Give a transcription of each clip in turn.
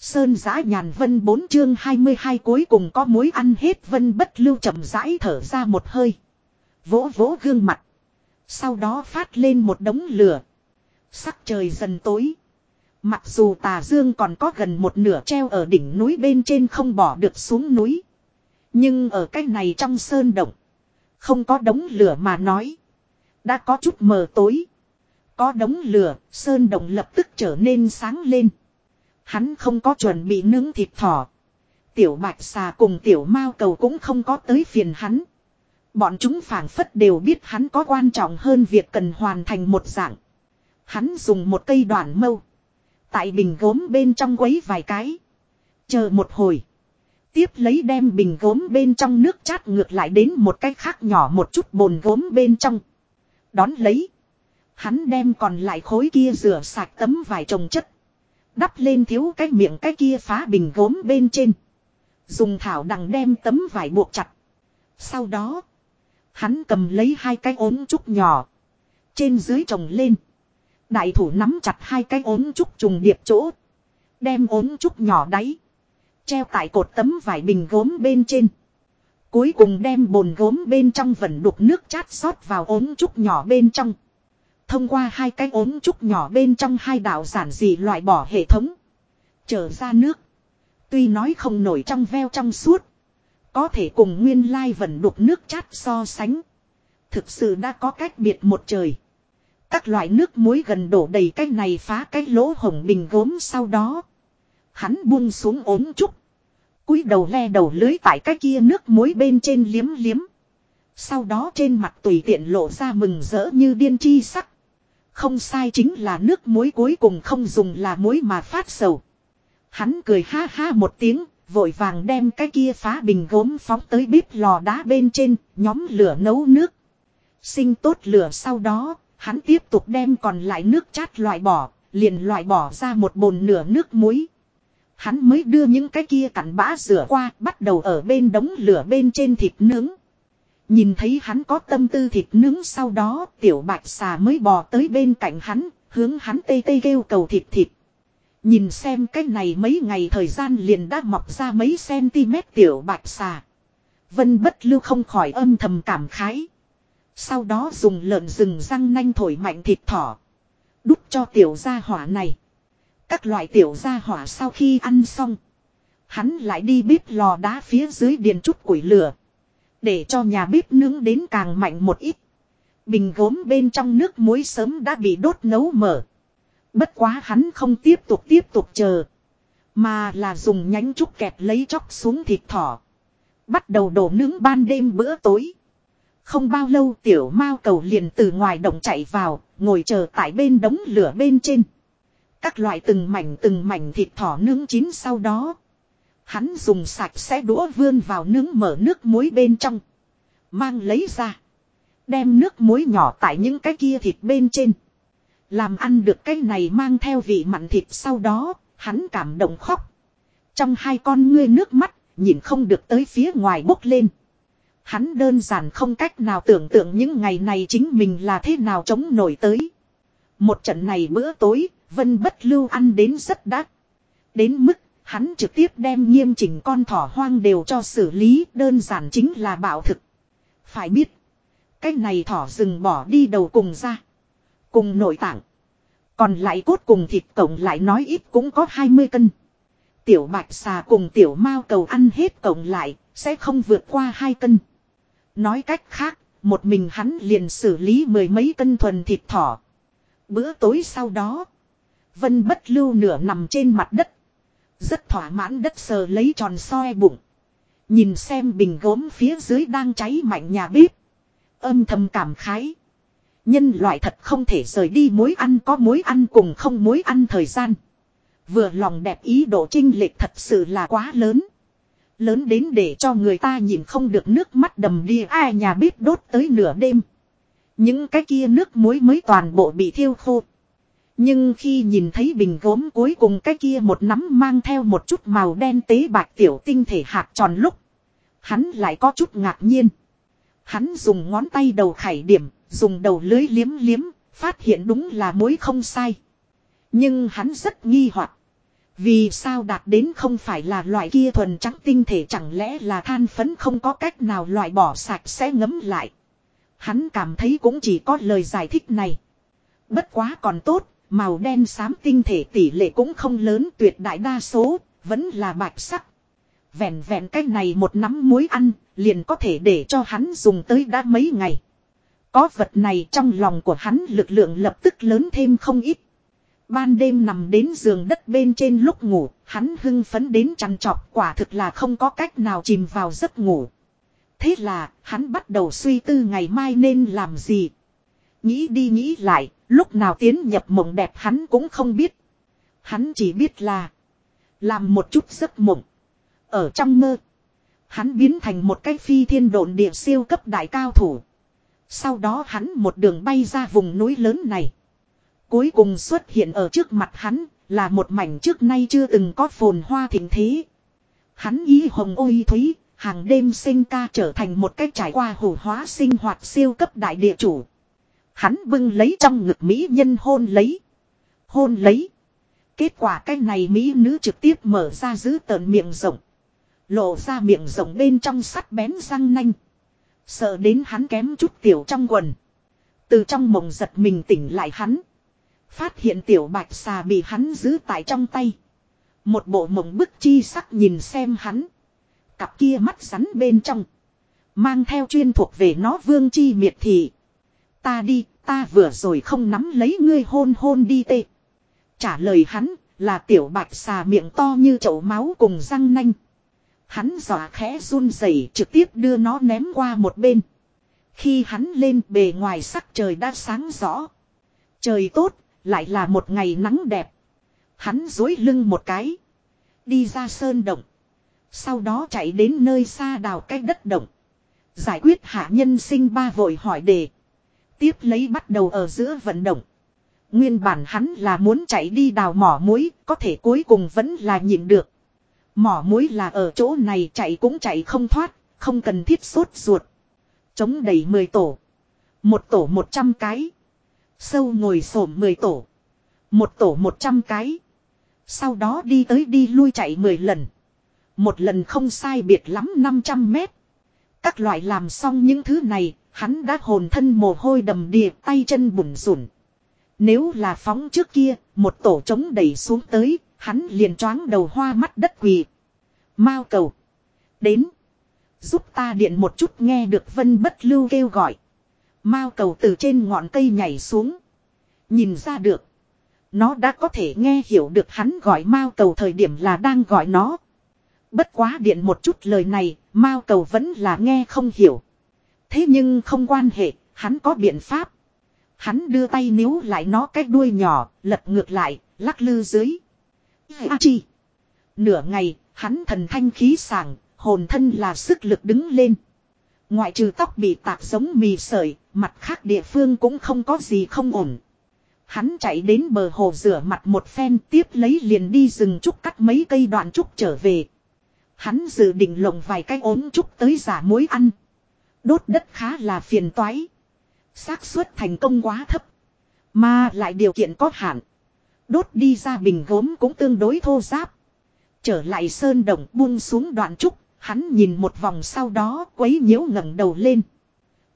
Sơn giã nhàn vân 4 chương 22 cuối cùng có mối ăn hết vân bất lưu chậm rãi thở ra một hơi. Vỗ vỗ gương mặt. Sau đó phát lên một đống lửa. Sắc trời dần tối. Mặc dù tà dương còn có gần một nửa treo ở đỉnh núi bên trên không bỏ được xuống núi. Nhưng ở cái này trong sơn động. Không có đống lửa mà nói. Đã có chút mờ tối. Có đống lửa, sơn động lập tức trở nên sáng lên. Hắn không có chuẩn bị nướng thịt thỏ. Tiểu bạch xà cùng tiểu mao cầu cũng không có tới phiền hắn. Bọn chúng phảng phất đều biết hắn có quan trọng hơn việc cần hoàn thành một dạng. Hắn dùng một cây đoạn mâu. Tại bình gốm bên trong quấy vài cái. Chờ một hồi. Tiếp lấy đem bình gốm bên trong nước chát ngược lại đến một cái khác nhỏ một chút bồn gốm bên trong. Đón lấy. Hắn đem còn lại khối kia rửa sạch tấm vải trồng chất. Đắp lên thiếu cái miệng cái kia phá bình gốm bên trên. Dùng thảo đằng đem tấm vải buộc chặt. Sau đó. Hắn cầm lấy hai cái ốm trúc nhỏ. Trên dưới trồng lên. Đại thủ nắm chặt hai cái ốm trúc trùng điệp chỗ. Đem ốm trúc nhỏ đáy. Treo tại cột tấm vải bình gốm bên trên. Cuối cùng đem bồn gốm bên trong vẩn đục nước chát xót vào ốm trúc nhỏ bên trong. Thông qua hai cái ốm trúc nhỏ bên trong hai đạo giản dị loại bỏ hệ thống. Trở ra nước. Tuy nói không nổi trong veo trong suốt. Có thể cùng nguyên lai vẩn đục nước chát so sánh. Thực sự đã có cách biệt một trời. Các loại nước muối gần đổ đầy cái này phá cái lỗ hổng bình gốm sau đó. Hắn buông xuống ốm trúc. cúi đầu le đầu lưới tại cái kia nước muối bên trên liếm liếm. Sau đó trên mặt tùy tiện lộ ra mừng rỡ như điên chi sắc. Không sai chính là nước muối cuối cùng không dùng là muối mà phát sầu. Hắn cười ha ha một tiếng, vội vàng đem cái kia phá bình gốm phóng tới bếp lò đá bên trên, nhóm lửa nấu nước. Sinh tốt lửa sau đó, hắn tiếp tục đem còn lại nước chát loại bỏ, liền loại bỏ ra một bồn nửa nước muối. Hắn mới đưa những cái kia cặn bã rửa qua, bắt đầu ở bên đống lửa bên trên thịt nướng. Nhìn thấy hắn có tâm tư thịt nướng sau đó, tiểu bạch xà mới bò tới bên cạnh hắn, hướng hắn tê tê kêu cầu thịt thịt. Nhìn xem cái này mấy ngày thời gian liền đã mọc ra mấy cm tiểu bạch xà. Vân bất lưu không khỏi âm thầm cảm khái. Sau đó dùng lợn rừng răng nanh thổi mạnh thịt thỏ. Đút cho tiểu gia hỏa này. Các loại tiểu gia hỏa sau khi ăn xong. Hắn lại đi bếp lò đá phía dưới điền chút củi lửa. Để cho nhà bếp nướng đến càng mạnh một ít. Bình gốm bên trong nước muối sớm đã bị đốt nấu mở. Bất quá hắn không tiếp tục tiếp tục chờ. Mà là dùng nhánh trúc kẹp lấy chóc xuống thịt thỏ. Bắt đầu đổ nướng ban đêm bữa tối. Không bao lâu tiểu mao cầu liền từ ngoài động chạy vào, ngồi chờ tại bên đống lửa bên trên. Các loại từng mảnh từng mảnh thịt thỏ nướng chín sau đó. Hắn dùng sạch sẽ đũa vươn vào nướng mở nước muối bên trong. Mang lấy ra. Đem nước muối nhỏ tại những cái kia thịt bên trên. Làm ăn được cái này mang theo vị mặn thịt sau đó, hắn cảm động khóc. Trong hai con ngươi nước mắt, nhìn không được tới phía ngoài bốc lên. Hắn đơn giản không cách nào tưởng tượng những ngày này chính mình là thế nào chống nổi tới. Một trận này bữa tối, Vân Bất Lưu ăn đến rất đắt. Đến mức, hắn trực tiếp đem nghiêm chỉnh con thỏ hoang đều cho xử lý, đơn giản chính là bảo thực. Phải biết, cái này thỏ rừng bỏ đi đầu cùng ra. Cùng nội tạng. Còn lại cốt cùng thịt tổng lại nói ít cũng có 20 cân. Tiểu bạch xà cùng tiểu mao cầu ăn hết tổng lại, sẽ không vượt qua 2 cân. Nói cách khác, một mình hắn liền xử lý mười mấy cân thuần thịt thỏ. Bữa tối sau đó, Vân bất lưu nửa nằm trên mặt đất. Rất thỏa mãn đất sờ lấy tròn soi bụng. Nhìn xem bình gốm phía dưới đang cháy mạnh nhà bếp. Âm thầm cảm khái. Nhân loại thật không thể rời đi mối ăn có mối ăn cùng không mối ăn thời gian. Vừa lòng đẹp ý độ trinh lệch thật sự là quá lớn. Lớn đến để cho người ta nhìn không được nước mắt đầm đi ai nhà bếp đốt tới nửa đêm. Những cái kia nước muối mới toàn bộ bị thiêu khô. Nhưng khi nhìn thấy bình gốm cuối cùng cái kia một nắm mang theo một chút màu đen tế bạc tiểu tinh thể hạt tròn lúc. Hắn lại có chút ngạc nhiên. Hắn dùng ngón tay đầu khải điểm, dùng đầu lưới liếm liếm, phát hiện đúng là mối không sai. Nhưng hắn rất nghi hoặc Vì sao đạt đến không phải là loại kia thuần trắng tinh thể chẳng lẽ là than phấn không có cách nào loại bỏ sạch sẽ ngấm lại. Hắn cảm thấy cũng chỉ có lời giải thích này. Bất quá còn tốt, màu đen xám tinh thể tỷ lệ cũng không lớn tuyệt đại đa số, vẫn là bạch sắc. Vẹn vẹn cái này một nắm muối ăn, liền có thể để cho hắn dùng tới đã mấy ngày. Có vật này trong lòng của hắn lực lượng lập tức lớn thêm không ít. Ban đêm nằm đến giường đất bên trên lúc ngủ, hắn hưng phấn đến chăn trọc quả thực là không có cách nào chìm vào giấc ngủ. Thế là, hắn bắt đầu suy tư ngày mai nên làm gì. Nghĩ đi nghĩ lại, lúc nào tiến nhập mộng đẹp hắn cũng không biết. Hắn chỉ biết là, làm một chút giấc mộng. Ở trong mơ, hắn biến thành một cái phi thiên độn địa siêu cấp đại cao thủ. Sau đó hắn một đường bay ra vùng núi lớn này. Cuối cùng xuất hiện ở trước mặt hắn là một mảnh trước nay chưa từng có phồn hoa thịnh thế. Hắn ý hồng ôi thúy, hàng đêm sinh ca trở thành một cách trải qua hủ hóa sinh hoạt siêu cấp đại địa chủ. Hắn bưng lấy trong ngực mỹ nhân hôn lấy. Hôn lấy. Kết quả cái này mỹ nữ trực tiếp mở ra giữ tợn miệng rộng. Lộ ra miệng rộng bên trong sắt bén răng nanh. Sợ đến hắn kém chút tiểu trong quần. Từ trong mộng giật mình tỉnh lại hắn. Phát hiện tiểu bạch xà bị hắn giữ tại trong tay. Một bộ mộng bức chi sắc nhìn xem hắn. Cặp kia mắt rắn bên trong. Mang theo chuyên thuộc về nó vương chi miệt thị. Ta đi, ta vừa rồi không nắm lấy ngươi hôn hôn đi tê. Trả lời hắn là tiểu bạch xà miệng to như chậu máu cùng răng nanh. Hắn dọa khẽ run rẩy trực tiếp đưa nó ném qua một bên. Khi hắn lên bề ngoài sắc trời đã sáng rõ. Trời tốt, lại là một ngày nắng đẹp. Hắn dối lưng một cái. Đi ra sơn động. Sau đó chạy đến nơi xa đào cái đất động. Giải quyết hạ nhân sinh ba vội hỏi đề. Tiếp lấy bắt đầu ở giữa vận động. Nguyên bản hắn là muốn chạy đi đào mỏ muối, có thể cuối cùng vẫn là nhịn được. Mỏ muối là ở chỗ này chạy cũng chạy không thoát, không cần thiết sốt ruột. Chống đầy 10 tổ. Một tổ 100 cái. Sâu ngồi sổm 10 tổ. Một tổ 100 cái. Sau đó đi tới đi lui chạy 10 lần. Một lần không sai biệt lắm 500 mét. Các loại làm xong những thứ này, hắn đã hồn thân mồ hôi đầm đìa tay chân bùn rủn. Nếu là phóng trước kia, một tổ trống đẩy xuống tới, hắn liền choáng đầu hoa mắt đất quỳ. Mao cầu. Đến. Giúp ta điện một chút nghe được vân bất lưu kêu gọi. Mao cầu từ trên ngọn cây nhảy xuống. Nhìn ra được. Nó đã có thể nghe hiểu được hắn gọi Mao cầu thời điểm là đang gọi nó. Bất quá điện một chút lời này, Mao cầu vẫn là nghe không hiểu. Thế nhưng không quan hệ, hắn có biện pháp. Hắn đưa tay níu lại nó cái đuôi nhỏ, lật ngược lại, lắc lư dưới. A chi. Nửa ngày, hắn thần thanh khí sảng, hồn thân là sức lực đứng lên. Ngoại trừ tóc bị tạc giống mì sợi, mặt khác địa phương cũng không có gì không ổn. Hắn chạy đến bờ hồ rửa mặt một phen tiếp lấy liền đi rừng trúc cắt mấy cây đoạn trúc trở về. Hắn dự định lồng vài cái ốm trúc tới giả muối ăn. Đốt đất khá là phiền toái. xác suất thành công quá thấp. Mà lại điều kiện có hạn. Đốt đi ra bình gốm cũng tương đối thô giáp. Trở lại sơn đồng buông xuống đoạn trúc, hắn nhìn một vòng sau đó quấy nhiễu ngẩng đầu lên.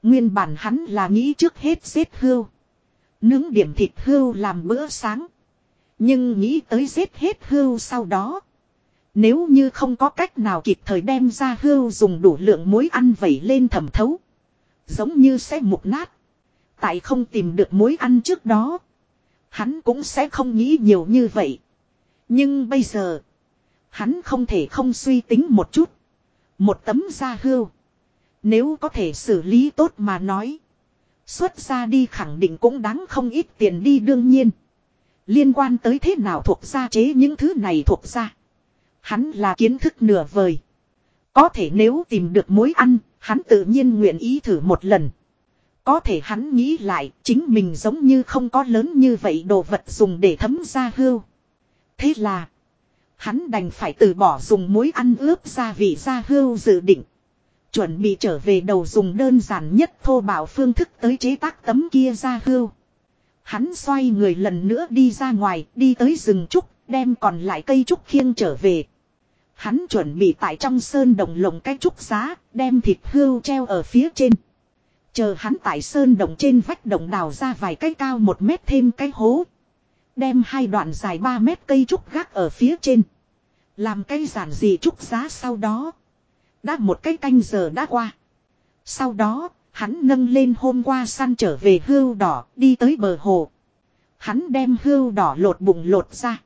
Nguyên bản hắn là nghĩ trước hết giết hưu, Nướng điểm thịt hưu làm bữa sáng. Nhưng nghĩ tới giết hết hưu sau đó. Nếu như không có cách nào kịp thời đem ra hưu dùng đủ lượng muối ăn vẩy lên thẩm thấu. Giống như sẽ mục nát. Tại không tìm được muối ăn trước đó. Hắn cũng sẽ không nghĩ nhiều như vậy. Nhưng bây giờ. Hắn không thể không suy tính một chút. Một tấm da hưu, Nếu có thể xử lý tốt mà nói. Xuất ra đi khẳng định cũng đáng không ít tiền đi đương nhiên. Liên quan tới thế nào thuộc gia chế những thứ này thuộc gia. Hắn là kiến thức nửa vời. Có thể nếu tìm được mối ăn, hắn tự nhiên nguyện ý thử một lần. Có thể hắn nghĩ lại, chính mình giống như không có lớn như vậy đồ vật dùng để thấm ra hưu. Thế là, hắn đành phải từ bỏ dùng muối ăn ướp gia vị ra hưu dự định. Chuẩn bị trở về đầu dùng đơn giản nhất thô bảo phương thức tới chế tác tấm kia ra hưu. Hắn xoay người lần nữa đi ra ngoài, đi tới rừng trúc, đem còn lại cây trúc khiêng trở về. Hắn chuẩn bị tại trong sơn đồng lồng cái trúc giá, đem thịt hươu treo ở phía trên. Chờ hắn tại sơn đồng trên vách đồng đào ra vài cái cao một mét thêm cái hố. Đem hai đoạn dài 3 mét cây trúc gác ở phía trên. Làm cây giản dị trúc giá sau đó. Đã một cái canh giờ đã qua. Sau đó, hắn nâng lên hôm qua săn trở về hươu đỏ, đi tới bờ hồ. Hắn đem hươu đỏ lột bụng lột ra.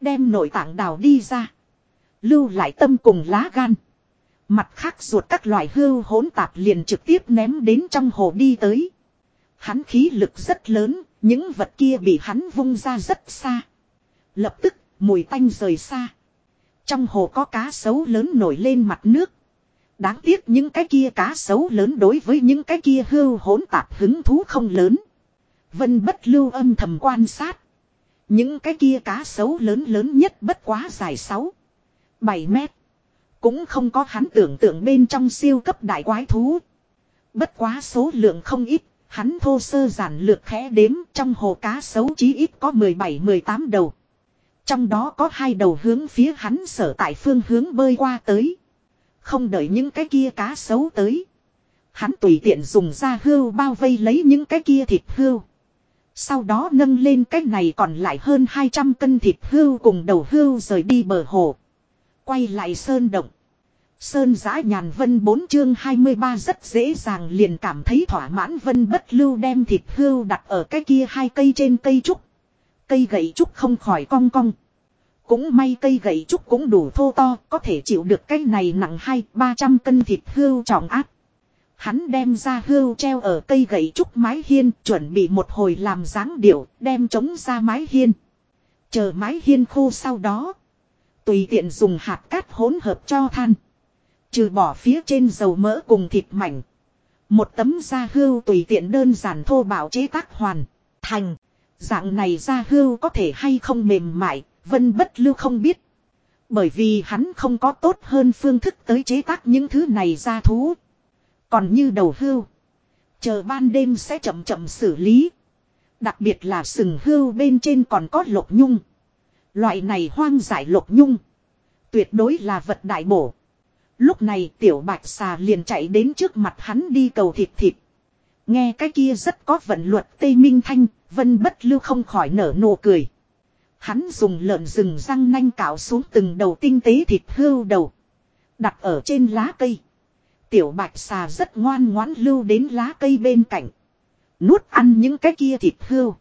Đem nội tạng đào đi ra. Lưu lại tâm cùng lá gan. Mặt khác ruột các loại hưu hỗn tạp liền trực tiếp ném đến trong hồ đi tới. Hắn khí lực rất lớn, những vật kia bị hắn vung ra rất xa. Lập tức, mùi tanh rời xa. Trong hồ có cá sấu lớn nổi lên mặt nước. Đáng tiếc những cái kia cá sấu lớn đối với những cái kia hưu hỗn tạp hứng thú không lớn. Vân bất lưu âm thầm quan sát. Những cái kia cá sấu lớn lớn nhất bất quá dài 6, 7 mét. Cũng không có hắn tưởng tượng bên trong siêu cấp đại quái thú. Bất quá số lượng không ít, hắn thô sơ giản lược khẽ đếm trong hồ cá sấu chí ít có 17-18 đầu. Trong đó có hai đầu hướng phía hắn sở tại phương hướng bơi qua tới. Không đợi những cái kia cá sấu tới. Hắn tùy tiện dùng ra hưu bao vây lấy những cái kia thịt hưu. Sau đó nâng lên cái này còn lại hơn 200 cân thịt hưu cùng đầu hưu rời đi bờ hồ. Quay lại sơn động. Sơn giã nhàn vân 4 chương 23 rất dễ dàng liền cảm thấy thỏa mãn vân bất lưu đem thịt hưu đặt ở cái kia hai cây trên cây trúc. Cây gậy trúc không khỏi cong cong. Cũng may cây gậy trúc cũng đủ thô to, có thể chịu được cái này nặng hai ba trăm cân thịt hưu trọng áp. Hắn đem ra hưu treo ở cây gậy trúc mái hiên, chuẩn bị một hồi làm dáng điệu, đem chống ra mái hiên. Chờ mái hiên khô sau đó. Tùy tiện dùng hạt cát hỗn hợp cho than. Trừ bỏ phía trên dầu mỡ cùng thịt mảnh. Một tấm da hươu tùy tiện đơn giản thô bạo chế tác hoàn. Thành. Dạng này da hươu có thể hay không mềm mại, Vân bất lưu không biết. Bởi vì hắn không có tốt hơn phương thức tới chế tác những thứ này ra thú. Còn như đầu hưu. Chờ ban đêm sẽ chậm chậm xử lý. Đặc biệt là sừng hưu bên trên còn có lục nhung. Loại này hoang giải lục nhung. Tuyệt đối là vật đại bổ. Lúc này tiểu bạch xà liền chạy đến trước mặt hắn đi cầu thịt thịt. Nghe cái kia rất có vận luật Tây Minh Thanh, Vân bất lưu không khỏi nở nụ cười. Hắn dùng lợn rừng răng nanh cạo xuống từng đầu tinh tế thịt hưu đầu. Đặt ở trên lá cây. Tiểu bạch xà rất ngoan ngoãn lưu đến lá cây bên cạnh. Nuốt ăn những cái kia thịt hưu.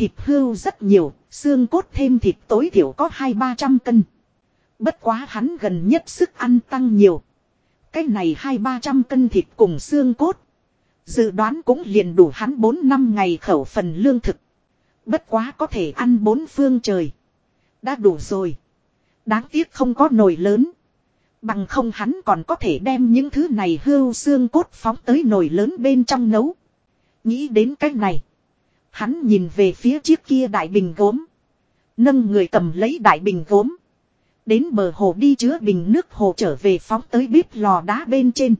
Thịt hưu rất nhiều, xương cốt thêm thịt tối thiểu có hai ba trăm cân. Bất quá hắn gần nhất sức ăn tăng nhiều. Cái này hai ba trăm cân thịt cùng xương cốt. Dự đoán cũng liền đủ hắn bốn năm ngày khẩu phần lương thực. Bất quá có thể ăn bốn phương trời. Đã đủ rồi. Đáng tiếc không có nồi lớn. Bằng không hắn còn có thể đem những thứ này hưu xương cốt phóng tới nồi lớn bên trong nấu. Nghĩ đến cách này. Hắn nhìn về phía chiếc kia đại bình gốm. Nâng người cầm lấy đại bình gốm. Đến bờ hồ đi chứa bình nước hồ trở về phóng tới bếp lò đá bên trên.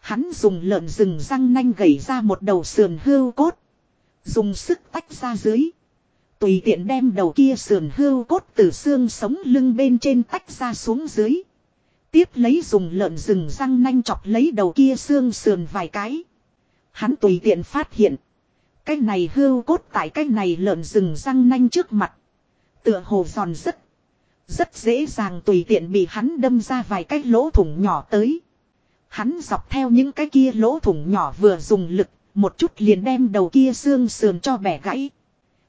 Hắn dùng lợn rừng răng nanh gẩy ra một đầu sườn hưu cốt. Dùng sức tách ra dưới. Tùy tiện đem đầu kia sườn hưu cốt từ xương sống lưng bên trên tách ra xuống dưới. Tiếp lấy dùng lợn rừng răng nanh chọc lấy đầu kia xương sườn vài cái. Hắn tùy tiện phát hiện. Cái này hưu cốt tại cái này lợn rừng răng nanh trước mặt. Tựa hồ giòn rất. Rất dễ dàng tùy tiện bị hắn đâm ra vài cái lỗ thủng nhỏ tới. Hắn dọc theo những cái kia lỗ thủng nhỏ vừa dùng lực, một chút liền đem đầu kia xương sườn cho bẻ gãy.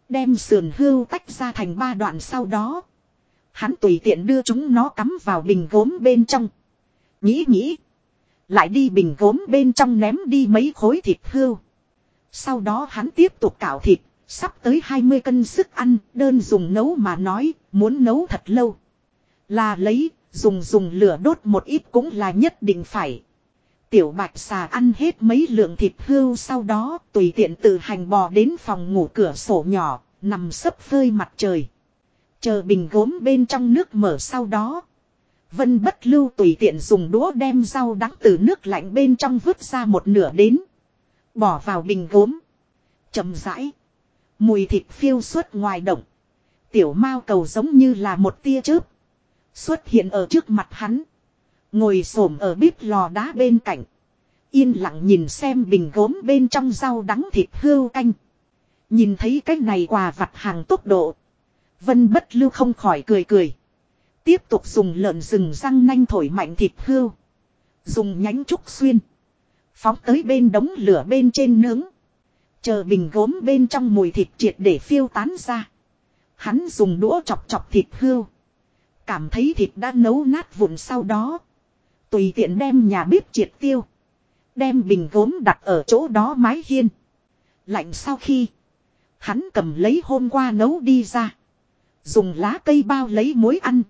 Đem sườn hưu tách ra thành ba đoạn sau đó. Hắn tùy tiện đưa chúng nó cắm vào bình gốm bên trong. Nghĩ nghĩ. Lại đi bình gốm bên trong ném đi mấy khối thịt hưu. Sau đó hắn tiếp tục cạo thịt. Sắp tới 20 cân sức ăn. Đơn dùng nấu mà nói. Muốn nấu thật lâu. Là lấy. Dùng dùng lửa đốt một ít cũng là nhất định phải. Tiểu bạch xà ăn hết mấy lượng thịt hưu sau đó tùy tiện tự hành bò đến phòng ngủ cửa sổ nhỏ, nằm sấp phơi mặt trời. Chờ bình gốm bên trong nước mở sau đó. Vân bất lưu tùy tiện dùng đũa đem rau đắng từ nước lạnh bên trong vứt ra một nửa đến. Bỏ vào bình gốm. chậm rãi. Mùi thịt phiêu suốt ngoài động. Tiểu mao cầu giống như là một tia chớp. Xuất hiện ở trước mặt hắn. Ngồi xổm ở bếp lò đá bên cạnh. Yên lặng nhìn xem bình gốm bên trong rau đắng thịt hươu canh. Nhìn thấy cái này quà vặt hàng tốc độ. Vân bất lưu không khỏi cười cười. Tiếp tục dùng lợn rừng răng nanh thổi mạnh thịt hươu. Dùng nhánh trúc xuyên. Phóng tới bên đống lửa bên trên nướng. Chờ bình gốm bên trong mùi thịt triệt để phiêu tán ra. Hắn dùng đũa chọc chọc thịt hươu. Cảm thấy thịt đã nấu nát vụn sau đó. Tùy tiện đem nhà bếp triệt tiêu. Đem bình gốm đặt ở chỗ đó mái hiên. Lạnh sau khi. Hắn cầm lấy hôm qua nấu đi ra. Dùng lá cây bao lấy muối ăn.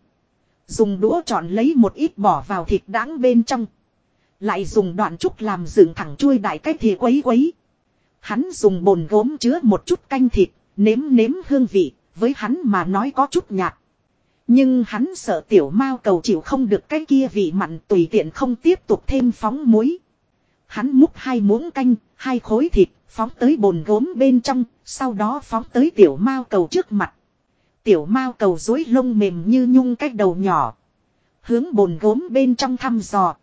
Dùng đũa chọn lấy một ít bỏ vào thịt đáng bên trong. Lại dùng đoạn trúc làm dựng thẳng chuôi đại cách thìa quấy quấy. Hắn dùng bồn gốm chứa một chút canh thịt, nếm nếm hương vị, với hắn mà nói có chút nhạt. Nhưng hắn sợ tiểu mao cầu chịu không được cái kia vị mặn tùy tiện không tiếp tục thêm phóng muối. Hắn múc hai muỗng canh, hai khối thịt, phóng tới bồn gốm bên trong, sau đó phóng tới tiểu mao cầu trước mặt. Tiểu mao cầu dối lông mềm như nhung cách đầu nhỏ. Hướng bồn gốm bên trong thăm dò.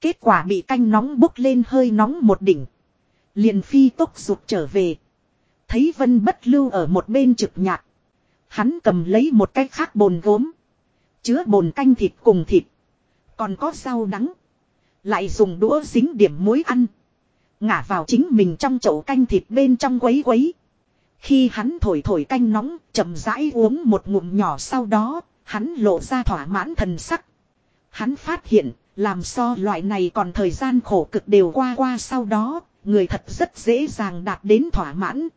Kết quả bị canh nóng bốc lên hơi nóng một đỉnh. Liền phi tốc rụt trở về. Thấy vân bất lưu ở một bên trực nhạc. Hắn cầm lấy một cái khác bồn gốm. Chứa bồn canh thịt cùng thịt. Còn có rau đắng. Lại dùng đũa dính điểm muối ăn. Ngả vào chính mình trong chậu canh thịt bên trong quấy quấy. Khi hắn thổi thổi canh nóng, chậm rãi uống một ngụm nhỏ sau đó, hắn lộ ra thỏa mãn thần sắc. Hắn phát hiện, làm so loại này còn thời gian khổ cực đều qua qua sau đó, người thật rất dễ dàng đạt đến thỏa mãn.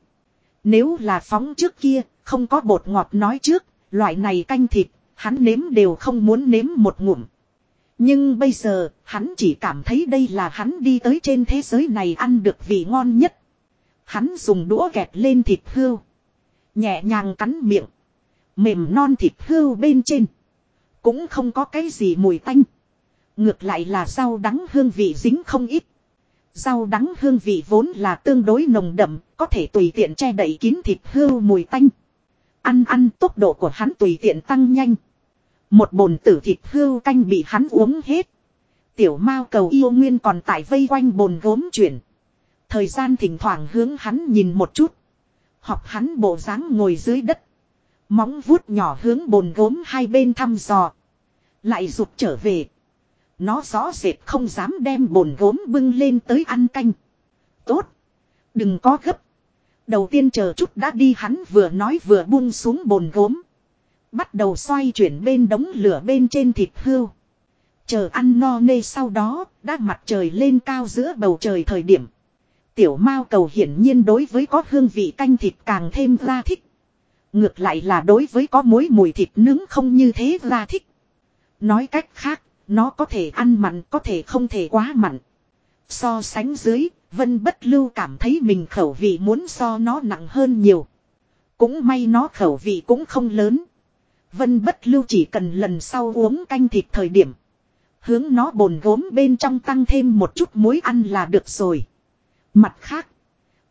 Nếu là phóng trước kia, không có bột ngọt nói trước, loại này canh thịt, hắn nếm đều không muốn nếm một ngụm. Nhưng bây giờ, hắn chỉ cảm thấy đây là hắn đi tới trên thế giới này ăn được vị ngon nhất. Hắn dùng đũa gẹt lên thịt hươu. Nhẹ nhàng cắn miệng. Mềm non thịt hươu bên trên. Cũng không có cái gì mùi tanh. Ngược lại là rau đắng hương vị dính không ít. Rau đắng hương vị vốn là tương đối nồng đậm, có thể tùy tiện che đậy kín thịt hưu mùi tanh. Ăn ăn tốc độ của hắn tùy tiện tăng nhanh. Một bồn tử thịt hưu canh bị hắn uống hết. Tiểu mao cầu yêu nguyên còn tại vây quanh bồn gốm chuyển. Thời gian thỉnh thoảng hướng hắn nhìn một chút. Học hắn bộ dáng ngồi dưới đất. Móng vuốt nhỏ hướng bồn gốm hai bên thăm dò. Lại rụt trở về. Nó rõ rệt không dám đem bồn gốm bưng lên tới ăn canh. Tốt. Đừng có gấp. Đầu tiên chờ chút đã đi hắn vừa nói vừa buông xuống bồn gốm. Bắt đầu xoay chuyển bên đống lửa bên trên thịt hươu. Chờ ăn no nê sau đó, đã mặt trời lên cao giữa bầu trời thời điểm. Tiểu mao cầu hiển nhiên đối với có hương vị canh thịt càng thêm ra thích. Ngược lại là đối với có mối mùi thịt nướng không như thế ra thích. Nói cách khác, nó có thể ăn mặn có thể không thể quá mặn. So sánh dưới, Vân Bất Lưu cảm thấy mình khẩu vị muốn so nó nặng hơn nhiều. Cũng may nó khẩu vị cũng không lớn. Vân Bất Lưu chỉ cần lần sau uống canh thịt thời điểm. Hướng nó bồn gốm bên trong tăng thêm một chút muối ăn là được rồi. Mặt khác,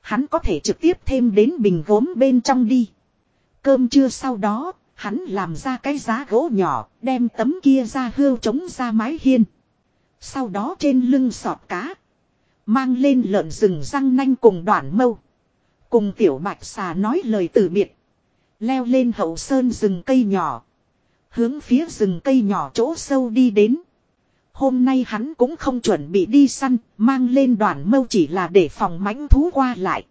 hắn có thể trực tiếp thêm đến bình gốm bên trong đi. Cơm trưa sau đó, hắn làm ra cái giá gỗ nhỏ, đem tấm kia ra hưu chống ra mái hiên. Sau đó trên lưng sọt cá, mang lên lợn rừng răng nanh cùng đoạn mâu. Cùng tiểu bạch xà nói lời từ biệt. Leo lên hậu sơn rừng cây nhỏ. Hướng phía rừng cây nhỏ chỗ sâu đi đến. Hôm nay hắn cũng không chuẩn bị đi săn, mang lên đoàn mâu chỉ là để phòng mãnh thú qua lại.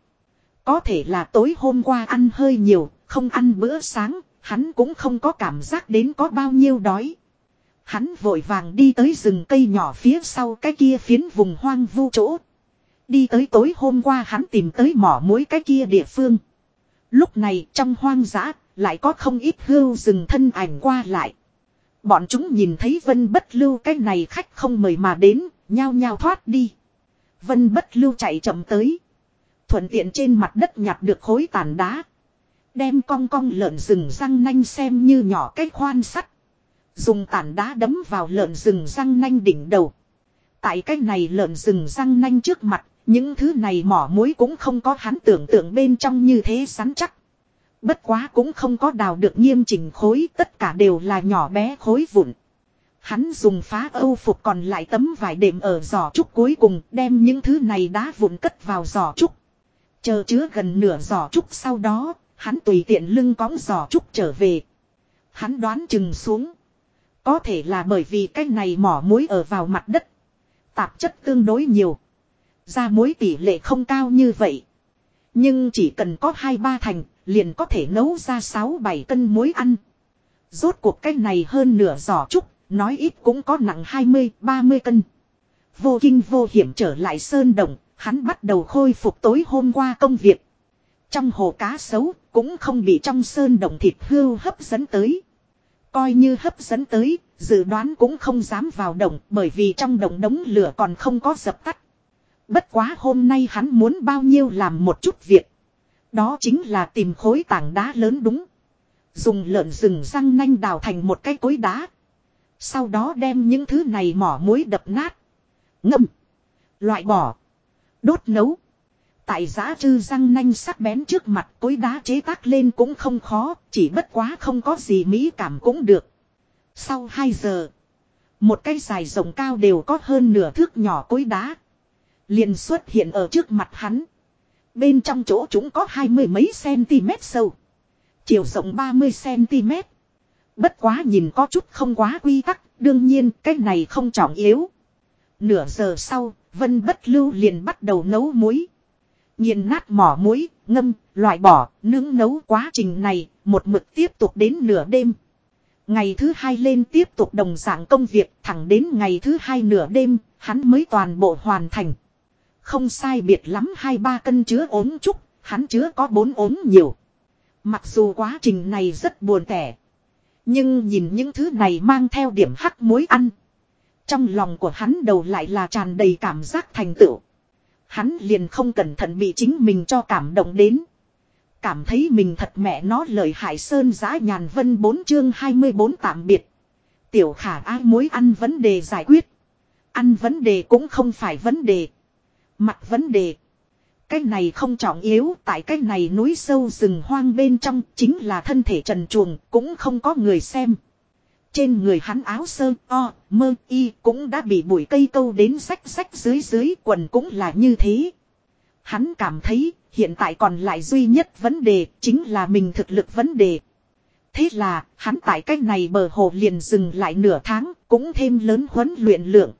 Có thể là tối hôm qua ăn hơi nhiều, không ăn bữa sáng, hắn cũng không có cảm giác đến có bao nhiêu đói. Hắn vội vàng đi tới rừng cây nhỏ phía sau cái kia phiến vùng hoang vu chỗ. Đi tới tối hôm qua hắn tìm tới mỏ mối cái kia địa phương. Lúc này trong hoang dã lại có không ít hưu rừng thân ảnh qua lại. Bọn chúng nhìn thấy vân bất lưu cái này khách không mời mà đến, nhao nhao thoát đi. Vân bất lưu chạy chậm tới. Thuận tiện trên mặt đất nhặt được khối tàn đá. Đem cong cong lợn rừng răng nanh xem như nhỏ cái khoan sắt. Dùng tản đá đấm vào lợn rừng răng nanh đỉnh đầu. Tại cái này lợn rừng răng nanh trước mặt, những thứ này mỏ muối cũng không có hắn tưởng tượng bên trong như thế sắn chắc. Bất quá cũng không có đào được nghiêm chỉnh khối tất cả đều là nhỏ bé khối vụn. Hắn dùng phá âu phục còn lại tấm vải đệm ở giỏ trúc cuối cùng đem những thứ này đá vụn cất vào giỏ trúc. Chờ chứa gần nửa giỏ trúc sau đó, hắn tùy tiện lưng cõng giò trúc trở về. Hắn đoán chừng xuống. Có thể là bởi vì cái này mỏ muối ở vào mặt đất. Tạp chất tương đối nhiều. Ra muối tỷ lệ không cao như vậy. Nhưng chỉ cần có hai ba thành, liền có thể nấu ra 6-7 cân muối ăn. Rốt cuộc cái này hơn nửa giỏ trúc, nói ít cũng có nặng 20-30 cân. Vô kinh vô hiểm trở lại sơn đồng, hắn bắt đầu khôi phục tối hôm qua công việc. Trong hồ cá sấu, cũng không bị trong sơn động thịt hưu hấp dẫn tới. Coi như hấp dẫn tới, dự đoán cũng không dám vào động, bởi vì trong động đống lửa còn không có dập tắt. Bất quá hôm nay hắn muốn bao nhiêu làm một chút việc. Đó chính là tìm khối tảng đá lớn đúng. Dùng lợn rừng răng nanh đào thành một cái cối đá. Sau đó đem những thứ này mỏ muối đập nát. Ngâm. Loại bỏ. Đốt nấu. Tại giã trư răng nanh sắc bén trước mặt cối đá chế tác lên cũng không khó, chỉ bất quá không có gì mỹ cảm cũng được. Sau 2 giờ, một cây dài rồng cao đều có hơn nửa thước nhỏ cối đá. liền xuất hiện ở trước mặt hắn. Bên trong chỗ chúng có hai mươi mấy cm sâu. Chiều rộng 30 cm. Bất quá nhìn có chút không quá quy tắc, đương nhiên cái này không trọng yếu. Nửa giờ sau, Vân Bất Lưu liền bắt đầu nấu muối. Nhìn nát mỏ muối, ngâm, loại bỏ, nướng nấu quá trình này, một mực tiếp tục đến nửa đêm. Ngày thứ hai lên tiếp tục đồng dạng công việc, thẳng đến ngày thứ hai nửa đêm, hắn mới toàn bộ hoàn thành. Không sai biệt lắm hai ba cân chứa ốm trúc, hắn chứa có bốn ốm nhiều. Mặc dù quá trình này rất buồn tẻ. Nhưng nhìn những thứ này mang theo điểm hắc muối ăn. Trong lòng của hắn đầu lại là tràn đầy cảm giác thành tựu. Hắn liền không cẩn thận bị chính mình cho cảm động đến. Cảm thấy mình thật mẹ nó lời hại sơn giã nhàn vân 4 chương 24 tạm biệt. Tiểu khả ai mối ăn vấn đề giải quyết. Ăn vấn đề cũng không phải vấn đề. Mặt vấn đề. Cái này không trọng yếu, tại cái này núi sâu rừng hoang bên trong chính là thân thể trần chuồng cũng không có người xem. Trên người hắn áo sơ o, mơ y cũng đã bị bụi cây câu đến sách sách dưới dưới quần cũng là như thế. Hắn cảm thấy hiện tại còn lại duy nhất vấn đề chính là mình thực lực vấn đề. Thế là hắn tại cách này bờ hồ liền dừng lại nửa tháng cũng thêm lớn huấn luyện lượng.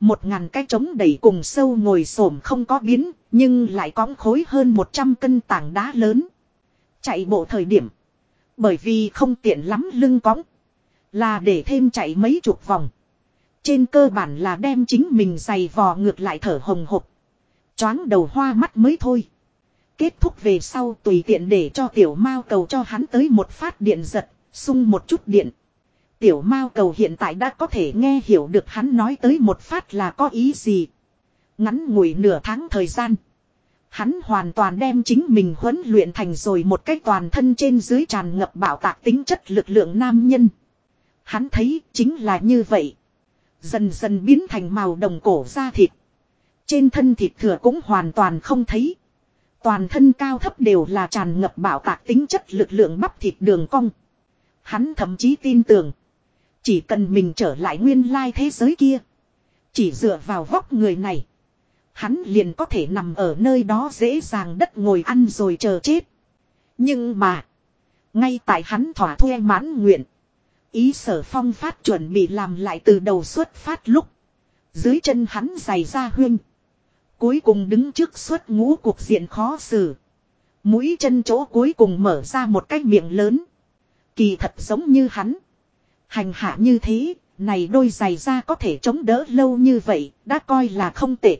Một ngàn cái trống đầy cùng sâu ngồi xổm không có biến nhưng lại cõng khối hơn 100 cân tảng đá lớn. Chạy bộ thời điểm. Bởi vì không tiện lắm lưng cõng. Là để thêm chạy mấy chục vòng. Trên cơ bản là đem chính mình giày vò ngược lại thở hồng hộc. Choáng đầu hoa mắt mới thôi. Kết thúc về sau tùy tiện để cho tiểu mao cầu cho hắn tới một phát điện giật, sung một chút điện. Tiểu mao cầu hiện tại đã có thể nghe hiểu được hắn nói tới một phát là có ý gì. Ngắn ngủi nửa tháng thời gian. Hắn hoàn toàn đem chính mình huấn luyện thành rồi một cách toàn thân trên dưới tràn ngập bảo tạc tính chất lực lượng nam nhân. Hắn thấy chính là như vậy. Dần dần biến thành màu đồng cổ da thịt. Trên thân thịt thừa cũng hoàn toàn không thấy. Toàn thân cao thấp đều là tràn ngập bảo tạc tính chất lực lượng bắp thịt đường cong. Hắn thậm chí tin tưởng. Chỉ cần mình trở lại nguyên lai thế giới kia. Chỉ dựa vào vóc người này. Hắn liền có thể nằm ở nơi đó dễ dàng đất ngồi ăn rồi chờ chết. Nhưng mà. Ngay tại hắn thỏa thuê mãn nguyện. Ý sở phong phát chuẩn bị làm lại từ đầu xuất phát lúc. Dưới chân hắn giày ra huyên. Cuối cùng đứng trước xuất ngũ cuộc diện khó xử. Mũi chân chỗ cuối cùng mở ra một cái miệng lớn. Kỳ thật giống như hắn. Hành hạ như thế, này đôi giày ra có thể chống đỡ lâu như vậy, đã coi là không tệ.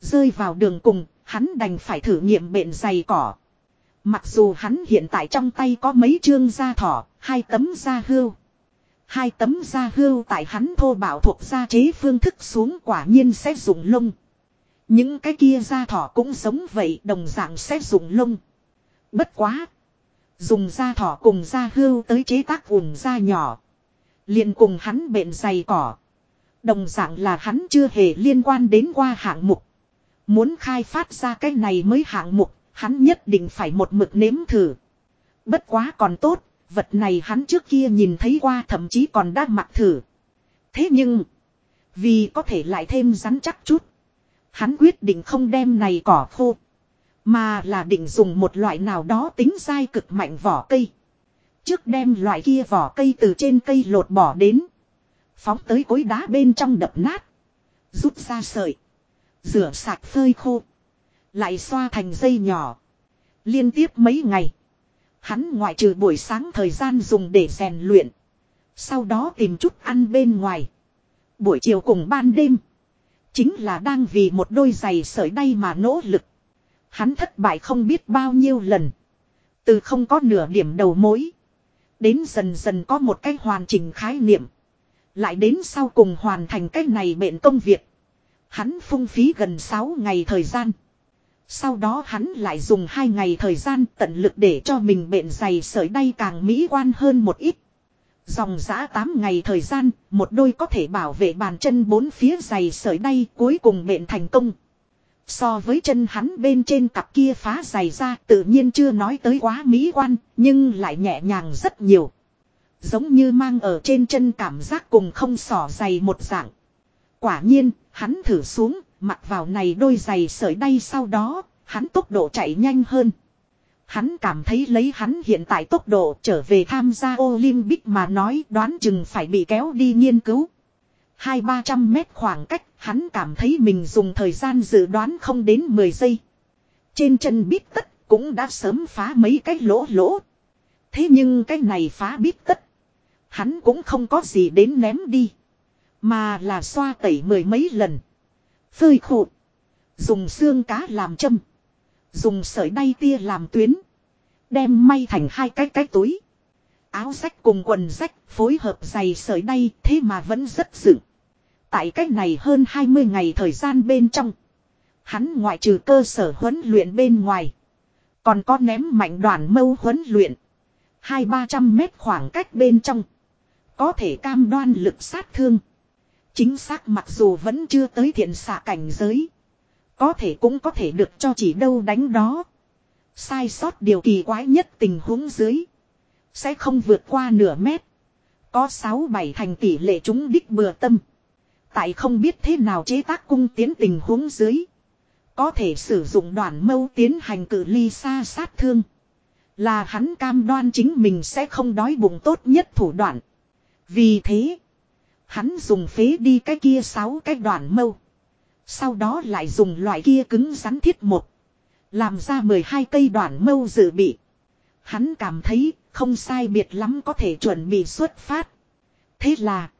Rơi vào đường cùng, hắn đành phải thử nghiệm bệnh giày cỏ. Mặc dù hắn hiện tại trong tay có mấy chương da thỏ, hai tấm da hươu. Hai tấm da hưu tại hắn thô bảo thuộc da chế phương thức xuống quả nhiên sẽ dùng lông. Những cái kia da thỏ cũng sống vậy đồng dạng sẽ dùng lông. Bất quá. Dùng da thỏ cùng da hưu tới chế tác vùng da nhỏ. liền cùng hắn bệnh dày cỏ. Đồng dạng là hắn chưa hề liên quan đến qua hạng mục. Muốn khai phát ra cái này mới hạng mục, hắn nhất định phải một mực nếm thử. Bất quá còn tốt, vật này hắn trước kia nhìn thấy qua thậm chí còn đang mặc thử. Thế nhưng, vì có thể lại thêm rắn chắc chút. Hắn quyết định không đem này cỏ khô. Mà là định dùng một loại nào đó tính dai cực mạnh vỏ cây. Trước đem loại kia vỏ cây từ trên cây lột bỏ đến. Phóng tới cối đá bên trong đập nát. Rút ra sợi. Rửa sạch phơi khô. Lại xoa thành dây nhỏ. Liên tiếp mấy ngày. Hắn ngoại trừ buổi sáng thời gian dùng để rèn luyện. Sau đó tìm chút ăn bên ngoài. Buổi chiều cùng ban đêm. Chính là đang vì một đôi giày sợi đay mà nỗ lực. Hắn thất bại không biết bao nhiêu lần. Từ không có nửa điểm đầu mối. Đến dần dần có một cái hoàn chỉnh khái niệm. Lại đến sau cùng hoàn thành cái này bệnh công việc. Hắn phung phí gần 6 ngày thời gian. Sau đó hắn lại dùng hai ngày thời gian tận lực để cho mình bệnh dày sợi đay càng mỹ quan hơn một ít. Dòng giã 8 ngày thời gian, một đôi có thể bảo vệ bàn chân bốn phía dày sợi đay cuối cùng bệnh thành công. So với chân hắn bên trên cặp kia phá dày ra tự nhiên chưa nói tới quá mỹ quan, nhưng lại nhẹ nhàng rất nhiều. Giống như mang ở trên chân cảm giác cùng không sỏ dày một dạng. Quả nhiên, hắn thử xuống, mặc vào này đôi giày sợi đay sau đó, hắn tốc độ chạy nhanh hơn. Hắn cảm thấy lấy hắn hiện tại tốc độ trở về tham gia Olympic mà nói đoán chừng phải bị kéo đi nghiên cứu. Hai ba trăm mét khoảng cách, hắn cảm thấy mình dùng thời gian dự đoán không đến 10 giây. Trên chân bít tất cũng đã sớm phá mấy cái lỗ lỗ. Thế nhưng cái này phá bít tất. Hắn cũng không có gì đến ném đi. Mà là xoa tẩy mười mấy lần. Phơi khổ. Dùng xương cá làm châm. Dùng sợi đay tia làm tuyến. Đem may thành hai cái cái túi. Áo rách cùng quần rách phối hợp dày sợi đay thế mà vẫn rất dựng. Tại cách này hơn 20 ngày thời gian bên trong. Hắn ngoại trừ cơ sở huấn luyện bên ngoài. Còn có ném mạnh đoàn mâu huấn luyện. Hai ba trăm mét khoảng cách bên trong. Có thể cam đoan lực sát thương. Chính xác mặc dù vẫn chưa tới thiện xạ cảnh giới. Có thể cũng có thể được cho chỉ đâu đánh đó. Sai sót điều kỳ quái nhất tình huống dưới. Sẽ không vượt qua nửa mét. Có 6-7 thành tỷ lệ chúng đích bừa tâm. Tại không biết thế nào chế tác cung tiến tình huống dưới. Có thể sử dụng đoạn mâu tiến hành cử ly xa sát thương. Là hắn cam đoan chính mình sẽ không đói bụng tốt nhất thủ đoạn. Vì thế, hắn dùng phế đi cái kia sáu cái đoạn mâu. Sau đó lại dùng loại kia cứng rắn thiết một. Làm ra 12 cây đoạn mâu dự bị. Hắn cảm thấy không sai biệt lắm có thể chuẩn bị xuất phát. Thế là,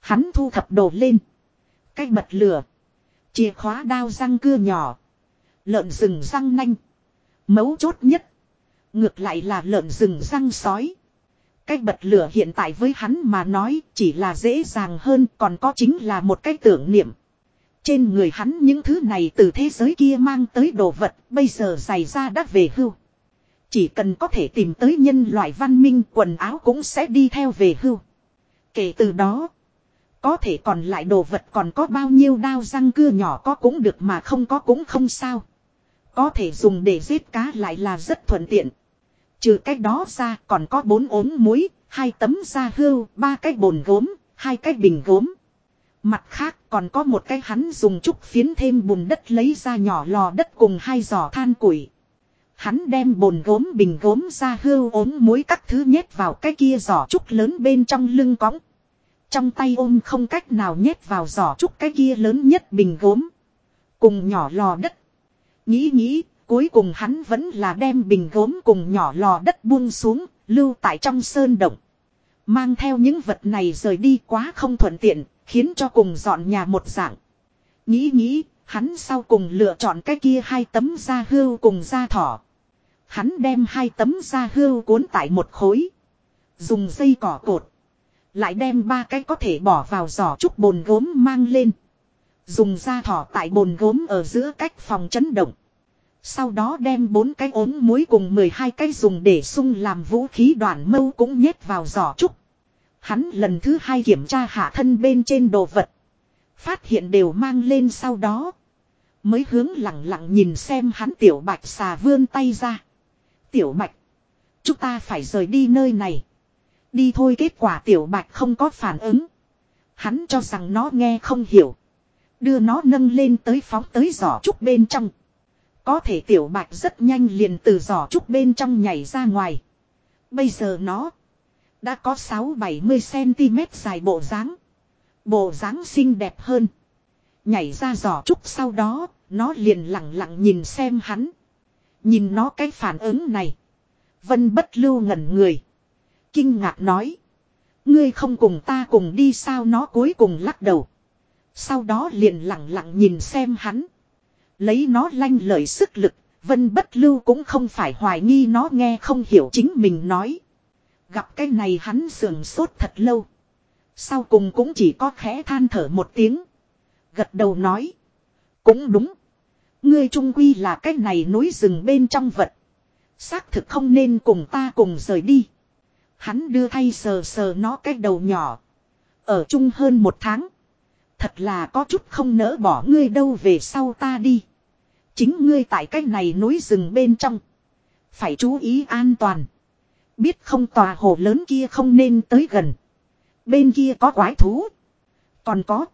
hắn thu thập đồ lên. Cách bật lửa. Chìa khóa đao răng cưa nhỏ. Lợn rừng răng nanh. Mấu chốt nhất. Ngược lại là lợn rừng răng sói. Cách bật lửa hiện tại với hắn mà nói chỉ là dễ dàng hơn còn có chính là một cái tưởng niệm. Trên người hắn những thứ này từ thế giới kia mang tới đồ vật bây giờ dày ra đã về hưu. Chỉ cần có thể tìm tới nhân loại văn minh quần áo cũng sẽ đi theo về hưu. Kể từ đó, có thể còn lại đồ vật còn có bao nhiêu đao răng cưa nhỏ có cũng được mà không có cũng không sao. Có thể dùng để giết cá lại là rất thuận tiện. Trừ cách đó ra còn có bốn ốm muối, hai tấm da hưu, ba cái bồn gốm, hai cái bình gốm. Mặt khác còn có một cái hắn dùng trúc phiến thêm bùn đất lấy ra nhỏ lò đất cùng hai giỏ than củi. Hắn đem bồn gốm bình gốm ra hưu ốm muối các thứ nhét vào cái kia giỏ trúc lớn bên trong lưng cõng. Trong tay ôm không cách nào nhét vào giỏ trúc cái kia lớn nhất bình gốm. Cùng nhỏ lò đất. Nghĩ nghĩ, cuối cùng hắn vẫn là đem bình gốm cùng nhỏ lò đất buông xuống, lưu tại trong sơn động. Mang theo những vật này rời đi quá không thuận tiện, khiến cho cùng dọn nhà một dạng. Nghĩ nghĩ, hắn sau cùng lựa chọn cái kia hai tấm da hưu cùng da thỏ. Hắn đem hai tấm da hưu cuốn tại một khối. Dùng dây cỏ cột. Lại đem ba cái có thể bỏ vào giỏ trúc bồn gốm mang lên. Dùng da thỏ tại bồn gốm ở giữa cách phòng chấn động. Sau đó đem bốn cái ốm muối cùng 12 cái dùng để sung làm vũ khí đoàn mâu cũng nhét vào giỏ trúc. Hắn lần thứ hai kiểm tra hạ thân bên trên đồ vật. Phát hiện đều mang lên sau đó. Mới hướng lặng lặng nhìn xem hắn tiểu bạch xà vươn tay ra. Tiểu bạch. Chúng ta phải rời đi nơi này. Đi thôi kết quả tiểu bạch không có phản ứng. Hắn cho rằng nó nghe không hiểu. Đưa nó nâng lên tới phóng tới giỏ trúc bên trong. Có thể tiểu bạch rất nhanh liền từ giỏ trúc bên trong nhảy ra ngoài. Bây giờ nó đã có 6-70cm dài bộ dáng Bộ dáng xinh đẹp hơn. Nhảy ra giỏ trúc sau đó, nó liền lặng lặng nhìn xem hắn. Nhìn nó cái phản ứng này. Vân bất lưu ngẩn người. Kinh ngạc nói. Ngươi không cùng ta cùng đi sao nó cuối cùng lắc đầu. Sau đó liền lặng lặng nhìn xem hắn. Lấy nó lanh lời sức lực, vân bất lưu cũng không phải hoài nghi nó nghe không hiểu chính mình nói. Gặp cái này hắn sườn sốt thật lâu. Sau cùng cũng chỉ có khẽ than thở một tiếng. Gật đầu nói. Cũng đúng. Ngươi trung quy là cái này núi rừng bên trong vật. Xác thực không nên cùng ta cùng rời đi. Hắn đưa thay sờ sờ nó cái đầu nhỏ. Ở chung hơn một tháng. Thật là có chút không nỡ bỏ ngươi đâu về sau ta đi. Chính ngươi tại cái này núi rừng bên trong. Phải chú ý an toàn. Biết không tòa hồ lớn kia không nên tới gần. Bên kia có quái thú. Còn có.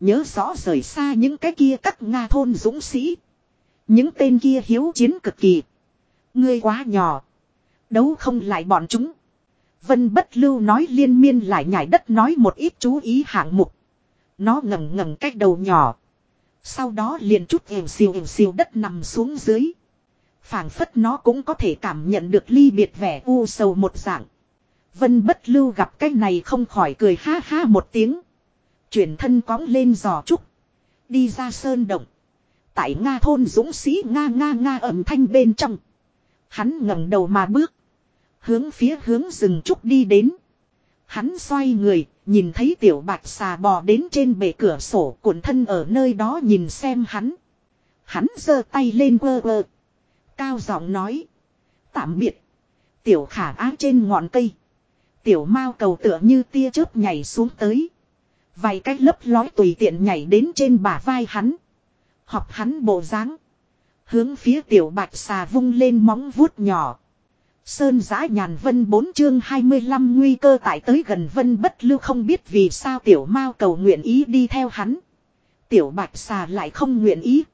Nhớ rõ rời xa những cái kia các Nga thôn dũng sĩ. Những tên kia hiếu chiến cực kỳ. Ngươi quá nhỏ. Đấu không lại bọn chúng. Vân bất lưu nói liên miên lại nhảy đất nói một ít chú ý hạng mục. Nó ngẩng ngẩng cách đầu nhỏ. Sau đó liền chút hiểu siêu hiểu siêu đất nằm xuống dưới. phảng phất nó cũng có thể cảm nhận được ly biệt vẻ u sầu một dạng. Vân bất lưu gặp cái này không khỏi cười ha ha một tiếng. Chuyển thân cóng lên giò trúc. Đi ra sơn động. Tại Nga thôn dũng sĩ Nga Nga Nga ẩm thanh bên trong. Hắn ngẩng đầu mà bước. Hướng phía hướng rừng trúc đi đến. Hắn xoay người, nhìn thấy tiểu bạch xà bò đến trên bể cửa sổ cuộn thân ở nơi đó nhìn xem hắn. Hắn giơ tay lên quơ quơ. Cao giọng nói. Tạm biệt. Tiểu khả á trên ngọn cây. Tiểu mao cầu tựa như tia chớp nhảy xuống tới. Vài cái lấp lói tùy tiện nhảy đến trên bả vai hắn. Học hắn bộ dáng Hướng phía tiểu bạch xà vung lên móng vuốt nhỏ. Sơn giã nhàn vân 4 chương 25 nguy cơ tại tới gần vân bất lưu không biết vì sao tiểu mao cầu nguyện ý đi theo hắn. Tiểu bạch xà lại không nguyện ý.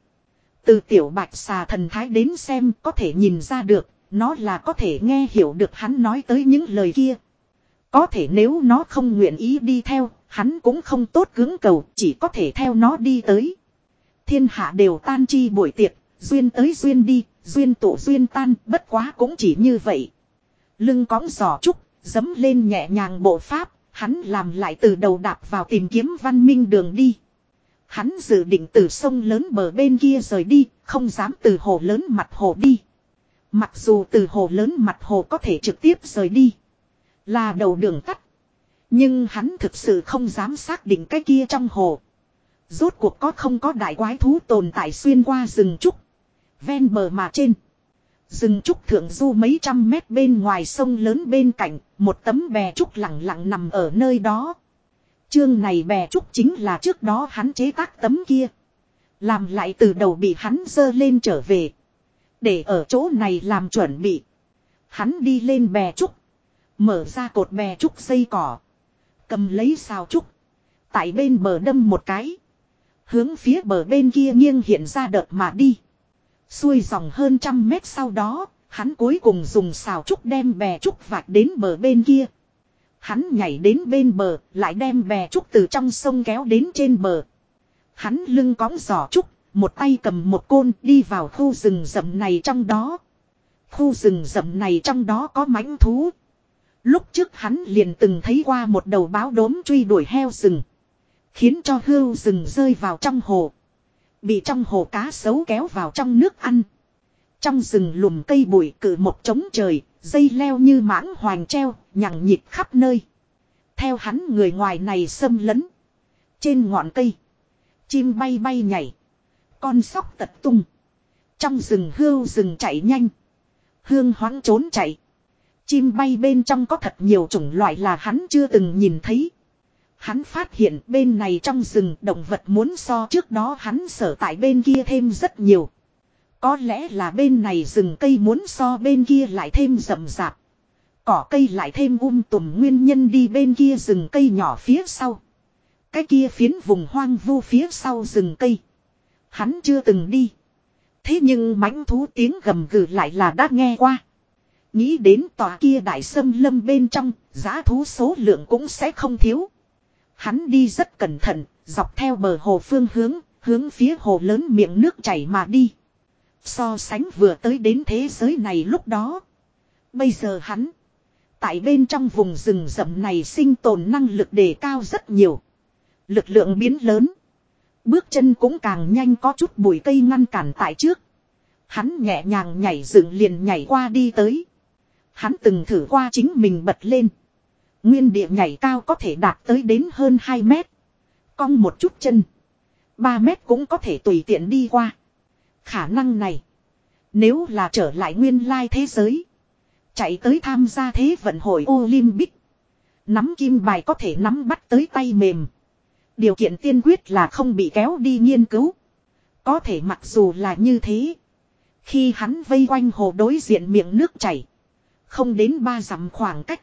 Từ tiểu bạch xà thần thái đến xem có thể nhìn ra được, nó là có thể nghe hiểu được hắn nói tới những lời kia. Có thể nếu nó không nguyện ý đi theo, hắn cũng không tốt cứng cầu, chỉ có thể theo nó đi tới. Thiên hạ đều tan chi buổi tiệc, duyên tới duyên đi, duyên tụ duyên tan, bất quá cũng chỉ như vậy. Lưng cõng giò trúc, dấm lên nhẹ nhàng bộ pháp, hắn làm lại từ đầu đạp vào tìm kiếm văn minh đường đi. Hắn dự định từ sông lớn bờ bên kia rời đi, không dám từ hồ lớn mặt hồ đi. Mặc dù từ hồ lớn mặt hồ có thể trực tiếp rời đi. Là đầu đường tắt. Nhưng hắn thực sự không dám xác định cái kia trong hồ. Rốt cuộc có không có đại quái thú tồn tại xuyên qua rừng trúc. Ven bờ mà trên. Rừng trúc thượng du mấy trăm mét bên ngoài sông lớn bên cạnh, một tấm bè trúc lặng lặng nằm ở nơi đó. Chương này bè trúc chính là trước đó hắn chế tác tấm kia. Làm lại từ đầu bị hắn dơ lên trở về. Để ở chỗ này làm chuẩn bị. Hắn đi lên bè trúc. Mở ra cột bè trúc xây cỏ. Cầm lấy xào trúc. Tại bên bờ đâm một cái. Hướng phía bờ bên kia nghiêng hiện ra đợt mà đi. Xuôi dòng hơn trăm mét sau đó, hắn cuối cùng dùng xào trúc đem bè trúc vạch đến bờ bên kia. Hắn nhảy đến bên bờ, lại đem bè trúc từ trong sông kéo đến trên bờ. Hắn lưng cõng giỏ trúc, một tay cầm một côn đi vào khu rừng rậm này trong đó. Khu rừng rậm này trong đó có mãnh thú. Lúc trước hắn liền từng thấy qua một đầu báo đốm truy đuổi heo rừng. Khiến cho hưu rừng rơi vào trong hồ. Bị trong hồ cá sấu kéo vào trong nước ăn. Trong rừng lùm cây bụi cử một trống trời, dây leo như mãng hoàng treo, nhằng nhịp khắp nơi. Theo hắn người ngoài này xâm lấn. Trên ngọn cây. Chim bay bay nhảy. Con sóc tật tung. Trong rừng hưu rừng chạy nhanh. Hương hoáng trốn chạy. Chim bay bên trong có thật nhiều chủng loại là hắn chưa từng nhìn thấy. Hắn phát hiện bên này trong rừng động vật muốn so trước đó hắn sở tại bên kia thêm rất nhiều. Có lẽ là bên này rừng cây muốn so bên kia lại thêm rậm rạp. Cỏ cây lại thêm um tùm nguyên nhân đi bên kia rừng cây nhỏ phía sau. Cái kia phiến vùng hoang vu phía sau rừng cây. Hắn chưa từng đi. Thế nhưng mãnh thú tiếng gầm gừ lại là đã nghe qua. Nghĩ đến tòa kia đại sâm lâm bên trong, giá thú số lượng cũng sẽ không thiếu. Hắn đi rất cẩn thận, dọc theo bờ hồ phương hướng, hướng phía hồ lớn miệng nước chảy mà đi. So sánh vừa tới đến thế giới này lúc đó. Bây giờ hắn, tại bên trong vùng rừng rậm này sinh tồn năng lực đề cao rất nhiều. Lực lượng biến lớn. Bước chân cũng càng nhanh có chút bụi cây ngăn cản tại trước. Hắn nhẹ nhàng nhảy dựng liền nhảy qua đi tới. Hắn từng thử qua chính mình bật lên. Nguyên địa nhảy cao có thể đạt tới đến hơn 2 mét. Cong một chút chân. 3 mét cũng có thể tùy tiện đi qua. Khả năng này. Nếu là trở lại nguyên lai thế giới. Chạy tới tham gia thế vận hội Olympic. Nắm kim bài có thể nắm bắt tới tay mềm. Điều kiện tiên quyết là không bị kéo đi nghiên cứu. Có thể mặc dù là như thế. Khi hắn vây quanh hồ đối diện miệng nước chảy. Không đến ba dặm khoảng cách.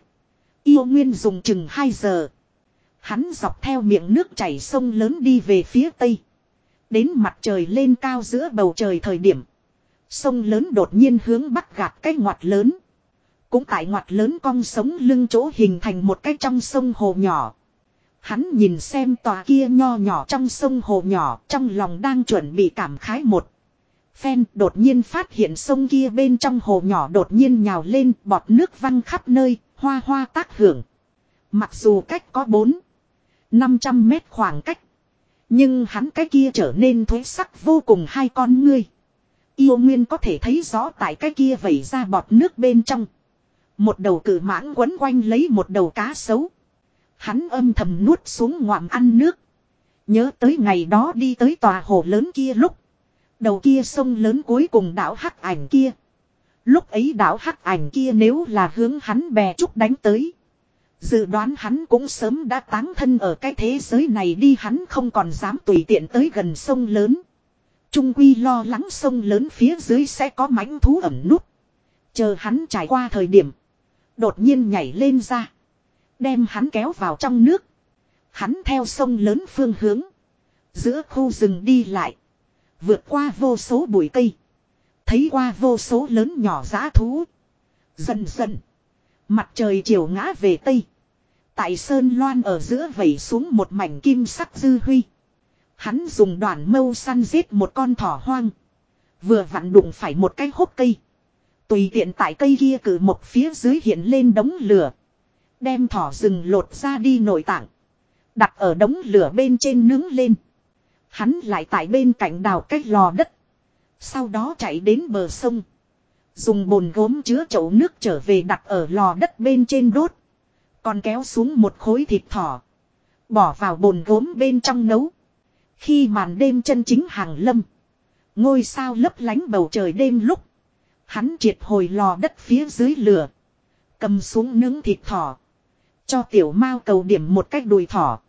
Yêu Nguyên dùng chừng 2 giờ. Hắn dọc theo miệng nước chảy sông lớn đi về phía tây. Đến mặt trời lên cao giữa bầu trời thời điểm. Sông lớn đột nhiên hướng bắc gạt cái ngoặt lớn. Cũng tại ngoặt lớn cong sống lưng chỗ hình thành một cái trong sông hồ nhỏ. Hắn nhìn xem tòa kia nho nhỏ trong sông hồ nhỏ trong lòng đang chuẩn bị cảm khái một. Phen đột nhiên phát hiện sông kia bên trong hồ nhỏ đột nhiên nhào lên bọt nước văng khắp nơi, hoa hoa tác hưởng. Mặc dù cách có 4, 500 mét khoảng cách. Nhưng hắn cái kia trở nên thuế sắc vô cùng hai con ngươi. Yêu Nguyên có thể thấy rõ tại cái kia vẩy ra bọt nước bên trong. Một đầu cử mãng quấn quanh lấy một đầu cá sấu. Hắn âm thầm nuốt xuống ngoạm ăn nước. Nhớ tới ngày đó đi tới tòa hồ lớn kia lúc. Đầu kia sông lớn cuối cùng đảo hắc ảnh kia. Lúc ấy đảo hắc ảnh kia nếu là hướng hắn bè trúc đánh tới. Dự đoán hắn cũng sớm đã táng thân ở cái thế giới này đi, hắn không còn dám tùy tiện tới gần sông lớn. Trung Quy lo lắng sông lớn phía dưới sẽ có mãnh thú ẩm nút. Chờ hắn trải qua thời điểm. Đột nhiên nhảy lên ra. Đem hắn kéo vào trong nước. Hắn theo sông lớn phương hướng. Giữa khu rừng đi lại. Vượt qua vô số bụi cây. Thấy qua vô số lớn nhỏ giã thú. Dần dần. Mặt trời chiều ngã về tây. Tại sơn loan ở giữa vẩy xuống một mảnh kim sắc dư huy. Hắn dùng đoàn mâu săn giết một con thỏ hoang. Vừa vặn đụng phải một cái hốc cây. Tùy tiện tại cây kia cử một phía dưới hiện lên đống lửa. Đem thỏ rừng lột ra đi nội tạng. Đặt ở đống lửa bên trên nướng lên. Hắn lại tại bên cạnh đào cách lò đất. Sau đó chạy đến bờ sông. Dùng bồn gốm chứa chậu nước trở về đặt ở lò đất bên trên đốt. Còn kéo xuống một khối thịt thỏ. Bỏ vào bồn gốm bên trong nấu. Khi màn đêm chân chính hàng lâm. Ngôi sao lấp lánh bầu trời đêm lúc. Hắn triệt hồi lò đất phía dưới lửa. Cầm xuống nướng thịt thỏ. Cho tiểu mao cầu điểm một cách đùi thỏ.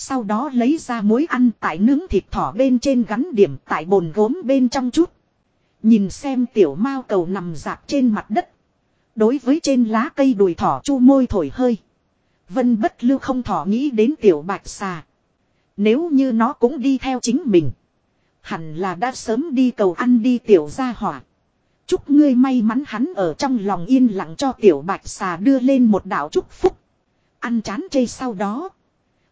Sau đó lấy ra muối ăn tại nướng thịt thỏ bên trên gắn điểm tại bồn gốm bên trong chút. Nhìn xem tiểu mao cầu nằm dạp trên mặt đất. Đối với trên lá cây đùi thỏ chu môi thổi hơi. Vân bất lưu không thỏ nghĩ đến tiểu bạch xà. Nếu như nó cũng đi theo chính mình. Hẳn là đã sớm đi cầu ăn đi tiểu gia hỏa. Chúc ngươi may mắn hắn ở trong lòng yên lặng cho tiểu bạch xà đưa lên một đạo chúc phúc. Ăn chán chê sau đó.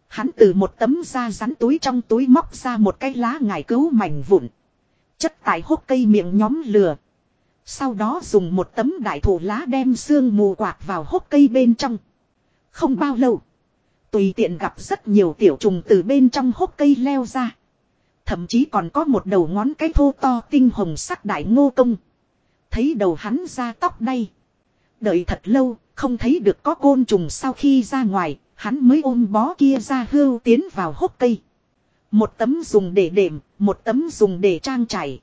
Hắn từ một tấm da rắn túi trong túi móc ra một cái lá ngải cứu mảnh vụn. Chất tại hốc cây miệng nhóm lừa. Sau đó dùng một tấm đại thủ lá đem xương mù quạt vào hốc cây bên trong. Không bao lâu. Tùy tiện gặp rất nhiều tiểu trùng từ bên trong hốc cây leo ra. Thậm chí còn có một đầu ngón cái thô to tinh hồng sắc đại ngô công. Thấy đầu hắn ra tóc đây. Đợi thật lâu, không thấy được có côn trùng sau khi ra ngoài, hắn mới ôm bó kia ra hưu tiến vào hốc cây. Một tấm dùng để đệm, một tấm dùng để trang trải.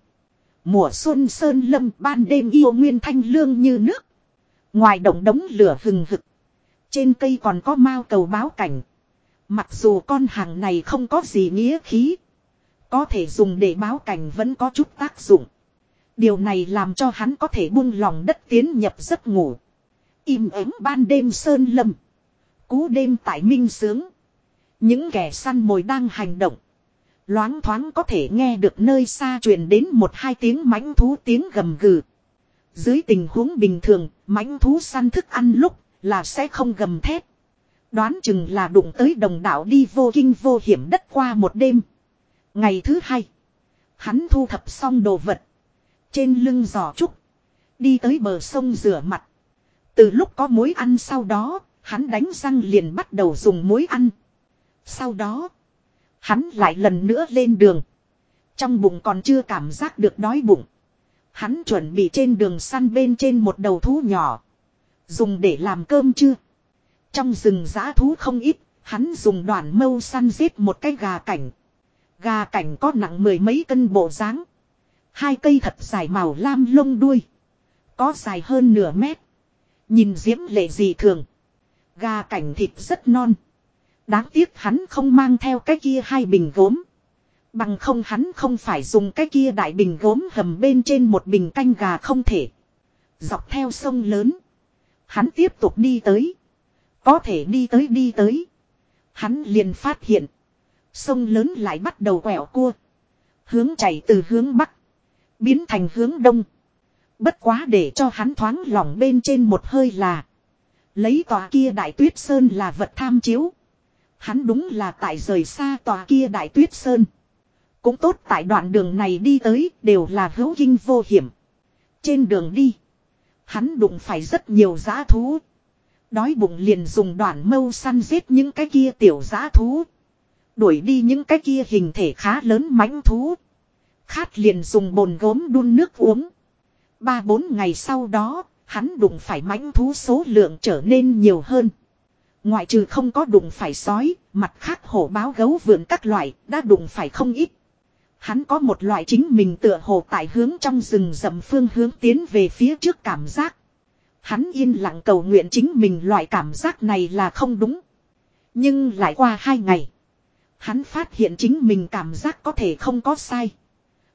Mùa xuân sơn lâm ban đêm yêu nguyên thanh lương như nước. Ngoài động đống lửa hừng hực. Trên cây còn có mao cầu báo cảnh. Mặc dù con hàng này không có gì nghĩa khí. Có thể dùng để báo cảnh vẫn có chút tác dụng. Điều này làm cho hắn có thể buông lòng đất tiến nhập giấc ngủ. Im ắng ban đêm sơn lâm. Cú đêm tại minh sướng. Những kẻ săn mồi đang hành động. Loáng thoáng có thể nghe được nơi xa truyền đến một hai tiếng mãnh thú tiếng gầm gừ. Dưới tình huống bình thường, mãnh thú săn thức ăn lúc là sẽ không gầm thét. Đoán chừng là đụng tới đồng đạo đi vô kinh vô hiểm đất qua một đêm. Ngày thứ hai, hắn thu thập xong đồ vật. Trên lưng giò trúc, đi tới bờ sông rửa mặt. Từ lúc có mối ăn sau đó, hắn đánh răng liền bắt đầu dùng muối ăn. Sau đó, hắn lại lần nữa lên đường. Trong bụng còn chưa cảm giác được đói bụng. Hắn chuẩn bị trên đường săn bên trên một đầu thú nhỏ. Dùng để làm cơm chưa? Trong rừng giã thú không ít, hắn dùng đoàn mâu săn giết một cái gà cảnh. Gà cảnh có nặng mười mấy cân bộ dáng Hai cây thật dài màu lam lông đuôi. Có dài hơn nửa mét. Nhìn diễm lệ dị thường. Gà cảnh thịt rất non. Đáng tiếc hắn không mang theo cái kia hai bình gốm. Bằng không hắn không phải dùng cái kia đại bình gốm hầm bên trên một bình canh gà không thể. Dọc theo sông lớn. Hắn tiếp tục đi tới. Có thể đi tới đi tới. Hắn liền phát hiện. Sông lớn lại bắt đầu quẹo cua. Hướng chảy từ hướng bắc. Biến thành hướng đông. Bất quá để cho hắn thoáng lỏng bên trên một hơi là. Lấy tòa kia đại tuyết sơn là vật tham chiếu. Hắn đúng là tại rời xa tòa kia đại tuyết sơn. Cũng tốt tại đoạn đường này đi tới đều là hữu kinh vô hiểm. Trên đường đi. Hắn đụng phải rất nhiều giã thú. Đói bụng liền dùng đoạn mâu săn giết những cái kia tiểu giã thú. Đuổi đi những cái kia hình thể khá lớn mãnh thú. Khát liền dùng bồn gốm đun nước uống. Ba bốn ngày sau đó, hắn đụng phải mãnh thú số lượng trở nên nhiều hơn. Ngoại trừ không có đụng phải sói, mặt khác hổ báo gấu vượn các loại, đã đụng phải không ít. Hắn có một loại chính mình tựa hồ tại hướng trong rừng rậm phương hướng tiến về phía trước cảm giác. Hắn yên lặng cầu nguyện chính mình loại cảm giác này là không đúng. Nhưng lại qua hai ngày. Hắn phát hiện chính mình cảm giác có thể không có sai.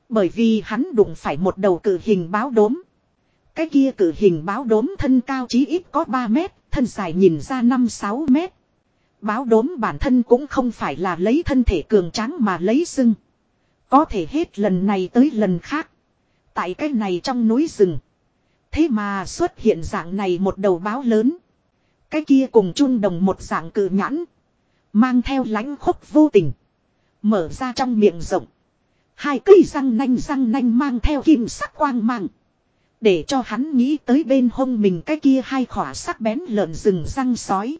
Bởi vì hắn đụng phải một đầu cử hình báo đốm. Cái kia cử hình báo đốm thân cao chí ít có 3 mét, thân dài nhìn ra 5-6 mét. Báo đốm bản thân cũng không phải là lấy thân thể cường tráng mà lấy sưng. Có thể hết lần này tới lần khác. Tại cái này trong núi rừng. Thế mà xuất hiện dạng này một đầu báo lớn. Cái kia cùng chung đồng một dạng cự nhãn. Mang theo lánh khúc vô tình. Mở ra trong miệng rộng. Hai cây răng nanh răng nanh mang theo kim sắc quang mang. Để cho hắn nghĩ tới bên hông mình cái kia hai khỏa sắc bén lợn rừng răng sói.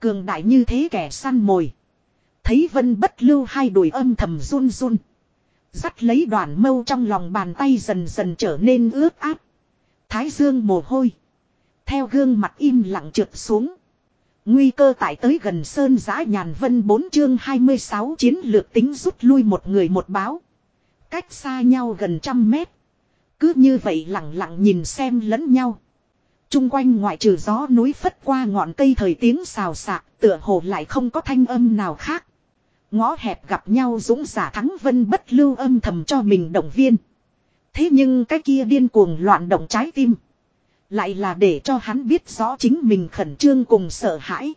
Cường đại như thế kẻ săn mồi. Thấy vân bất lưu hai đùi âm thầm run run. Dắt lấy đoàn mâu trong lòng bàn tay dần dần trở nên ướt át. Thái dương mồ hôi. Theo gương mặt im lặng trượt xuống. Nguy cơ tại tới gần sơn giã nhàn vân 4 chương 26 chiến lược tính rút lui một người một báo. Cách xa nhau gần trăm mét. Cứ như vậy lặng lặng nhìn xem lẫn nhau. Trung quanh ngoại trừ gió núi phất qua ngọn cây thời tiếng xào xạc, tựa hồ lại không có thanh âm nào khác. Ngõ hẹp gặp nhau dũng giả thắng vân bất lưu âm thầm cho mình động viên. Thế nhưng cái kia điên cuồng loạn động trái tim. Lại là để cho hắn biết rõ chính mình khẩn trương cùng sợ hãi.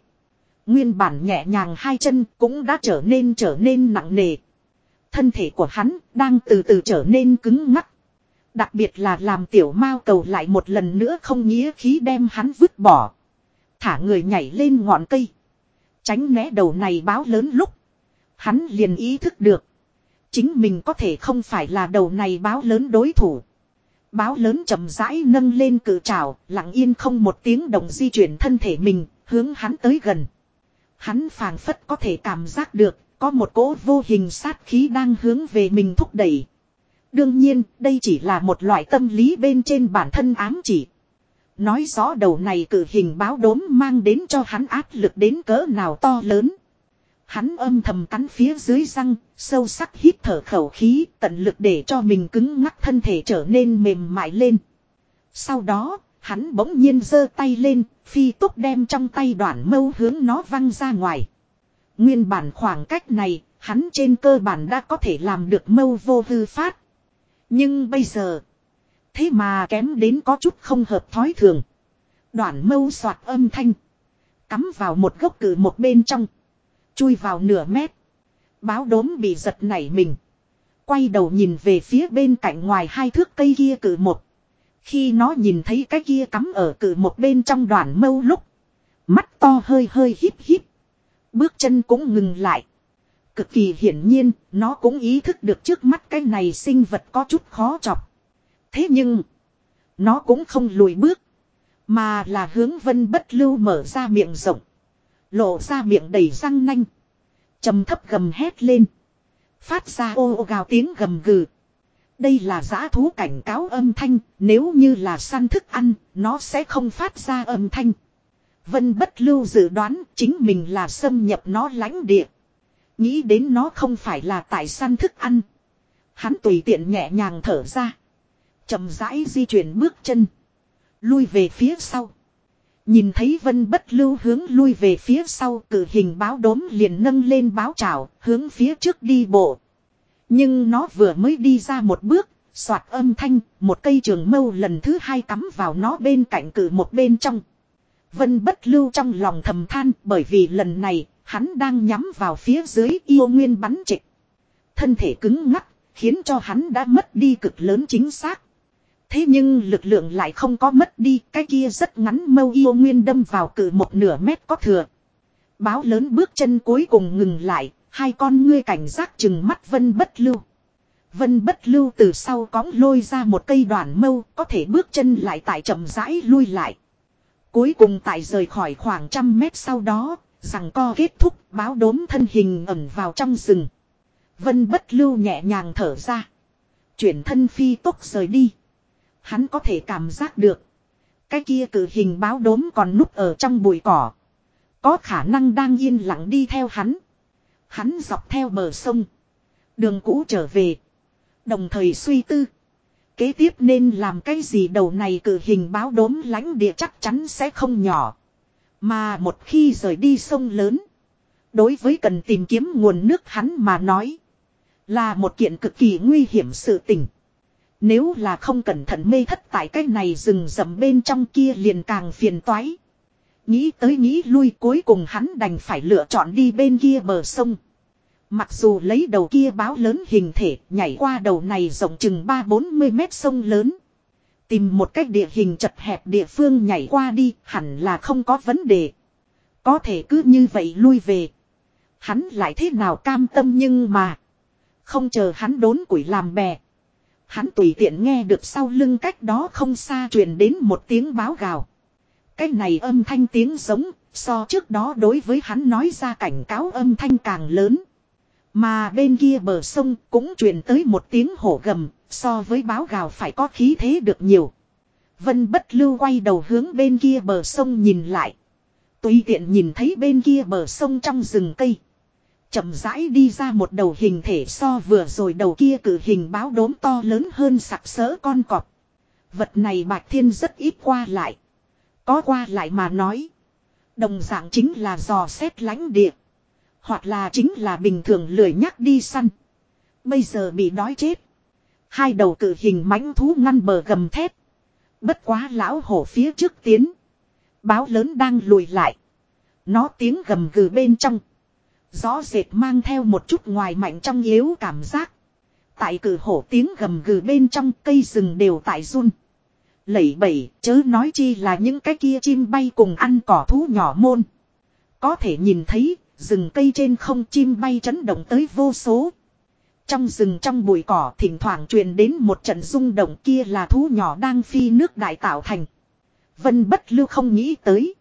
Nguyên bản nhẹ nhàng hai chân cũng đã trở nên trở nên nặng nề. Thân thể của hắn đang từ từ trở nên cứng ngắc. Đặc biệt là làm tiểu mao cầu lại một lần nữa không nghĩa khí đem hắn vứt bỏ. Thả người nhảy lên ngọn cây. Tránh né đầu này báo lớn lúc. Hắn liền ý thức được. Chính mình có thể không phải là đầu này báo lớn đối thủ. Báo lớn chậm rãi nâng lên cự trào, lặng yên không một tiếng động di chuyển thân thể mình, hướng hắn tới gần. Hắn phàng phất có thể cảm giác được, có một cỗ vô hình sát khí đang hướng về mình thúc đẩy. Đương nhiên, đây chỉ là một loại tâm lý bên trên bản thân ám chỉ. Nói rõ đầu này cử hình báo đốm mang đến cho hắn áp lực đến cỡ nào to lớn. Hắn âm thầm cắn phía dưới răng, sâu sắc hít thở khẩu khí, tận lực để cho mình cứng ngắc thân thể trở nên mềm mại lên. Sau đó, hắn bỗng nhiên giơ tay lên, phi túc đem trong tay đoạn mâu hướng nó văng ra ngoài. Nguyên bản khoảng cách này, hắn trên cơ bản đã có thể làm được mâu vô hư phát. Nhưng bây giờ, Thế mà kém đến có chút không hợp thói thường. Đoạn mâu soạt âm thanh. Cắm vào một gốc cử một bên trong. Chui vào nửa mét. Báo đốm bị giật nảy mình. Quay đầu nhìn về phía bên cạnh ngoài hai thước cây kia cử một. Khi nó nhìn thấy cái kia cắm ở cử một bên trong đoạn mâu lúc. Mắt to hơi hơi híp híp. Bước chân cũng ngừng lại. Cực kỳ hiển nhiên, nó cũng ý thức được trước mắt cái này sinh vật có chút khó chọc. Thế nhưng, nó cũng không lùi bước. Mà là hướng vân bất lưu mở ra miệng rộng. Lộ ra miệng đầy răng nanh. trầm thấp gầm hét lên. Phát ra ô ô gào tiếng gầm gừ. Đây là giã thú cảnh cáo âm thanh, nếu như là săn thức ăn, nó sẽ không phát ra âm thanh. Vân bất lưu dự đoán chính mình là xâm nhập nó lãnh địa. Nghĩ đến nó không phải là tại săn thức ăn. Hắn tùy tiện nhẹ nhàng thở ra. chậm rãi di chuyển bước chân. Lui về phía sau. Nhìn thấy vân bất lưu hướng lui về phía sau cử hình báo đốm liền nâng lên báo trào hướng phía trước đi bộ. Nhưng nó vừa mới đi ra một bước, soạt âm thanh, một cây trường mâu lần thứ hai cắm vào nó bên cạnh cử một bên trong. Vân bất lưu trong lòng thầm than bởi vì lần này hắn đang nhắm vào phía dưới yêu nguyên bắn trịch. Thân thể cứng ngắc, khiến cho hắn đã mất đi cực lớn chính xác. Thế nhưng lực lượng lại không có mất đi, cái kia rất ngắn mâu yêu nguyên đâm vào cử một nửa mét có thừa. Báo lớn bước chân cuối cùng ngừng lại, hai con ngươi cảnh giác chừng mắt vân bất lưu. Vân bất lưu từ sau cõng lôi ra một cây đoàn mâu, có thể bước chân lại tại chậm rãi lui lại. Cuối cùng tại rời khỏi khoảng trăm mét sau đó, rằng co kết thúc, báo đốm thân hình ẩn vào trong rừng. Vân bất lưu nhẹ nhàng thở ra. Chuyển thân phi tốc rời đi. Hắn có thể cảm giác được. Cái kia cử hình báo đốm còn núp ở trong bụi cỏ. Có khả năng đang yên lặng đi theo hắn. Hắn dọc theo bờ sông. Đường cũ trở về. Đồng thời suy tư. Kế tiếp nên làm cái gì đầu này cử hình báo đốm lãnh địa chắc chắn sẽ không nhỏ. Mà một khi rời đi sông lớn. Đối với cần tìm kiếm nguồn nước hắn mà nói. Là một kiện cực kỳ nguy hiểm sự tình. Nếu là không cẩn thận mê thất tại cái này rừng rậm bên trong kia liền càng phiền toái. Nghĩ tới nghĩ lui cuối cùng hắn đành phải lựa chọn đi bên kia bờ sông. Mặc dù lấy đầu kia báo lớn hình thể, nhảy qua đầu này rộng chừng 3-40 mét sông lớn. Tìm một cách địa hình chật hẹp địa phương nhảy qua đi hẳn là không có vấn đề. Có thể cứ như vậy lui về. Hắn lại thế nào cam tâm nhưng mà. Không chờ hắn đốn củi làm bè. Hắn tùy tiện nghe được sau lưng cách đó không xa truyền đến một tiếng báo gào. Cái này âm thanh tiếng giống, so trước đó đối với hắn nói ra cảnh cáo âm thanh càng lớn. Mà bên kia bờ sông cũng truyền tới một tiếng hổ gầm, so với báo gào phải có khí thế được nhiều. Vân bất lưu quay đầu hướng bên kia bờ sông nhìn lại. Tùy tiện nhìn thấy bên kia bờ sông trong rừng cây. chậm rãi đi ra một đầu hình thể so vừa rồi đầu kia cử hình báo đốm to lớn hơn sặc sỡ con cọp. Vật này bạch thiên rất ít qua lại. Có qua lại mà nói. Đồng dạng chính là dò xét lãnh địa. Hoặc là chính là bình thường lười nhắc đi săn. Bây giờ bị đói chết. Hai đầu cử hình mãnh thú ngăn bờ gầm thép. Bất quá lão hổ phía trước tiến. Báo lớn đang lùi lại. Nó tiếng gầm gừ bên trong. Gió dệt mang theo một chút ngoài mạnh trong yếu cảm giác. Tại cử hổ tiếng gầm gừ bên trong cây rừng đều tại run. Lẩy bẩy, chớ nói chi là những cái kia chim bay cùng ăn cỏ thú nhỏ môn. Có thể nhìn thấy, rừng cây trên không chim bay chấn động tới vô số. Trong rừng trong bụi cỏ thỉnh thoảng truyền đến một trận rung động kia là thú nhỏ đang phi nước đại tạo thành. Vân bất lưu không nghĩ tới.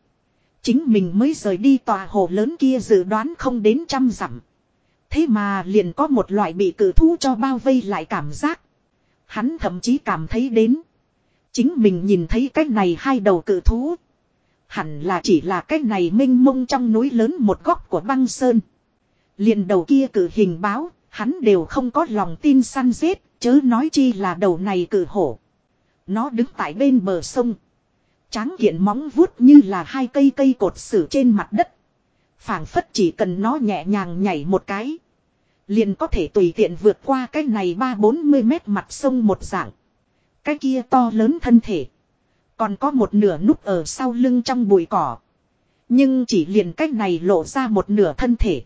Chính mình mới rời đi tòa hồ lớn kia dự đoán không đến trăm dặm. Thế mà liền có một loại bị cử thú cho bao vây lại cảm giác. Hắn thậm chí cảm thấy đến. Chính mình nhìn thấy cái này hai đầu cử thú. Hẳn là chỉ là cái này minh mông trong núi lớn một góc của băng sơn. Liền đầu kia cử hình báo, hắn đều không có lòng tin săn giết, chớ nói chi là đầu này cử hổ. Nó đứng tại bên bờ sông. Tráng kiện móng vuốt như là hai cây cây cột sử trên mặt đất. phảng phất chỉ cần nó nhẹ nhàng nhảy một cái. Liền có thể tùy tiện vượt qua cái này ba bốn mươi mét mặt sông một dạng. Cái kia to lớn thân thể. Còn có một nửa núp ở sau lưng trong bụi cỏ. Nhưng chỉ liền cách này lộ ra một nửa thân thể.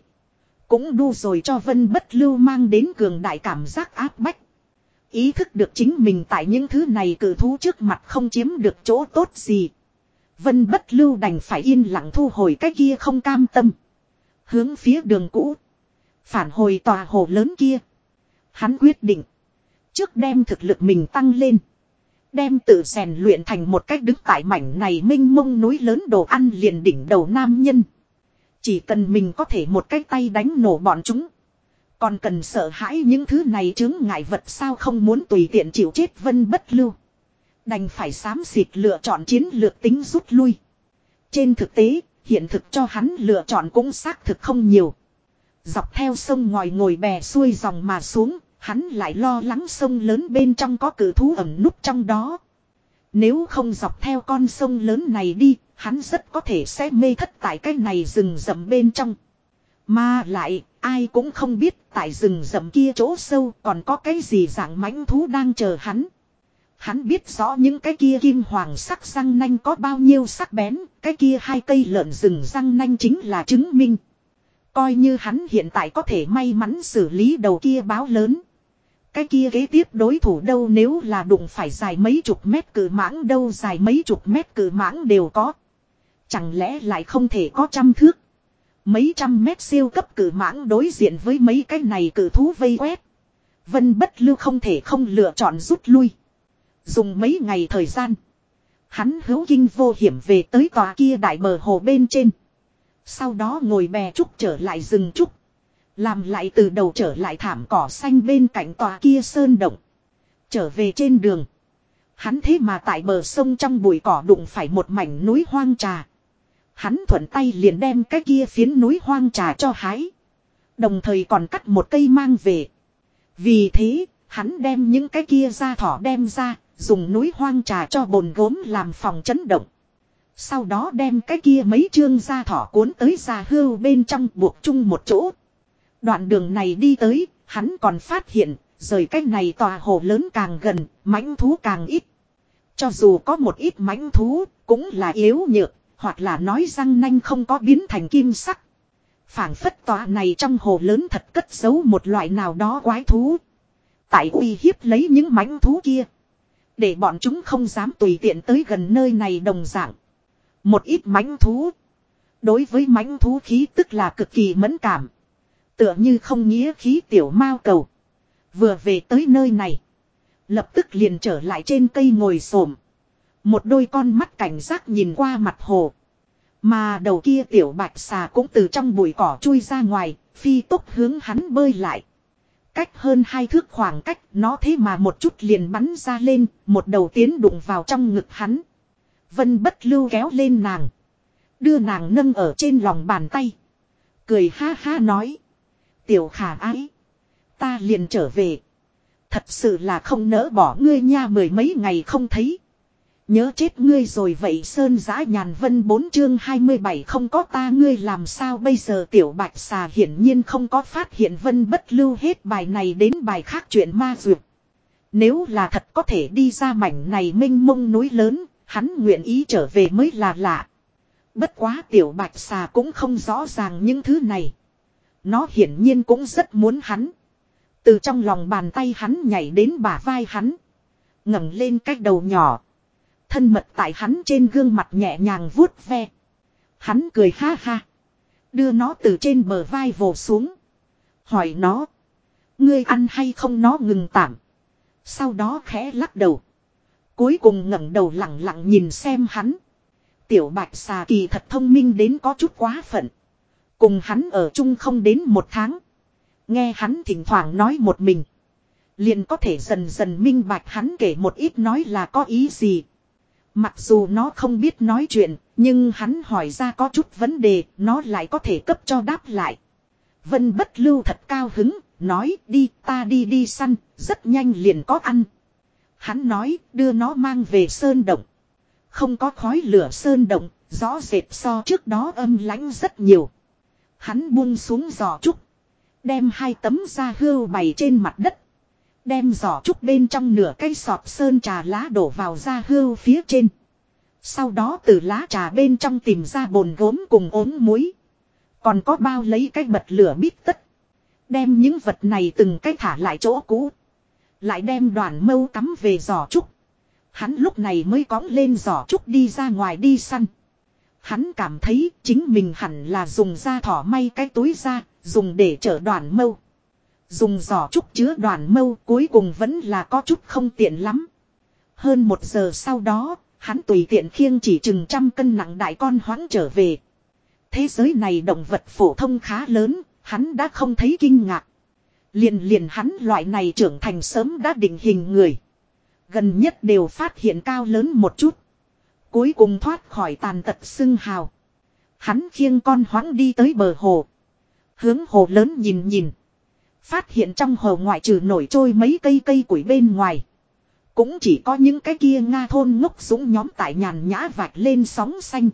Cũng đu rồi cho vân bất lưu mang đến cường đại cảm giác áp bách. Ý thức được chính mình tại những thứ này cử thú trước mặt không chiếm được chỗ tốt gì. Vân bất lưu đành phải yên lặng thu hồi cái kia không cam tâm. Hướng phía đường cũ. Phản hồi tòa hồ lớn kia. Hắn quyết định. Trước đem thực lực mình tăng lên. Đem tự rèn luyện thành một cách đứng tại mảnh này minh mông núi lớn đồ ăn liền đỉnh đầu nam nhân. Chỉ cần mình có thể một cái tay đánh nổ bọn chúng. Còn cần sợ hãi những thứ này chứng ngại vật sao không muốn tùy tiện chịu chết vân bất lưu. Đành phải xám xịt lựa chọn chiến lược tính rút lui. Trên thực tế, hiện thực cho hắn lựa chọn cũng xác thực không nhiều. Dọc theo sông ngòi ngồi bè xuôi dòng mà xuống, hắn lại lo lắng sông lớn bên trong có cử thú ẩm núp trong đó. Nếu không dọc theo con sông lớn này đi, hắn rất có thể sẽ mê thất tại cái này rừng rậm bên trong. Mà lại, ai cũng không biết tại rừng rậm kia chỗ sâu còn có cái gì dạng mãnh thú đang chờ hắn. Hắn biết rõ những cái kia kim hoàng sắc răng nanh có bao nhiêu sắc bén, cái kia hai cây lợn rừng răng nanh chính là chứng minh. Coi như hắn hiện tại có thể may mắn xử lý đầu kia báo lớn. Cái kia kế tiếp đối thủ đâu nếu là đụng phải dài mấy chục mét cử mãng đâu dài mấy chục mét cử mãng đều có. Chẳng lẽ lại không thể có trăm thước. Mấy trăm mét siêu cấp cử mãng đối diện với mấy cái này cử thú vây quét. Vân bất lưu không thể không lựa chọn rút lui. Dùng mấy ngày thời gian. Hắn hữu kinh vô hiểm về tới tòa kia đại bờ hồ bên trên. Sau đó ngồi bè trúc trở lại rừng trúc. Làm lại từ đầu trở lại thảm cỏ xanh bên cạnh tòa kia sơn động. Trở về trên đường. Hắn thế mà tại bờ sông trong bụi cỏ đụng phải một mảnh núi hoang trà. Hắn thuận tay liền đem cái kia phiến núi hoang trà cho hái. Đồng thời còn cắt một cây mang về. Vì thế, hắn đem những cái kia ra thỏ đem ra, dùng núi hoang trà cho bồn gốm làm phòng chấn động. Sau đó đem cái kia mấy chương ra thỏ cuốn tới ra hưu bên trong buộc chung một chỗ. Đoạn đường này đi tới, hắn còn phát hiện, rời cái này tòa hồ lớn càng gần, mãnh thú càng ít. Cho dù có một ít mãnh thú, cũng là yếu nhược, hoặc là nói răng nanh không có biến thành kim sắc. phảng phất tòa này trong hồ lớn thật cất giấu một loại nào đó quái thú. Tại uy hiếp lấy những mãnh thú kia. Để bọn chúng không dám tùy tiện tới gần nơi này đồng dạng. Một ít mãnh thú. Đối với mãnh thú khí tức là cực kỳ mẫn cảm. Tựa như không nghĩa khí tiểu mao cầu. Vừa về tới nơi này. Lập tức liền trở lại trên cây ngồi xổm Một đôi con mắt cảnh giác nhìn qua mặt hồ. Mà đầu kia tiểu bạch xà cũng từ trong bụi cỏ chui ra ngoài, phi tốc hướng hắn bơi lại. Cách hơn hai thước khoảng cách, nó thế mà một chút liền bắn ra lên, một đầu tiến đụng vào trong ngực hắn. Vân bất lưu kéo lên nàng. Đưa nàng nâng ở trên lòng bàn tay. Cười ha ha nói. Tiểu khả ái. Ta liền trở về. Thật sự là không nỡ bỏ ngươi nha mười mấy ngày không thấy. Nhớ chết ngươi rồi vậy Sơn giã nhàn vân bốn chương 27 không có ta ngươi làm sao bây giờ tiểu bạch xà hiển nhiên không có phát hiện vân bất lưu hết bài này đến bài khác chuyện ma duyệt. Nếu là thật có thể đi ra mảnh này minh mông núi lớn, hắn nguyện ý trở về mới là lạ. Bất quá tiểu bạch xà cũng không rõ ràng những thứ này. Nó hiển nhiên cũng rất muốn hắn. Từ trong lòng bàn tay hắn nhảy đến bả vai hắn. ngẩng lên cách đầu nhỏ. Thân mật tại hắn trên gương mặt nhẹ nhàng vuốt ve. Hắn cười ha ha. Đưa nó từ trên bờ vai vồ xuống. Hỏi nó. Ngươi ăn hay không nó ngừng tạm. Sau đó khẽ lắc đầu. Cuối cùng ngẩng đầu lặng lặng nhìn xem hắn. Tiểu bạch xà kỳ thật thông minh đến có chút quá phận. Cùng hắn ở chung không đến một tháng. Nghe hắn thỉnh thoảng nói một mình. Liền có thể dần dần minh bạch hắn kể một ít nói là có ý gì. Mặc dù nó không biết nói chuyện, nhưng hắn hỏi ra có chút vấn đề, nó lại có thể cấp cho đáp lại. Vân bất lưu thật cao hứng, nói đi ta đi đi săn, rất nhanh liền có ăn. Hắn nói đưa nó mang về sơn động. Không có khói lửa sơn động, rõ rệt so trước đó âm lãnh rất nhiều. Hắn buông xuống giò trúc. Đem hai tấm da hưu bày trên mặt đất. Đem giỏ trúc bên trong nửa cây sọt sơn trà lá đổ vào da hưu phía trên. Sau đó từ lá trà bên trong tìm ra bồn gốm cùng ốm muối. Còn có bao lấy cái bật lửa bít tất. Đem những vật này từng cái thả lại chỗ cũ. Lại đem đoàn mâu cắm về giỏ trúc. Hắn lúc này mới cõng lên giỏ trúc đi ra ngoài đi săn. Hắn cảm thấy chính mình hẳn là dùng da thỏ may cái túi ra, dùng để chở đoàn mâu. Dùng giỏ trúc chứa đoàn mâu cuối cùng vẫn là có chút không tiện lắm. Hơn một giờ sau đó, hắn tùy tiện khiêng chỉ chừng trăm cân nặng đại con hoáng trở về. Thế giới này động vật phổ thông khá lớn, hắn đã không thấy kinh ngạc. Liền liền hắn loại này trưởng thành sớm đã định hình người. Gần nhất đều phát hiện cao lớn một chút. Cuối cùng thoát khỏi tàn tật xưng hào. Hắn khiêng con hoáng đi tới bờ hồ. Hướng hồ lớn nhìn nhìn. Phát hiện trong hồ ngoại trừ nổi trôi mấy cây cây củi bên ngoài. Cũng chỉ có những cái kia Nga thôn ngốc súng nhóm tại nhàn nhã vạch lên sóng xanh.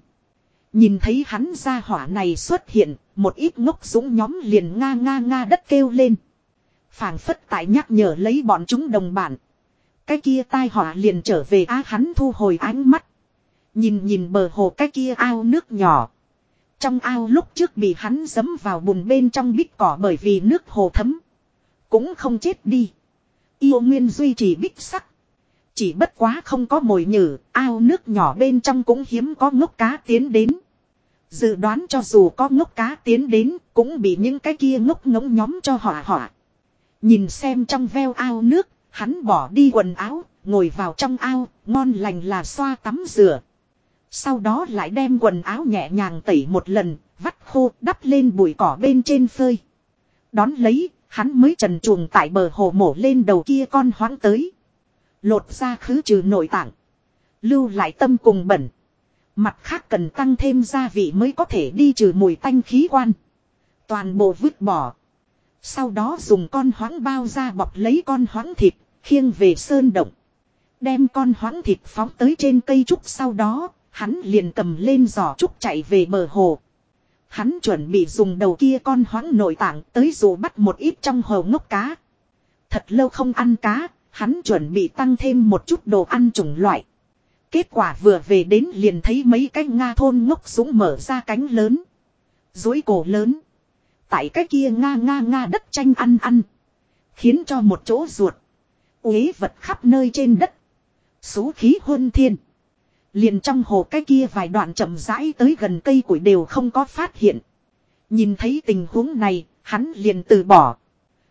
Nhìn thấy hắn ra hỏa này xuất hiện, một ít ngốc súng nhóm liền nga nga nga đất kêu lên. phảng phất tại nhắc nhở lấy bọn chúng đồng bản. Cái kia tai họa liền trở về á hắn thu hồi ánh mắt. Nhìn nhìn bờ hồ cái kia ao nước nhỏ. Trong ao lúc trước bị hắn dấm vào bùn bên trong bích cỏ bởi vì nước hồ thấm. Cũng không chết đi. Yêu nguyên duy trì bích sắc. Chỉ bất quá không có mồi nhử, ao nước nhỏ bên trong cũng hiếm có ngốc cá tiến đến. Dự đoán cho dù có ngốc cá tiến đến, cũng bị những cái kia ngốc ngống nhóm cho hỏa hỏa. Nhìn xem trong veo ao nước, hắn bỏ đi quần áo, ngồi vào trong ao, ngon lành là xoa tắm rửa. Sau đó lại đem quần áo nhẹ nhàng tẩy một lần, vắt khô đắp lên bụi cỏ bên trên phơi. Đón lấy, hắn mới trần chuồng tại bờ hồ mổ lên đầu kia con hoáng tới. Lột ra khứ trừ nội tạng. Lưu lại tâm cùng bẩn. Mặt khác cần tăng thêm gia vị mới có thể đi trừ mùi tanh khí quan. Toàn bộ vứt bỏ. Sau đó dùng con hoáng bao ra bọc lấy con hoáng thịt, khiêng về sơn động. Đem con hoáng thịt phóng tới trên cây trúc sau đó, hắn liền cầm lên giỏ trúc chạy về bờ hồ. Hắn chuẩn bị dùng đầu kia con hoáng nội tảng tới dù bắt một ít trong hồ ngốc cá. Thật lâu không ăn cá, hắn chuẩn bị tăng thêm một chút đồ ăn chủng loại. Kết quả vừa về đến liền thấy mấy cái Nga thôn ngốc súng mở ra cánh lớn. Dối cổ lớn. Tại cái kia Nga Nga Nga đất tranh ăn ăn. Khiến cho một chỗ ruột. Uế vật khắp nơi trên đất. Số khí huân thiên. Liền trong hồ cái kia vài đoạn chậm rãi tới gần cây củi đều không có phát hiện. Nhìn thấy tình huống này, hắn liền từ bỏ.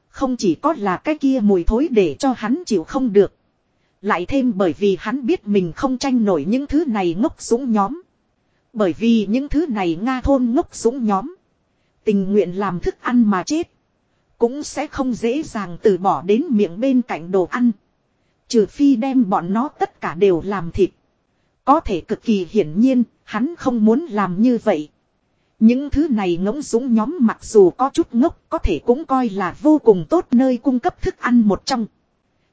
Không chỉ có là cái kia mùi thối để cho hắn chịu không được. Lại thêm bởi vì hắn biết mình không tranh nổi những thứ này ngốc súng nhóm. Bởi vì những thứ này Nga thôn ngốc súng nhóm. Tình nguyện làm thức ăn mà chết. Cũng sẽ không dễ dàng từ bỏ đến miệng bên cạnh đồ ăn. Trừ phi đem bọn nó tất cả đều làm thịt. Có thể cực kỳ hiển nhiên, hắn không muốn làm như vậy. Những thứ này ngỗng súng nhóm mặc dù có chút ngốc có thể cũng coi là vô cùng tốt nơi cung cấp thức ăn một trong.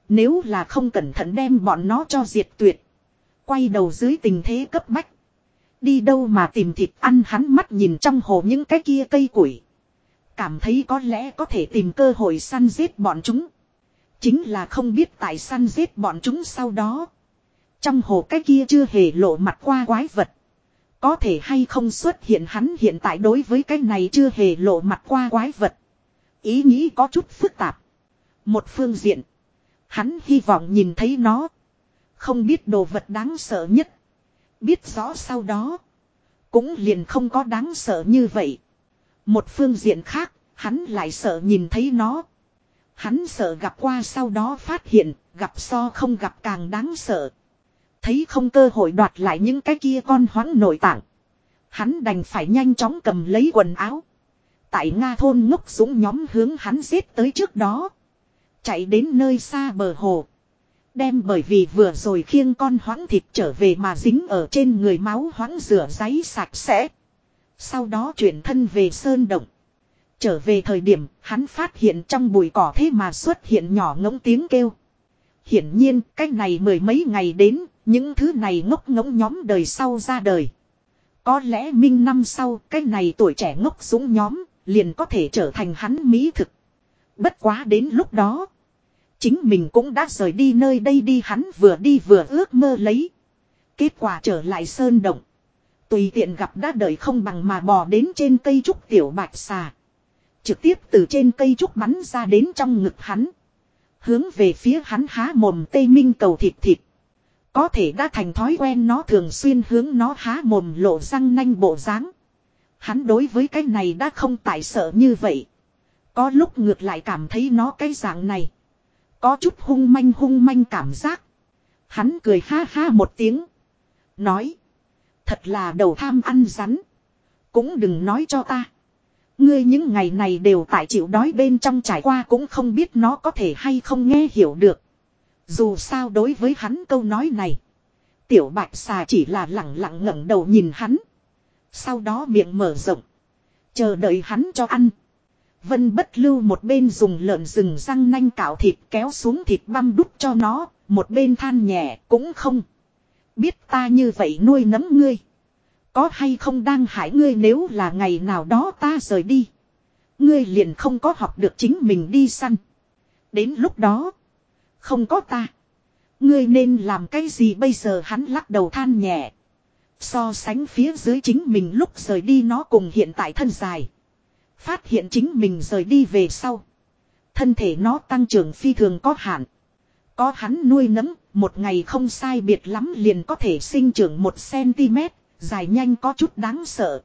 Nếu là không cẩn thận đem bọn nó cho diệt tuyệt. Quay đầu dưới tình thế cấp bách. Đi đâu mà tìm thịt ăn hắn mắt nhìn trong hồ những cái kia cây củi. Cảm thấy có lẽ có thể tìm cơ hội săn giết bọn chúng. Chính là không biết tại săn giết bọn chúng sau đó. Trong hồ cái kia chưa hề lộ mặt qua quái vật. Có thể hay không xuất hiện hắn hiện tại đối với cái này chưa hề lộ mặt qua quái vật. Ý nghĩ có chút phức tạp. Một phương diện. Hắn hy vọng nhìn thấy nó. Không biết đồ vật đáng sợ nhất. Biết rõ sau đó. Cũng liền không có đáng sợ như vậy. Một phương diện khác, hắn lại sợ nhìn thấy nó. Hắn sợ gặp qua sau đó phát hiện, gặp so không gặp càng đáng sợ. Thấy không cơ hội đoạt lại những cái kia con hoáng nội tạng. Hắn đành phải nhanh chóng cầm lấy quần áo. Tại Nga thôn ngốc súng nhóm hướng hắn giết tới trước đó. Chạy đến nơi xa bờ hồ. Đem bởi vì vừa rồi khiêng con hoáng thịt trở về mà dính ở trên người máu hoáng rửa giấy sạch sẽ. Sau đó chuyển thân về sơn động. Trở về thời điểm, hắn phát hiện trong bụi cỏ thế mà xuất hiện nhỏ ngỗng tiếng kêu. Hiển nhiên cách này mười mấy ngày đến những thứ này ngốc ngỗng nhóm đời sau ra đời. Có lẽ minh năm sau, cái này tuổi trẻ ngốc dũng nhóm, liền có thể trở thành hắn mỹ thực. Bất quá đến lúc đó. Chính mình cũng đã rời đi nơi đây đi, hắn vừa đi vừa ước mơ lấy. Kết quả trở lại sơn động. Tùy tiện gặp đã đợi không bằng mà bò đến trên cây trúc tiểu bạch xà. Trực tiếp từ trên cây trúc bắn ra đến trong ngực hắn. Hướng về phía hắn há mồm tây minh cầu thịt thịt. Có thể đã thành thói quen nó thường xuyên hướng nó há mồm lộ răng nanh bộ dáng. Hắn đối với cái này đã không tại sợ như vậy. Có lúc ngược lại cảm thấy nó cái dạng này. Có chút hung manh hung manh cảm giác. Hắn cười ha ha một tiếng. Nói. Thật là đầu tham ăn rắn. Cũng đừng nói cho ta. Ngươi những ngày này đều tại chịu đói bên trong trải qua cũng không biết nó có thể hay không nghe hiểu được. Dù sao đối với hắn câu nói này. Tiểu bạch xà chỉ là lặng lặng ngẩng đầu nhìn hắn. Sau đó miệng mở rộng. Chờ đợi hắn cho ăn. Vân bất lưu một bên dùng lợn rừng răng nanh cạo thịt kéo xuống thịt băm đút cho nó. Một bên than nhẹ, cũng không. Biết ta như vậy nuôi nấm ngươi. Có hay không đang hại ngươi nếu là ngày nào đó ta rời đi. Ngươi liền không có học được chính mình đi săn. Đến lúc đó. Không có ta. Ngươi nên làm cái gì bây giờ hắn lắc đầu than nhẹ. So sánh phía dưới chính mình lúc rời đi nó cùng hiện tại thân dài. Phát hiện chính mình rời đi về sau. Thân thể nó tăng trưởng phi thường có hạn. Có hắn nuôi nấng, một ngày không sai biệt lắm liền có thể sinh trưởng một cm, dài nhanh có chút đáng sợ.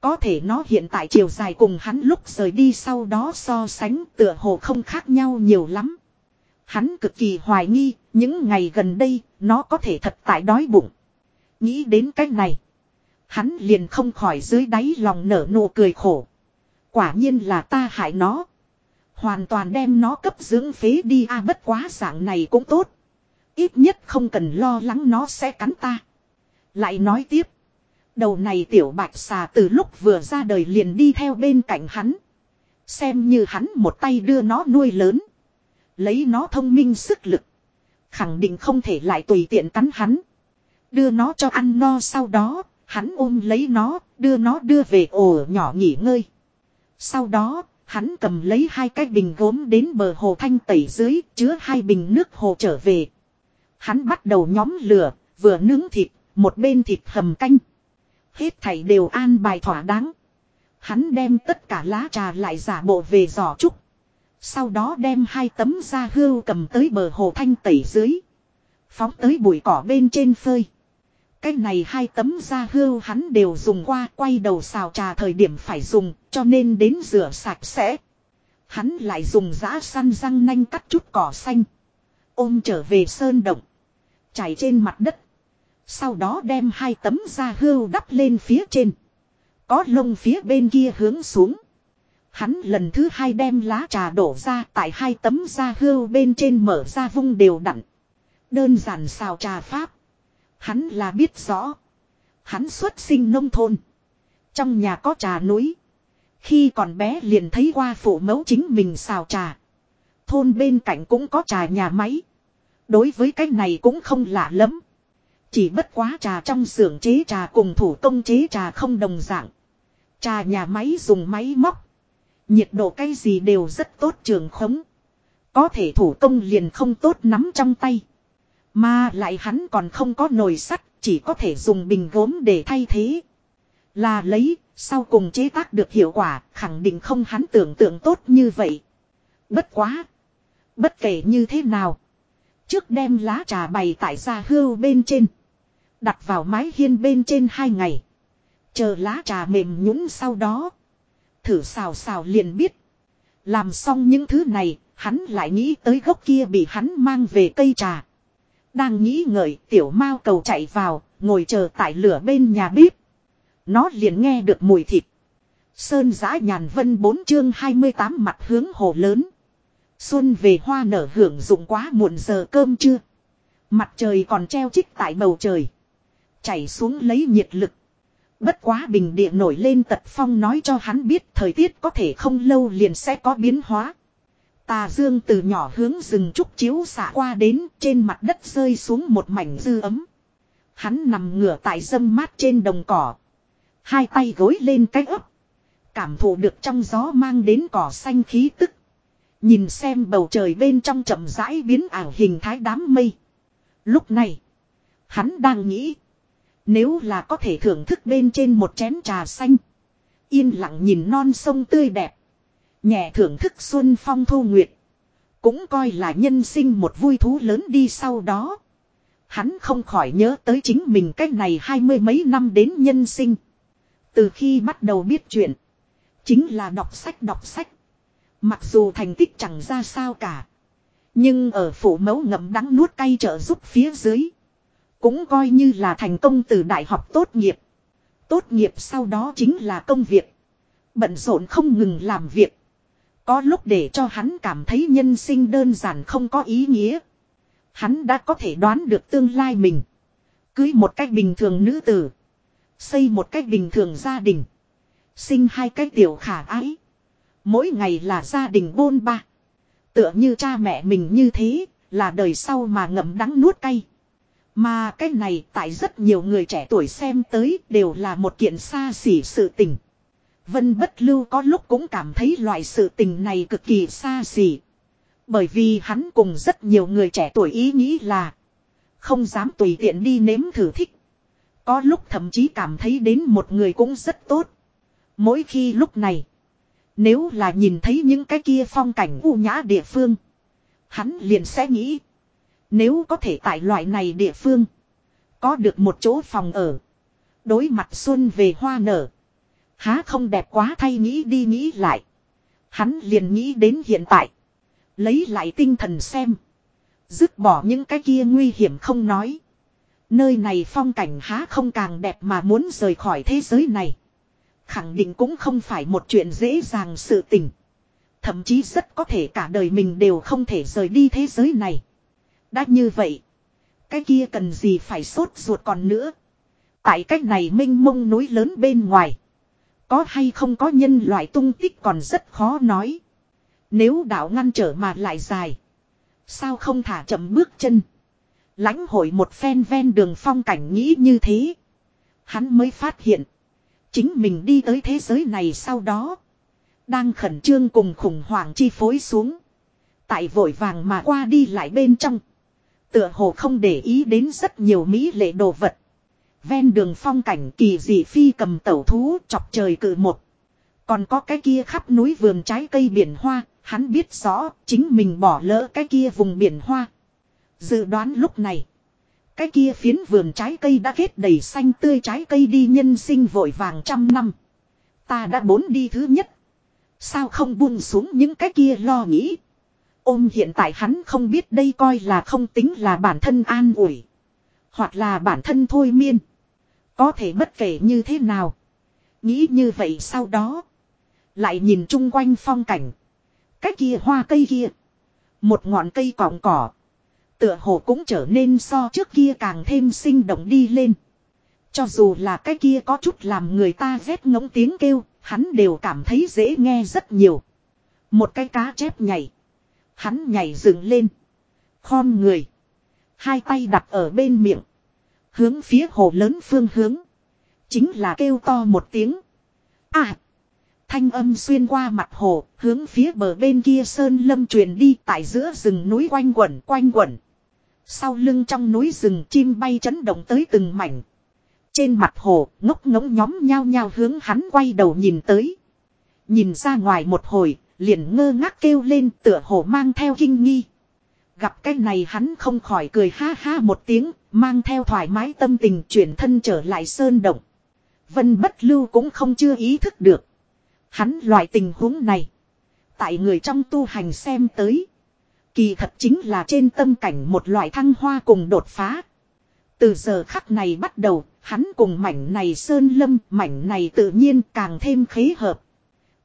Có thể nó hiện tại chiều dài cùng hắn lúc rời đi sau đó so sánh tựa hồ không khác nhau nhiều lắm. Hắn cực kỳ hoài nghi, những ngày gần đây, nó có thể thật tại đói bụng. Nghĩ đến cách này. Hắn liền không khỏi dưới đáy lòng nở nụ cười khổ. Quả nhiên là ta hại nó. Hoàn toàn đem nó cấp dưỡng phế đi a bất quá dạng này cũng tốt. Ít nhất không cần lo lắng nó sẽ cắn ta. Lại nói tiếp. Đầu này tiểu bạch xà từ lúc vừa ra đời liền đi theo bên cạnh hắn. Xem như hắn một tay đưa nó nuôi lớn. Lấy nó thông minh sức lực. Khẳng định không thể lại tùy tiện cắn hắn. Đưa nó cho ăn no sau đó, hắn ôm lấy nó, đưa nó đưa về ổ nhỏ nghỉ ngơi. Sau đó, hắn cầm lấy hai cái bình gốm đến bờ hồ thanh tẩy dưới, chứa hai bình nước hồ trở về. Hắn bắt đầu nhóm lửa, vừa nướng thịt, một bên thịt hầm canh. Hết thảy đều an bài thỏa đáng. Hắn đem tất cả lá trà lại giả bộ về giỏ trúc. Sau đó đem hai tấm da hưu cầm tới bờ hồ thanh tẩy dưới. Phóng tới bụi cỏ bên trên phơi. Cái này hai tấm da hưu hắn đều dùng qua quay đầu xào trà thời điểm phải dùng, cho nên đến rửa sạch sẽ. Hắn lại dùng giã săn răng nanh cắt chút cỏ xanh. Ôm trở về sơn động. Chảy trên mặt đất. Sau đó đem hai tấm da hưu đắp lên phía trên. Có lông phía bên kia hướng xuống. Hắn lần thứ hai đem lá trà đổ ra tại hai tấm da hưu bên trên mở ra vung đều đặn. Đơn giản xào trà pháp. Hắn là biết rõ. Hắn xuất sinh nông thôn. Trong nhà có trà núi. Khi còn bé liền thấy qua phụ mẫu chính mình xào trà. Thôn bên cạnh cũng có trà nhà máy. Đối với cái này cũng không lạ lắm. Chỉ bất quá trà trong xưởng chế trà cùng thủ công chế trà không đồng dạng. Trà nhà máy dùng máy móc. Nhiệt độ cái gì đều rất tốt trường khống. Có thể thủ công liền không tốt nắm trong tay. Mà lại hắn còn không có nồi sắt, chỉ có thể dùng bình gốm để thay thế. Là lấy, sau cùng chế tác được hiệu quả, khẳng định không hắn tưởng tượng tốt như vậy. Bất quá. Bất kể như thế nào. Trước đem lá trà bày tại gia hưu bên trên. Đặt vào mái hiên bên trên hai ngày. Chờ lá trà mềm nhũng sau đó. Thử xào xào liền biết. Làm xong những thứ này, hắn lại nghĩ tới gốc kia bị hắn mang về cây trà. Đang nghĩ ngợi tiểu mao cầu chạy vào, ngồi chờ tại lửa bên nhà bếp. Nó liền nghe được mùi thịt. Sơn giã nhàn vân bốn chương 28 mặt hướng hồ lớn. Xuân về hoa nở hưởng dụng quá muộn giờ cơm chưa. Mặt trời còn treo chích tại bầu trời. Chảy xuống lấy nhiệt lực. Bất quá bình địa nổi lên tật phong nói cho hắn biết thời tiết có thể không lâu liền sẽ có biến hóa. Tà dương từ nhỏ hướng rừng trúc chiếu xạ qua đến trên mặt đất rơi xuống một mảnh dư ấm. Hắn nằm ngửa tại dâm mát trên đồng cỏ. Hai tay gối lên cái ấp. Cảm thụ được trong gió mang đến cỏ xanh khí tức. Nhìn xem bầu trời bên trong chậm rãi biến ảo hình thái đám mây. Lúc này, hắn đang nghĩ. Nếu là có thể thưởng thức bên trên một chén trà xanh. Yên lặng nhìn non sông tươi đẹp. Nhẹ thưởng thức xuân phong thu nguyệt. Cũng coi là nhân sinh một vui thú lớn đi sau đó. Hắn không khỏi nhớ tới chính mình cách này hai mươi mấy năm đến nhân sinh. Từ khi bắt đầu biết chuyện. Chính là đọc sách đọc sách. Mặc dù thành tích chẳng ra sao cả. Nhưng ở phủ mẫu ngậm đắng nuốt cay trợ giúp phía dưới. Cũng coi như là thành công từ đại học tốt nghiệp. Tốt nghiệp sau đó chính là công việc. Bận rộn không ngừng làm việc. Có lúc để cho hắn cảm thấy nhân sinh đơn giản không có ý nghĩa. Hắn đã có thể đoán được tương lai mình. Cưới một cách bình thường nữ tử. Xây một cách bình thường gia đình. Sinh hai cái tiểu khả ái. Mỗi ngày là gia đình bôn ba. Tựa như cha mẹ mình như thế, là đời sau mà ngậm đắng nuốt cay. Mà cái này tại rất nhiều người trẻ tuổi xem tới đều là một kiện xa xỉ sự tình. Vân bất lưu có lúc cũng cảm thấy loại sự tình này cực kỳ xa xỉ. Bởi vì hắn cùng rất nhiều người trẻ tuổi ý nghĩ là không dám tùy tiện đi nếm thử thích. Có lúc thậm chí cảm thấy đến một người cũng rất tốt. Mỗi khi lúc này, nếu là nhìn thấy những cái kia phong cảnh u nhã địa phương, hắn liền sẽ nghĩ. Nếu có thể tại loại này địa phương, có được một chỗ phòng ở. Đối mặt xuân về hoa nở. Há không đẹp quá thay nghĩ đi nghĩ lại. Hắn liền nghĩ đến hiện tại. Lấy lại tinh thần xem. Dứt bỏ những cái kia nguy hiểm không nói. Nơi này phong cảnh há không càng đẹp mà muốn rời khỏi thế giới này. Khẳng định cũng không phải một chuyện dễ dàng sự tình. Thậm chí rất có thể cả đời mình đều không thể rời đi thế giới này. Đã như vậy. Cái kia cần gì phải sốt ruột còn nữa. Tại cách này minh mông núi lớn bên ngoài. Có hay không có nhân loại tung tích còn rất khó nói. Nếu đạo ngăn trở mà lại dài. Sao không thả chậm bước chân. lãnh hội một phen ven đường phong cảnh nghĩ như thế. Hắn mới phát hiện. Chính mình đi tới thế giới này sau đó. Đang khẩn trương cùng khủng hoảng chi phối xuống. Tại vội vàng mà qua đi lại bên trong. Tựa hồ không để ý đến rất nhiều mỹ lệ đồ vật. Ven đường phong cảnh kỳ dị phi cầm tẩu thú chọc trời cự một. Còn có cái kia khắp núi vườn trái cây biển hoa, hắn biết rõ chính mình bỏ lỡ cái kia vùng biển hoa. Dự đoán lúc này, cái kia phiến vườn trái cây đã kết đầy xanh tươi trái cây đi nhân sinh vội vàng trăm năm. Ta đã bốn đi thứ nhất. Sao không buông xuống những cái kia lo nghĩ. Ôm hiện tại hắn không biết đây coi là không tính là bản thân an ủi. Hoặc là bản thân thôi miên. Có thể bất kể như thế nào. Nghĩ như vậy sau đó. Lại nhìn chung quanh phong cảnh. Cái kia hoa cây kia. Một ngọn cây cọng cỏ. Tựa hồ cũng trở nên so trước kia càng thêm sinh động đi lên. Cho dù là cái kia có chút làm người ta ghét ngống tiếng kêu, hắn đều cảm thấy dễ nghe rất nhiều. Một cái cá chép nhảy. Hắn nhảy dựng lên. Khom người. Hai tay đặt ở bên miệng. Hướng phía hồ lớn phương hướng. Chính là kêu to một tiếng. À. Thanh âm xuyên qua mặt hồ, hướng phía bờ bên kia sơn lâm truyền đi tại giữa rừng núi quanh quẩn quanh quẩn. Sau lưng trong núi rừng chim bay chấn động tới từng mảnh. Trên mặt hồ, ngốc ngỗng nhóm nhao nhao hướng hắn quay đầu nhìn tới. Nhìn ra ngoài một hồi, liền ngơ ngác kêu lên tựa hồ mang theo kinh nghi. Gặp cái này hắn không khỏi cười ha ha một tiếng, mang theo thoải mái tâm tình chuyển thân trở lại sơn động. Vân bất lưu cũng không chưa ý thức được. Hắn loại tình huống này. Tại người trong tu hành xem tới. Kỳ thật chính là trên tâm cảnh một loại thăng hoa cùng đột phá. Từ giờ khắc này bắt đầu, hắn cùng mảnh này sơn lâm, mảnh này tự nhiên càng thêm khế hợp.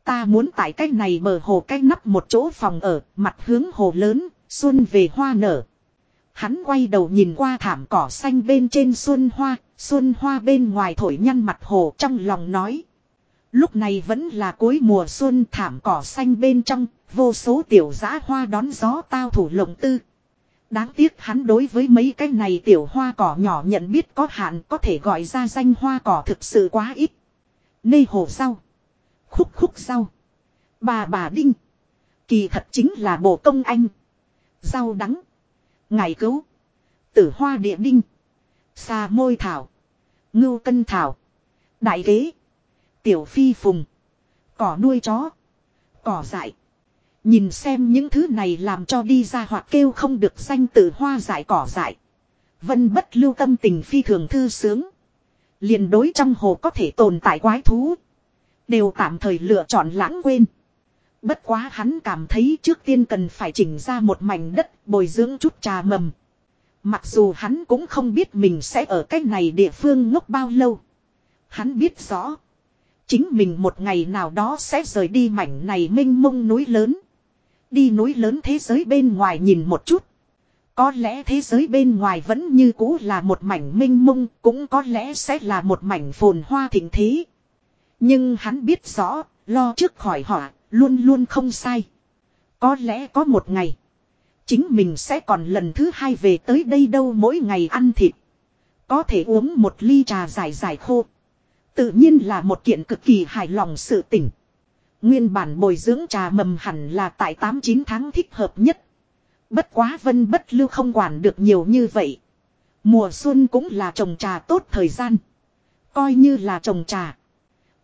Ta muốn tại cách này bờ hồ cái nắp một chỗ phòng ở, mặt hướng hồ lớn, xuân về hoa nở. Hắn quay đầu nhìn qua thảm cỏ xanh bên trên xuân hoa, xuân hoa bên ngoài thổi nhăn mặt hồ trong lòng nói. Lúc này vẫn là cuối mùa xuân thảm cỏ xanh bên trong, vô số tiểu giã hoa đón gió tao thủ lộng tư. Đáng tiếc hắn đối với mấy cái này tiểu hoa cỏ nhỏ nhận biết có hạn có thể gọi ra danh hoa cỏ thực sự quá ít. Nê hồ sau Khúc khúc rau. Bà bà đinh. Kỳ thật chính là bộ công anh. Rau đắng. Ngải cứu. Tử hoa địa đinh. Xà môi thảo. Ngưu cân thảo. Đại ghế. Tiểu phi phùng. Cỏ nuôi chó. Cỏ dại. Nhìn xem những thứ này làm cho đi ra hoặc kêu không được danh từ hoa dại cỏ dại. Vân bất lưu tâm tình phi thường thư sướng. liền đối trong hồ có thể tồn tại quái thú. Đều tạm thời lựa chọn lãng quên. Bất quá hắn cảm thấy trước tiên cần phải chỉnh ra một mảnh đất bồi dưỡng chút trà mầm. Mặc dù hắn cũng không biết mình sẽ ở cách này địa phương ngốc bao lâu. Hắn biết rõ. Chính mình một ngày nào đó sẽ rời đi mảnh này mênh mông núi lớn. Đi núi lớn thế giới bên ngoài nhìn một chút. Có lẽ thế giới bên ngoài vẫn như cũ là một mảnh mênh mông, cũng có lẽ sẽ là một mảnh phồn hoa thịnh thế. Nhưng hắn biết rõ, lo trước khỏi họa, luôn luôn không sai. Có lẽ có một ngày, chính mình sẽ còn lần thứ hai về tới đây đâu mỗi ngày ăn thịt. Có thể uống một ly trà dài dài khô. Tự nhiên là một kiện cực kỳ hài lòng sự tỉnh. Nguyên bản bồi dưỡng trà mầm hẳn là tại 8-9 tháng thích hợp nhất. Bất quá vân bất lưu không quản được nhiều như vậy. Mùa xuân cũng là trồng trà tốt thời gian. Coi như là trồng trà.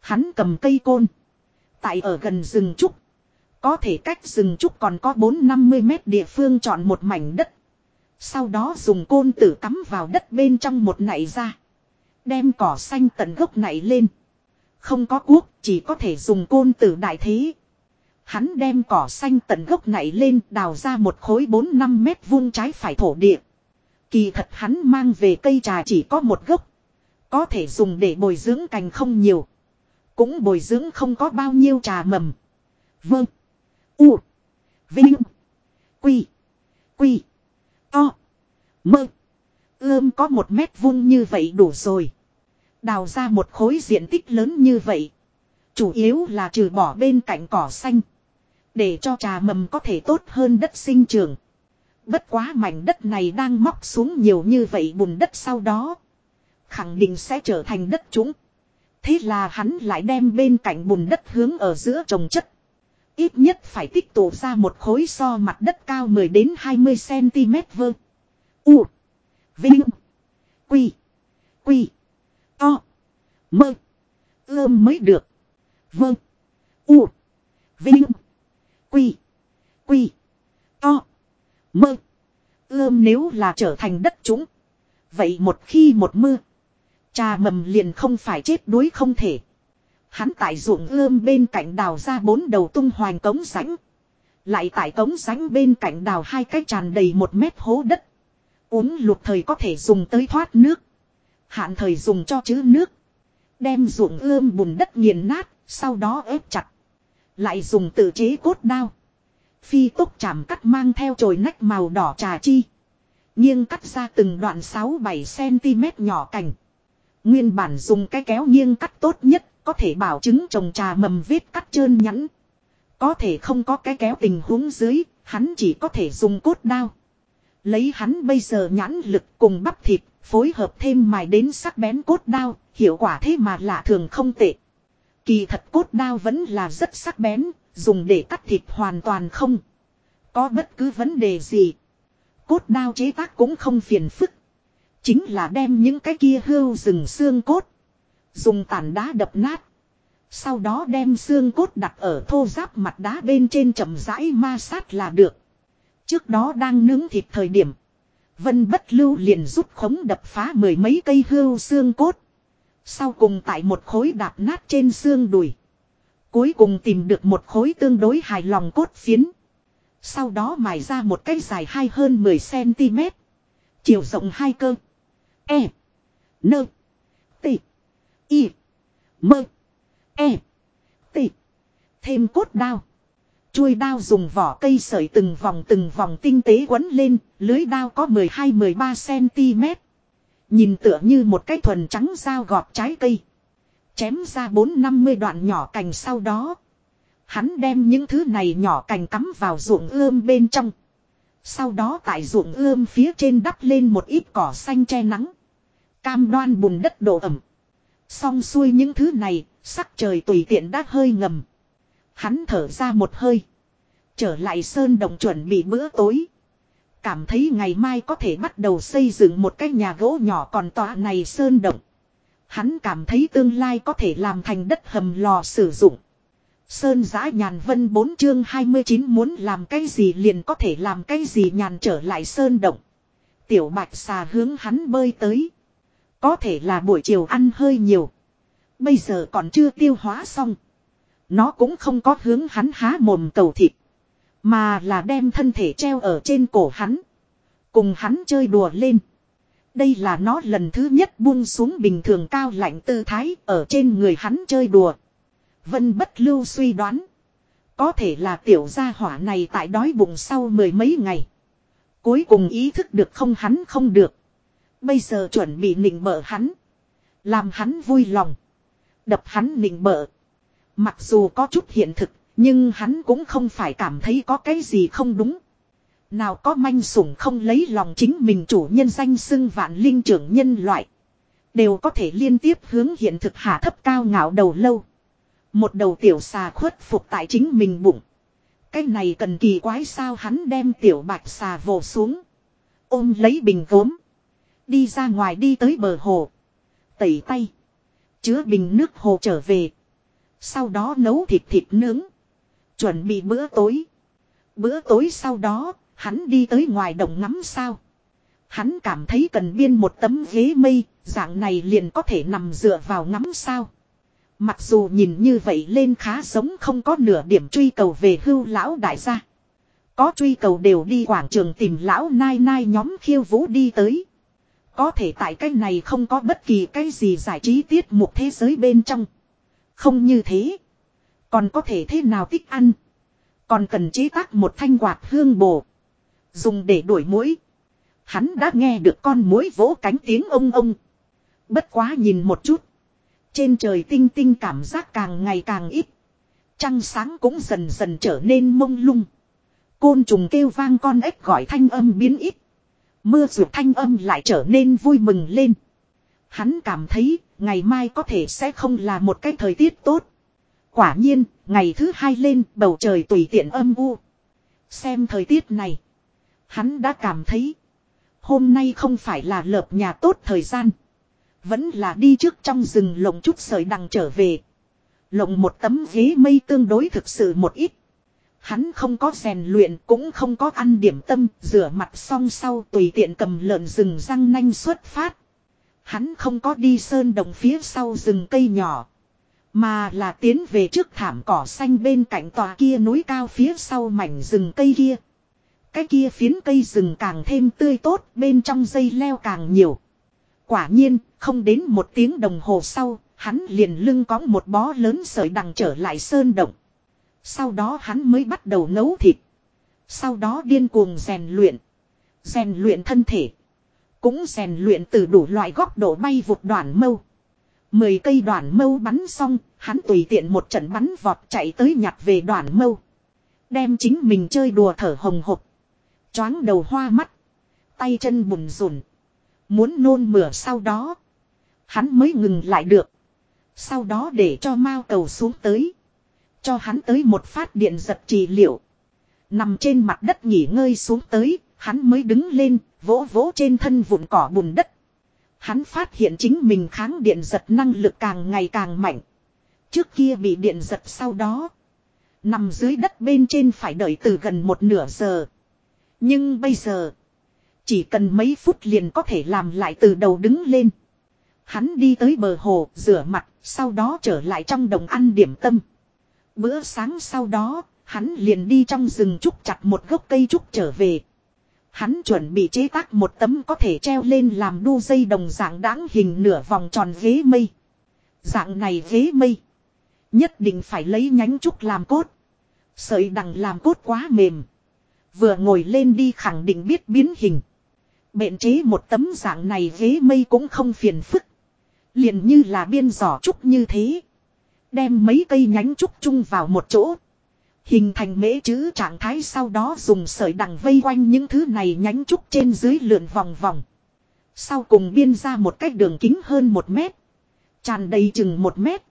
Hắn cầm cây côn. Tại ở gần rừng trúc. Có thể cách rừng trúc còn có 4-50 mét địa phương chọn một mảnh đất. Sau đó dùng côn tử cắm vào đất bên trong một nảy ra. Đem cỏ xanh tận gốc nảy lên. Không có cuốc, chỉ có thể dùng côn tử đại thế. Hắn đem cỏ xanh tận gốc nảy lên đào ra một khối 4-5 mét vuông trái phải thổ địa. Kỳ thật hắn mang về cây trà chỉ có một gốc. Có thể dùng để bồi dưỡng cành không nhiều. Cũng bồi dưỡng không có bao nhiêu trà mầm. Vâng. U. Vinh. Quy. Quy. To. Mơ. Ươm có một mét vuông như vậy đủ rồi. Đào ra một khối diện tích lớn như vậy. Chủ yếu là trừ bỏ bên cạnh cỏ xanh. Để cho trà mầm có thể tốt hơn đất sinh trường. Bất quá mảnh đất này đang móc xuống nhiều như vậy bùn đất sau đó. Khẳng định sẽ trở thành đất trũng. Thế là hắn lại đem bên cạnh bùn đất hướng ở giữa trồng chất. Ít nhất phải tích tụ ra một khối so mặt đất cao 10 đến 20 cm vơ. U. Vinh. Quy. Quy. To. Mơ. Ươm mới được. Vâng. U. Vinh. Quy. Quy. To. Mơ. Ươm nếu là trở thành đất chúng. Vậy một khi một mưa. Trà mầm liền không phải chết đuối không thể. Hắn tại ruộng ươm bên cạnh đào ra bốn đầu tung hoành cống rãnh. Lại tại cống rãnh bên cạnh đào hai cái tràn đầy một mét hố đất. Uống lục thời có thể dùng tới thoát nước. Hạn thời dùng cho chữ nước. Đem ruộng ươm bùn đất nghiền nát, sau đó ép chặt. Lại dùng tự chế cốt đao. Phi tốc chạm cắt mang theo chồi nách màu đỏ trà chi. nhưng cắt ra từng đoạn 6-7cm nhỏ cành. Nguyên bản dùng cái kéo nghiêng cắt tốt nhất, có thể bảo chứng trồng trà mầm vết cắt trơn nhẵn. Có thể không có cái kéo tình huống dưới, hắn chỉ có thể dùng cốt đao. Lấy hắn bây giờ nhãn lực cùng bắp thịt, phối hợp thêm mài đến sắc bén cốt đao, hiệu quả thế mà lạ thường không tệ. Kỳ thật cốt đao vẫn là rất sắc bén, dùng để cắt thịt hoàn toàn không. Có bất cứ vấn đề gì. Cốt đao chế tác cũng không phiền phức. Chính là đem những cái kia hưu rừng xương cốt. Dùng tàn đá đập nát. Sau đó đem xương cốt đặt ở thô giáp mặt đá bên trên chậm rãi ma sát là được. Trước đó đang nướng thịt thời điểm. Vân bất lưu liền rút khống đập phá mười mấy cây hưu xương cốt. Sau cùng tại một khối đạp nát trên xương đùi. Cuối cùng tìm được một khối tương đối hài lòng cốt phiến. Sau đó mài ra một cái dài hai hơn 10cm. Chiều rộng hai cơ. E. Nơ. T. Y. Mơ. E. T. Thêm cốt đao. Chuôi đao dùng vỏ cây sợi từng vòng từng vòng tinh tế quấn lên, lưới đao có 12-13cm. Nhìn tựa như một cái thuần trắng dao gọt trái cây. Chém ra 4-50 đoạn nhỏ cành sau đó. Hắn đem những thứ này nhỏ cành cắm vào ruộng ươm bên trong. Sau đó tại ruộng ươm phía trên đắp lên một ít cỏ xanh che nắng. Cam đoan bùn đất độ ẩm. Xong xuôi những thứ này, sắc trời tùy tiện đã hơi ngầm. Hắn thở ra một hơi. Trở lại sơn động chuẩn bị bữa tối. Cảm thấy ngày mai có thể bắt đầu xây dựng một cái nhà gỗ nhỏ còn tòa này sơn động. Hắn cảm thấy tương lai có thể làm thành đất hầm lò sử dụng. Sơn giã nhàn vân 4 chương 29 muốn làm cái gì liền có thể làm cái gì nhàn trở lại sơn động. Tiểu bạch xà hướng hắn bơi tới. Có thể là buổi chiều ăn hơi nhiều. Bây giờ còn chưa tiêu hóa xong. Nó cũng không có hướng hắn há mồm cầu thịt. Mà là đem thân thể treo ở trên cổ hắn. Cùng hắn chơi đùa lên. Đây là nó lần thứ nhất buông xuống bình thường cao lạnh tư thái ở trên người hắn chơi đùa. Vân bất lưu suy đoán. Có thể là tiểu gia hỏa này tại đói bụng sau mười mấy ngày. Cuối cùng ý thức được không hắn không được. Bây giờ chuẩn bị nịnh bợ hắn. Làm hắn vui lòng. Đập hắn nịnh bợ. Mặc dù có chút hiện thực, nhưng hắn cũng không phải cảm thấy có cái gì không đúng. Nào có manh sủng không lấy lòng chính mình chủ nhân danh xưng vạn linh trưởng nhân loại. Đều có thể liên tiếp hướng hiện thực hạ thấp cao ngạo đầu lâu. Một đầu tiểu xà khuất phục tại chính mình bụng. Cái này cần kỳ quái sao hắn đem tiểu bạch xà vồ xuống. Ôm lấy bình gốm. Đi ra ngoài đi tới bờ hồ. Tẩy tay. Chứa bình nước hồ trở về. Sau đó nấu thịt thịt nướng. Chuẩn bị bữa tối. Bữa tối sau đó, hắn đi tới ngoài đồng ngắm sao. Hắn cảm thấy cần biên một tấm ghế mây, dạng này liền có thể nằm dựa vào ngắm sao. Mặc dù nhìn như vậy lên khá giống không có nửa điểm truy cầu về hưu lão đại gia. Có truy cầu đều đi quảng trường tìm lão nai nai nhóm khiêu vũ đi tới. Có thể tại cái này không có bất kỳ cái gì giải trí tiết mục thế giới bên trong. Không như thế. Còn có thể thế nào thích ăn. Còn cần chế tác một thanh quạt hương bồ. Dùng để đuổi mũi. Hắn đã nghe được con mũi vỗ cánh tiếng ông ông. Bất quá nhìn một chút. Trên trời tinh tinh cảm giác càng ngày càng ít. Trăng sáng cũng dần dần trở nên mông lung. Côn trùng kêu vang con ếch gọi thanh âm biến ít. Mưa rượu thanh âm lại trở nên vui mừng lên. Hắn cảm thấy ngày mai có thể sẽ không là một cái thời tiết tốt. Quả nhiên, ngày thứ hai lên bầu trời tùy tiện âm u. Xem thời tiết này. Hắn đã cảm thấy. Hôm nay không phải là lợp nhà tốt thời gian. Vẫn là đi trước trong rừng lồng chút sợi đằng trở về. lộng một tấm ghế mây tương đối thực sự một ít. Hắn không có rèn luyện cũng không có ăn điểm tâm, rửa mặt xong sau tùy tiện cầm lợn rừng răng nanh xuất phát. Hắn không có đi sơn đồng phía sau rừng cây nhỏ. Mà là tiến về trước thảm cỏ xanh bên cạnh tòa kia núi cao phía sau mảnh rừng cây kia. Cái kia phiến cây rừng càng thêm tươi tốt, bên trong dây leo càng nhiều. Quả nhiên, không đến một tiếng đồng hồ sau, hắn liền lưng có một bó lớn sợi đằng trở lại sơn động. Sau đó hắn mới bắt đầu nấu thịt. Sau đó điên cuồng rèn luyện. Rèn luyện thân thể. Cũng rèn luyện từ đủ loại góc độ bay vụt đoạn mâu. Mười cây đoạn mâu bắn xong, hắn tùy tiện một trận bắn vọt chạy tới nhặt về đoạn mâu. Đem chính mình chơi đùa thở hồng hộc. Choáng đầu hoa mắt. Tay chân bùn rùn. Muốn nôn mửa sau đó. Hắn mới ngừng lại được. Sau đó để cho Mao cầu xuống tới. Cho hắn tới một phát điện giật trị liệu. Nằm trên mặt đất nghỉ ngơi xuống tới, hắn mới đứng lên, vỗ vỗ trên thân vụn cỏ bùn đất. Hắn phát hiện chính mình kháng điện giật năng lực càng ngày càng mạnh. Trước kia bị điện giật sau đó. Nằm dưới đất bên trên phải đợi từ gần một nửa giờ. Nhưng bây giờ. Chỉ cần mấy phút liền có thể làm lại từ đầu đứng lên. Hắn đi tới bờ hồ, rửa mặt, sau đó trở lại trong đồng ăn điểm tâm. Bữa sáng sau đó, hắn liền đi trong rừng trúc chặt một gốc cây trúc trở về. Hắn chuẩn bị chế tác một tấm có thể treo lên làm đu dây đồng dạng đáng hình nửa vòng tròn ghế mây. Dạng này ghế mây. Nhất định phải lấy nhánh trúc làm cốt. Sợi đằng làm cốt quá mềm. Vừa ngồi lên đi khẳng định biết biến hình. Bện chế một tấm dạng này ghế mây cũng không phiền phức. Liền như là biên giỏ trúc như thế. Đem mấy cây nhánh trúc chung vào một chỗ. Hình thành mễ chữ trạng thái sau đó dùng sợi đằng vây quanh những thứ này nhánh trúc trên dưới lượn vòng vòng. Sau cùng biên ra một cách đường kính hơn một mét. Tràn đầy chừng một mét.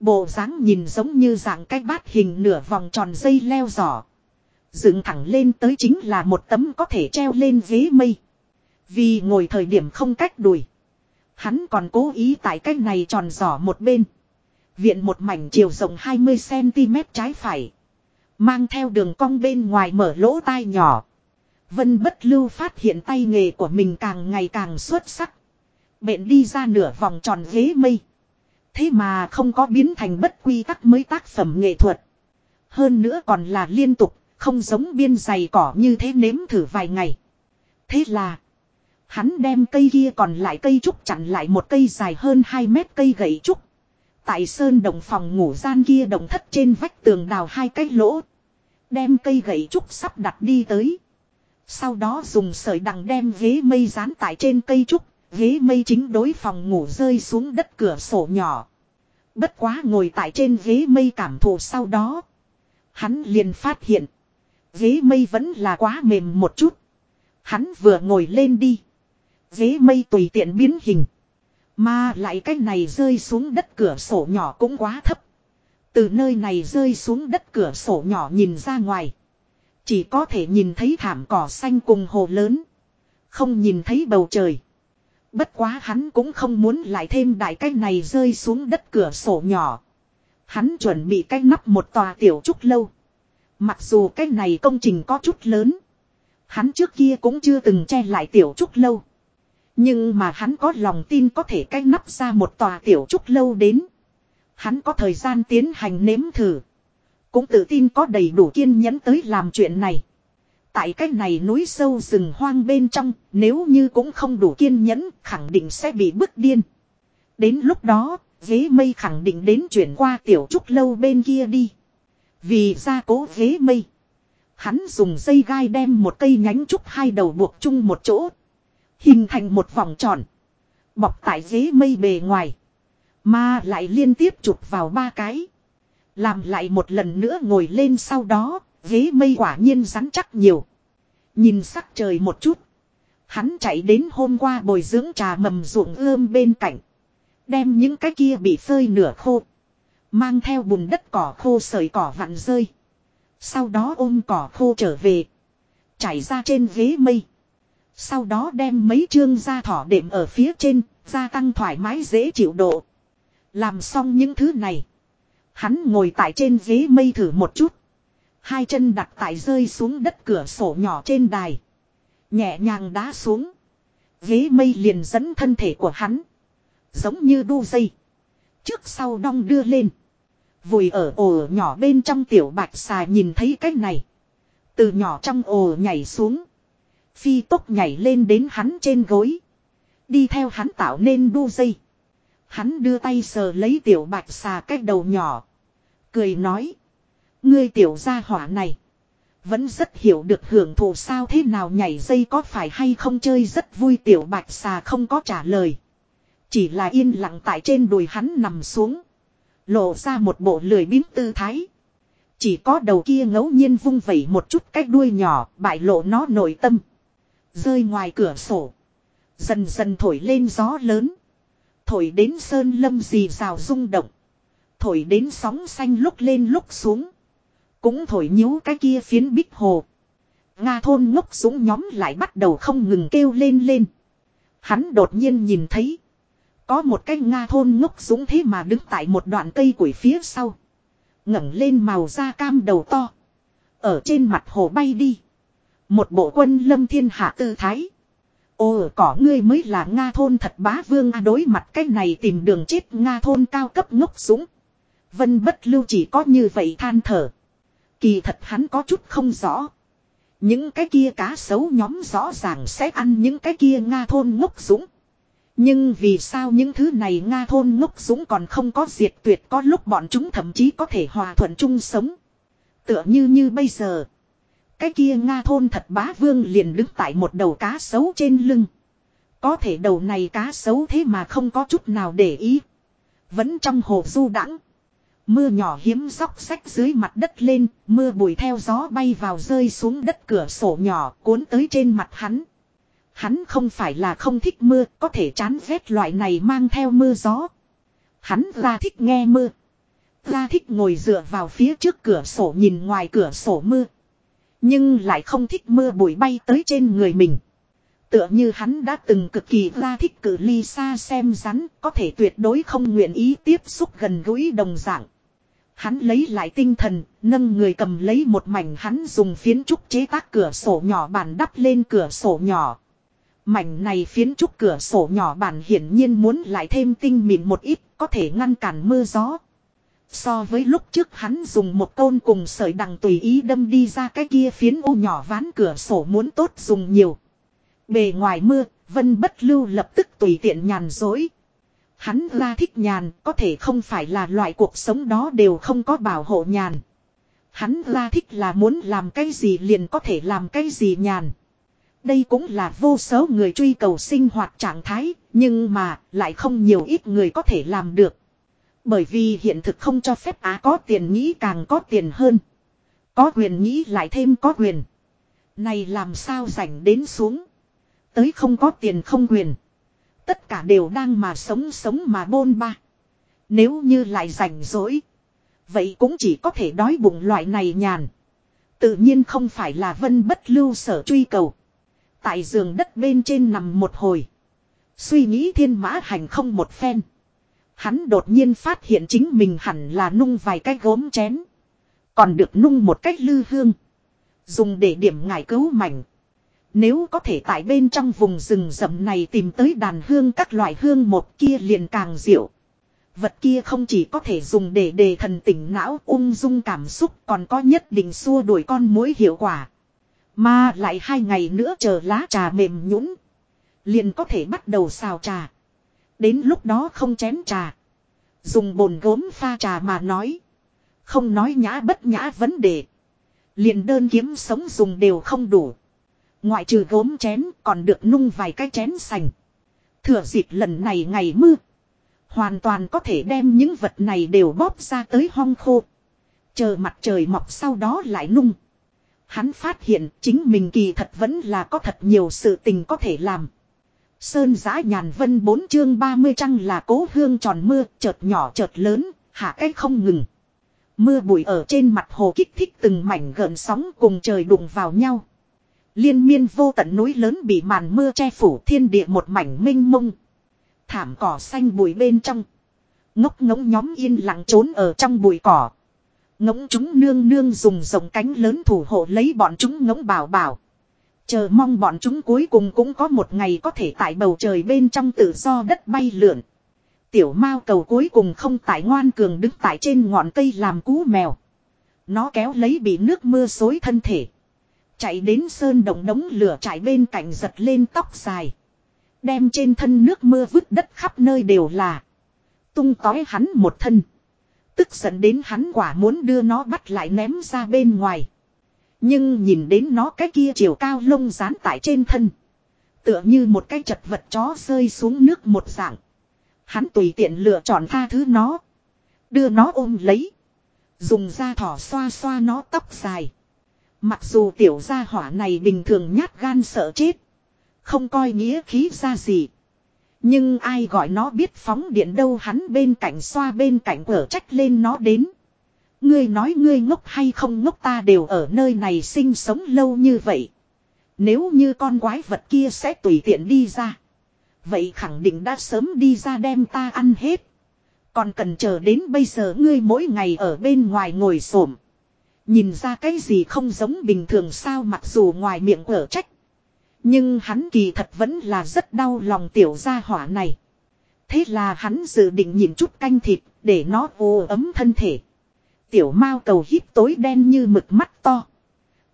Bộ dáng nhìn giống như dạng cái bát hình nửa vòng tròn dây leo giỏ. Dựng thẳng lên tới chính là một tấm có thể treo lên ghế mây. Vì ngồi thời điểm không cách đùi. Hắn còn cố ý tại cách này tròn giỏ một bên. Viện một mảnh chiều rộng 20cm trái phải. Mang theo đường cong bên ngoài mở lỗ tai nhỏ. Vân bất lưu phát hiện tay nghề của mình càng ngày càng xuất sắc. Bện đi ra nửa vòng tròn ghế mây. Thế mà không có biến thành bất quy tắc mới tác phẩm nghệ thuật. Hơn nữa còn là liên tục, không giống biên dày cỏ như thế nếm thử vài ngày. Thế là, hắn đem cây kia còn lại cây trúc chặn lại một cây dài hơn 2 mét cây gậy trúc. Tại sơn đồng phòng ngủ gian kia đồng thất trên vách tường đào hai cái lỗ. Đem cây gậy trúc sắp đặt đi tới. Sau đó dùng sợi đằng đem ghế mây dán tại trên cây trúc, ghế mây chính đối phòng ngủ rơi xuống đất cửa sổ nhỏ. Bất quá ngồi tại trên ghế mây cảm thụ sau đó. Hắn liền phát hiện. Ghế mây vẫn là quá mềm một chút. Hắn vừa ngồi lên đi. Ghế mây tùy tiện biến hình. Mà lại cái này rơi xuống đất cửa sổ nhỏ cũng quá thấp. Từ nơi này rơi xuống đất cửa sổ nhỏ nhìn ra ngoài. Chỉ có thể nhìn thấy thảm cỏ xanh cùng hồ lớn. Không nhìn thấy bầu trời. Bất quá hắn cũng không muốn lại thêm đại cái này rơi xuống đất cửa sổ nhỏ. Hắn chuẩn bị cách nắp một tòa tiểu trúc lâu. Mặc dù cái này công trình có chút lớn. Hắn trước kia cũng chưa từng che lại tiểu trúc lâu. Nhưng mà hắn có lòng tin có thể cách nắp ra một tòa tiểu trúc lâu đến. Hắn có thời gian tiến hành nếm thử. Cũng tự tin có đầy đủ kiên nhẫn tới làm chuyện này. Tại cách này núi sâu rừng hoang bên trong, nếu như cũng không đủ kiên nhẫn, khẳng định sẽ bị bức điên. Đến lúc đó, ghế mây khẳng định đến chuyển qua tiểu trúc lâu bên kia đi. Vì ra cố ghế mây. Hắn dùng dây gai đem một cây nhánh trúc hai đầu buộc chung một chỗ. Hình thành một vòng tròn. Bọc tại ghế mây bề ngoài. Mà lại liên tiếp chụp vào ba cái. Làm lại một lần nữa ngồi lên sau đó, ghế mây quả nhiên rắn chắc nhiều. Nhìn sắc trời một chút. Hắn chạy đến hôm qua bồi dưỡng trà mầm ruộng ươm bên cạnh. Đem những cái kia bị phơi nửa khô. Mang theo bùn đất cỏ khô sợi cỏ vặn rơi. Sau đó ôm cỏ khô trở về. Chảy ra trên ghế mây. Sau đó đem mấy chương da thỏ đệm ở phía trên, gia tăng thoải mái dễ chịu độ. Làm xong những thứ này. Hắn ngồi tại trên ghế mây thử một chút. Hai chân đặt tại rơi xuống đất cửa sổ nhỏ trên đài. Nhẹ nhàng đá xuống. Ghế mây liền dẫn thân thể của hắn. Giống như đu dây. Trước sau đong đưa lên. Vùi ở ổ nhỏ bên trong tiểu bạch xà nhìn thấy cái này. Từ nhỏ trong ổ nhảy xuống. Phi tốc nhảy lên đến hắn trên gối. Đi theo hắn tạo nên đu dây. Hắn đưa tay sờ lấy tiểu bạch xà cái đầu nhỏ. Cười nói. Ngươi tiểu gia hỏa này. Vẫn rất hiểu được hưởng thụ sao thế nào nhảy dây có phải hay không chơi rất vui tiểu bạch xà không có trả lời. Chỉ là yên lặng tại trên đùi hắn nằm xuống. Lộ ra một bộ lười biếng tư thái. Chỉ có đầu kia ngẫu nhiên vung vẩy một chút cái đuôi nhỏ, bại lộ nó nội tâm. Rơi ngoài cửa sổ. Dần dần thổi lên gió lớn. Thổi đến sơn lâm dì rào rung động. Thổi đến sóng xanh lúc lên lúc xuống. Cũng thổi nhíu cái kia phiến bích hồ. Nga thôn ngốc súng nhóm lại bắt đầu không ngừng kêu lên lên. Hắn đột nhiên nhìn thấy. Có một cái Nga thôn ngốc súng thế mà đứng tại một đoạn cây củi phía sau. ngẩng lên màu da cam đầu to. Ở trên mặt hồ bay đi. Một bộ quân lâm thiên hạ tư thái. Ồ, cỏ ngươi mới là Nga thôn thật bá vương a đối mặt cái này tìm đường chết Nga thôn cao cấp ngốc súng. Vân bất lưu chỉ có như vậy than thở. Kỳ thật hắn có chút không rõ. Những cái kia cá sấu nhóm rõ ràng sẽ ăn những cái kia Nga thôn ngốc súng. Nhưng vì sao những thứ này Nga thôn ngốc súng còn không có diệt tuyệt, có lúc bọn chúng thậm chí có thể hòa thuận chung sống. Tựa như như bây giờ. Cái kia Nga thôn thật bá vương liền đứng tại một đầu cá sấu trên lưng. Có thể đầu này cá sấu thế mà không có chút nào để ý. Vẫn trong hồ du đãng Mưa nhỏ hiếm dốc sách dưới mặt đất lên, mưa bụi theo gió bay vào rơi xuống đất cửa sổ nhỏ cuốn tới trên mặt hắn. Hắn không phải là không thích mưa, có thể chán ghét loại này mang theo mưa gió. Hắn ra thích nghe mưa. Ra thích ngồi dựa vào phía trước cửa sổ nhìn ngoài cửa sổ mưa. Nhưng lại không thích mưa bụi bay tới trên người mình. Tựa như hắn đã từng cực kỳ ra thích cử ly xa xem rắn, có thể tuyệt đối không nguyện ý tiếp xúc gần gũi đồng dạng. Hắn lấy lại tinh thần, nâng người cầm lấy một mảnh hắn dùng phiến trúc chế tác cửa sổ nhỏ bản đắp lên cửa sổ nhỏ. Mảnh này phiến trúc cửa sổ nhỏ bản hiển nhiên muốn lại thêm tinh mịn một ít, có thể ngăn cản mưa gió. So với lúc trước hắn dùng một côn cùng sợi đằng tùy ý đâm đi ra cái kia phiến ô nhỏ ván cửa sổ muốn tốt dùng nhiều. Bề ngoài mưa, Vân Bất Lưu lập tức tùy tiện nhàn dối. Hắn ra thích nhàn, có thể không phải là loại cuộc sống đó đều không có bảo hộ nhàn. Hắn ra thích là muốn làm cái gì liền có thể làm cái gì nhàn. Đây cũng là vô số người truy cầu sinh hoạt trạng thái, nhưng mà lại không nhiều ít người có thể làm được. Bởi vì hiện thực không cho phép á có tiền nghĩ càng có tiền hơn. Có quyền nghĩ lại thêm có quyền. Này làm sao rảnh đến xuống. Tới không có tiền không quyền. Tất cả đều đang mà sống sống mà bôn ba. Nếu như lại rảnh rỗi. Vậy cũng chỉ có thể đói bụng loại này nhàn. Tự nhiên không phải là vân bất lưu sở truy cầu. Tại giường đất bên trên nằm một hồi. Suy nghĩ thiên mã hành không một phen. Hắn đột nhiên phát hiện chính mình hẳn là nung vài cái gốm chén. Còn được nung một cách lư hương. Dùng để điểm ngải cứu mảnh. Nếu có thể tại bên trong vùng rừng rậm này tìm tới đàn hương các loại hương một kia liền càng diệu. Vật kia không chỉ có thể dùng để đề thần tỉnh não ung dung cảm xúc còn có nhất định xua đuổi con mối hiệu quả. Mà lại hai ngày nữa chờ lá trà mềm nhũn, Liền có thể bắt đầu xào trà. Đến lúc đó không chén trà. Dùng bồn gốm pha trà mà nói. Không nói nhã bất nhã vấn đề. Liền đơn kiếm sống dùng đều không đủ. Ngoại trừ gốm chén còn được nung vài cái chén sành. Thừa dịp lần này ngày mưa. Hoàn toàn có thể đem những vật này đều bóp ra tới hong khô. Chờ mặt trời mọc sau đó lại nung. Hắn phát hiện chính mình kỳ thật vẫn là có thật nhiều sự tình có thể làm. Sơn giã nhàn vân bốn chương 30 trăng là cố hương tròn mưa, chợt nhỏ chợt lớn, hạ cách không ngừng. Mưa bụi ở trên mặt hồ kích thích từng mảnh gợn sóng cùng trời đụng vào nhau. Liên miên vô tận núi lớn bị màn mưa che phủ thiên địa một mảnh minh mông. Thảm cỏ xanh bụi bên trong. Ngốc ngỗng nhóm yên lặng trốn ở trong bụi cỏ. Ngỗng chúng nương nương dùng rồng cánh lớn thủ hộ lấy bọn chúng ngỗng bảo bảo. Chờ mong bọn chúng cuối cùng cũng có một ngày có thể tại bầu trời bên trong tự do đất bay lượn. Tiểu mao cầu cuối cùng không tại ngoan cường đứng tại trên ngọn cây làm cú mèo. Nó kéo lấy bị nước mưa xối thân thể. Chạy đến sơn đồng đống lửa trải bên cạnh giật lên tóc dài. Đem trên thân nước mưa vứt đất khắp nơi đều là. Tung tói hắn một thân. Tức giận đến hắn quả muốn đưa nó bắt lại ném ra bên ngoài. Nhưng nhìn đến nó cái kia chiều cao lông dán tại trên thân. Tựa như một cái chật vật chó rơi xuống nước một dạng. Hắn tùy tiện lựa chọn tha thứ nó. Đưa nó ôm lấy. Dùng da thỏ xoa xoa nó tóc dài. Mặc dù tiểu gia hỏa này bình thường nhát gan sợ chết. Không coi nghĩa khí ra gì. Nhưng ai gọi nó biết phóng điện đâu hắn bên cạnh xoa bên cạnh ở trách lên nó đến. Ngươi nói ngươi ngốc hay không ngốc ta đều ở nơi này sinh sống lâu như vậy. Nếu như con quái vật kia sẽ tùy tiện đi ra. Vậy khẳng định đã sớm đi ra đem ta ăn hết. Còn cần chờ đến bây giờ ngươi mỗi ngày ở bên ngoài ngồi xổm, Nhìn ra cái gì không giống bình thường sao mặc dù ngoài miệng ở trách. Nhưng hắn kỳ thật vẫn là rất đau lòng tiểu gia hỏa này. Thế là hắn dự định nhìn chút canh thịt để nó ô ấm thân thể. Tiểu mao cầu hít tối đen như mực mắt to.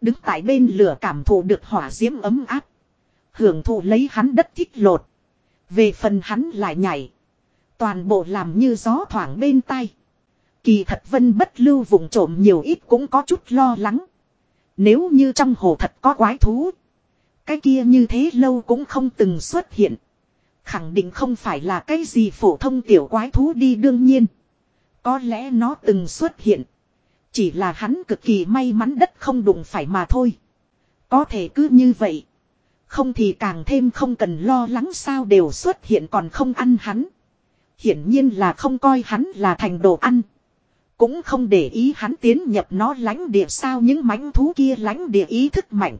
Đứng tại bên lửa cảm thụ được hỏa diễm ấm áp. Hưởng thụ lấy hắn đất thích lột. Về phần hắn lại nhảy. Toàn bộ làm như gió thoảng bên tay. Kỳ thật vân bất lưu vùng trộm nhiều ít cũng có chút lo lắng. Nếu như trong hồ thật có quái thú. Cái kia như thế lâu cũng không từng xuất hiện. Khẳng định không phải là cái gì phổ thông tiểu quái thú đi đương nhiên. Có lẽ nó từng xuất hiện. Chỉ là hắn cực kỳ may mắn đất không đụng phải mà thôi. Có thể cứ như vậy. Không thì càng thêm không cần lo lắng sao đều xuất hiện còn không ăn hắn. Hiển nhiên là không coi hắn là thành đồ ăn. Cũng không để ý hắn tiến nhập nó lãnh địa sao những mãnh thú kia lãnh địa ý thức mạnh.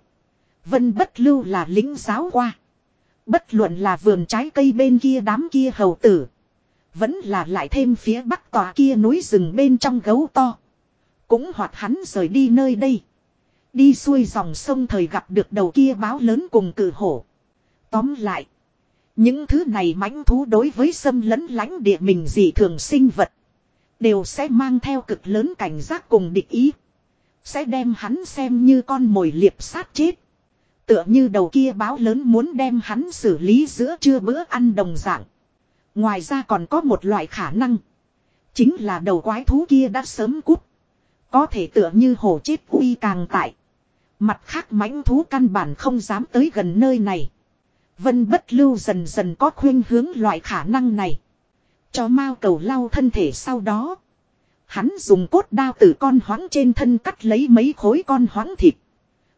Vân bất lưu là lính giáo qua. Bất luận là vườn trái cây bên kia đám kia hầu tử. Vẫn là lại thêm phía bắc tòa kia núi rừng bên trong gấu to. Cũng hoặc hắn rời đi nơi đây. Đi xuôi dòng sông thời gặp được đầu kia báo lớn cùng cử hổ. Tóm lại. Những thứ này mãnh thú đối với xâm lấn lãnh địa mình dị thường sinh vật. Đều sẽ mang theo cực lớn cảnh giác cùng địch ý. Sẽ đem hắn xem như con mồi liệp sát chết. Tựa như đầu kia báo lớn muốn đem hắn xử lý giữa trưa bữa ăn đồng dạng. Ngoài ra còn có một loại khả năng. Chính là đầu quái thú kia đã sớm cút. Có thể tựa như hổ chết uy càng tại. Mặt khác mãnh thú căn bản không dám tới gần nơi này. Vân bất lưu dần dần có khuyên hướng loại khả năng này. Cho mao cầu lau thân thể sau đó. Hắn dùng cốt đao từ con hoáng trên thân cắt lấy mấy khối con hoáng thịt.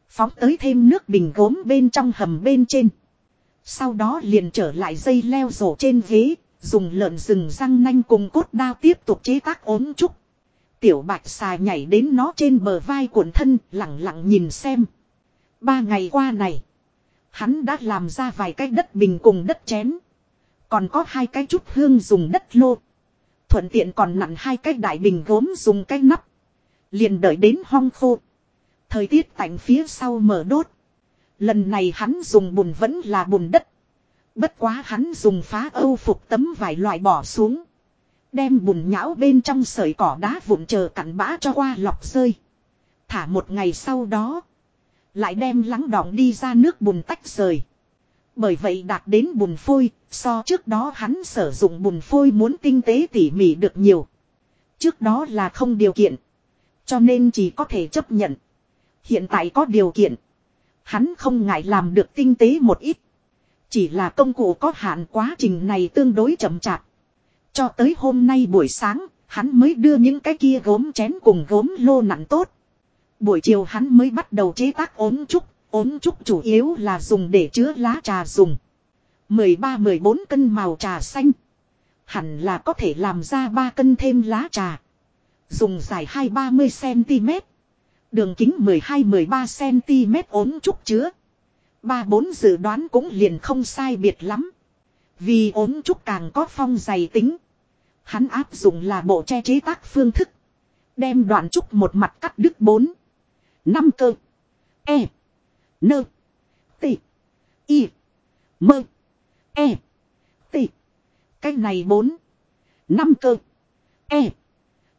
Phóng tới thêm nước bình gốm bên trong hầm bên trên. Sau đó liền trở lại dây leo rổ trên ghế, dùng lợn rừng răng nanh cùng cốt đao tiếp tục chế tác ốm trúc. Tiểu bạch xà nhảy đến nó trên bờ vai cuộn thân, lặng lặng nhìn xem. Ba ngày qua này, hắn đã làm ra vài cái đất bình cùng đất chén. Còn có hai cái chút hương dùng đất lô. Thuận tiện còn nặn hai cái đại bình gốm dùng cái nắp. Liền đợi đến hong khô. Thời tiết tạnh phía sau mở đốt. Lần này hắn dùng bùn vẫn là bùn đất. Bất quá hắn dùng phá âu phục tấm vải loại bỏ xuống. Đem bùn nhão bên trong sợi cỏ đá vụn chờ cặn bã cho qua lọc rơi. Thả một ngày sau đó. Lại đem lắng đọng đi ra nước bùn tách rời. Bởi vậy đạt đến bùn phôi, so trước đó hắn sử dụng bùn phôi muốn tinh tế tỉ mỉ được nhiều. Trước đó là không điều kiện. Cho nên chỉ có thể chấp nhận. Hiện tại có điều kiện. Hắn không ngại làm được tinh tế một ít. Chỉ là công cụ có hạn quá trình này tương đối chậm chạp. Cho tới hôm nay buổi sáng, hắn mới đưa những cái kia gốm chén cùng gốm lô nặng tốt. Buổi chiều hắn mới bắt đầu chế tác ốm trúc, ốm trúc chủ yếu là dùng để chứa lá trà dùng. 13-14 cân màu trà xanh. Hẳn là có thể làm ra 3 cân thêm lá trà. Dùng dài 2-30cm. Đường kính 12-13cm ốm trúc chứa. Ba bốn dự đoán cũng liền không sai biệt lắm. Vì ốm trúc càng có phong dày tính. Hắn áp dụng là bộ che chế tác phương thức. Đem đoạn trúc một mặt cắt đứt bốn. Năm cơ. E. Nơ. T. Y. Mơ. E. T. Cái này bốn. Năm cơ. E.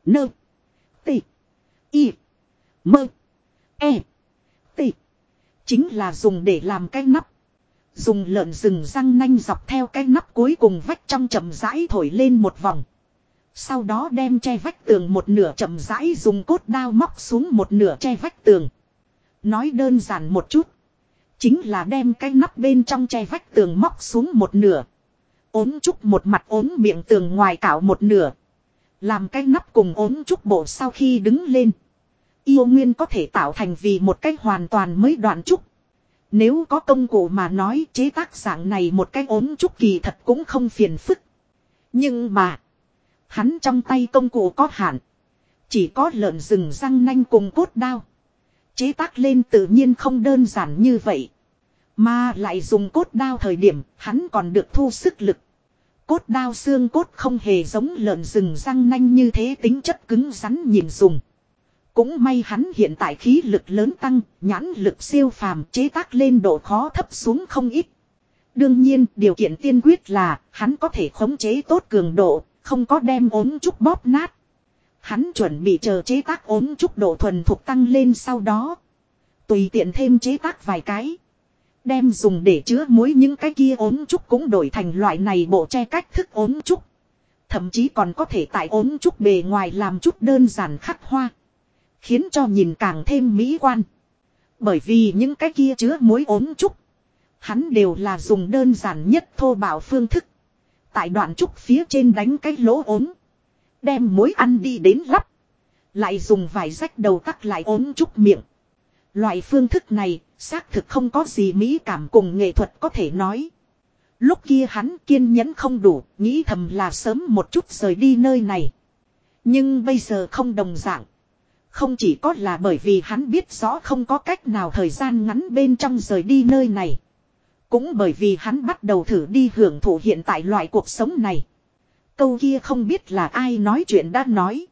Nơ. T. Y. Mơ. E. T. Chính là dùng để làm cái nắp. Dùng lợn rừng răng nanh dọc theo cái nắp cuối cùng vách trong chậm rãi thổi lên một vòng. Sau đó đem che vách tường một nửa chậm rãi dùng cốt đao móc xuống một nửa che vách tường. Nói đơn giản một chút. Chính là đem cái nắp bên trong che vách tường móc xuống một nửa. ốm trúc một mặt ốm miệng tường ngoài cảo một nửa. Làm cái nắp cùng ốm trúc bộ sau khi đứng lên. Yêu nguyên có thể tạo thành vì một cách hoàn toàn mới đoạn trúc. Nếu có công cụ mà nói, chế tác dạng này một cái ốm trúc kỳ thật cũng không phiền phức. Nhưng mà. Hắn trong tay công cụ có hạn. Chỉ có lợn rừng răng nanh cùng cốt đao. Chế tác lên tự nhiên không đơn giản như vậy. Mà lại dùng cốt đao thời điểm, hắn còn được thu sức lực. Cốt đao xương cốt không hề giống lợn rừng răng nanh như thế, tính chất cứng rắn nhìn dùng. Cũng may hắn hiện tại khí lực lớn tăng, nhãn lực siêu phàm chế tác lên độ khó thấp xuống không ít. Đương nhiên, điều kiện tiên quyết là hắn có thể khống chế tốt cường độ, không có đem ốm trúc bóp nát. Hắn chuẩn bị chờ chế tác ốm trúc độ thuần thuộc tăng lên sau đó. Tùy tiện thêm chế tác vài cái. Đem dùng để chứa muối những cái kia ốm trúc cũng đổi thành loại này bộ che cách thức ốm trúc. Thậm chí còn có thể tại ốm trúc bề ngoài làm chút đơn giản khắc hoa. Khiến cho nhìn càng thêm mỹ quan. Bởi vì những cái kia chứa muối ốm trúc. Hắn đều là dùng đơn giản nhất thô bạo phương thức. Tại đoạn trúc phía trên đánh cái lỗ ốm. Đem muối ăn đi đến lắp. Lại dùng vài rách đầu tắc lại ốm trúc miệng. Loại phương thức này, xác thực không có gì mỹ cảm cùng nghệ thuật có thể nói. Lúc kia hắn kiên nhẫn không đủ, nghĩ thầm là sớm một chút rời đi nơi này. Nhưng bây giờ không đồng dạng. Không chỉ có là bởi vì hắn biết rõ không có cách nào thời gian ngắn bên trong rời đi nơi này. Cũng bởi vì hắn bắt đầu thử đi hưởng thụ hiện tại loại cuộc sống này. Câu kia không biết là ai nói chuyện đã nói.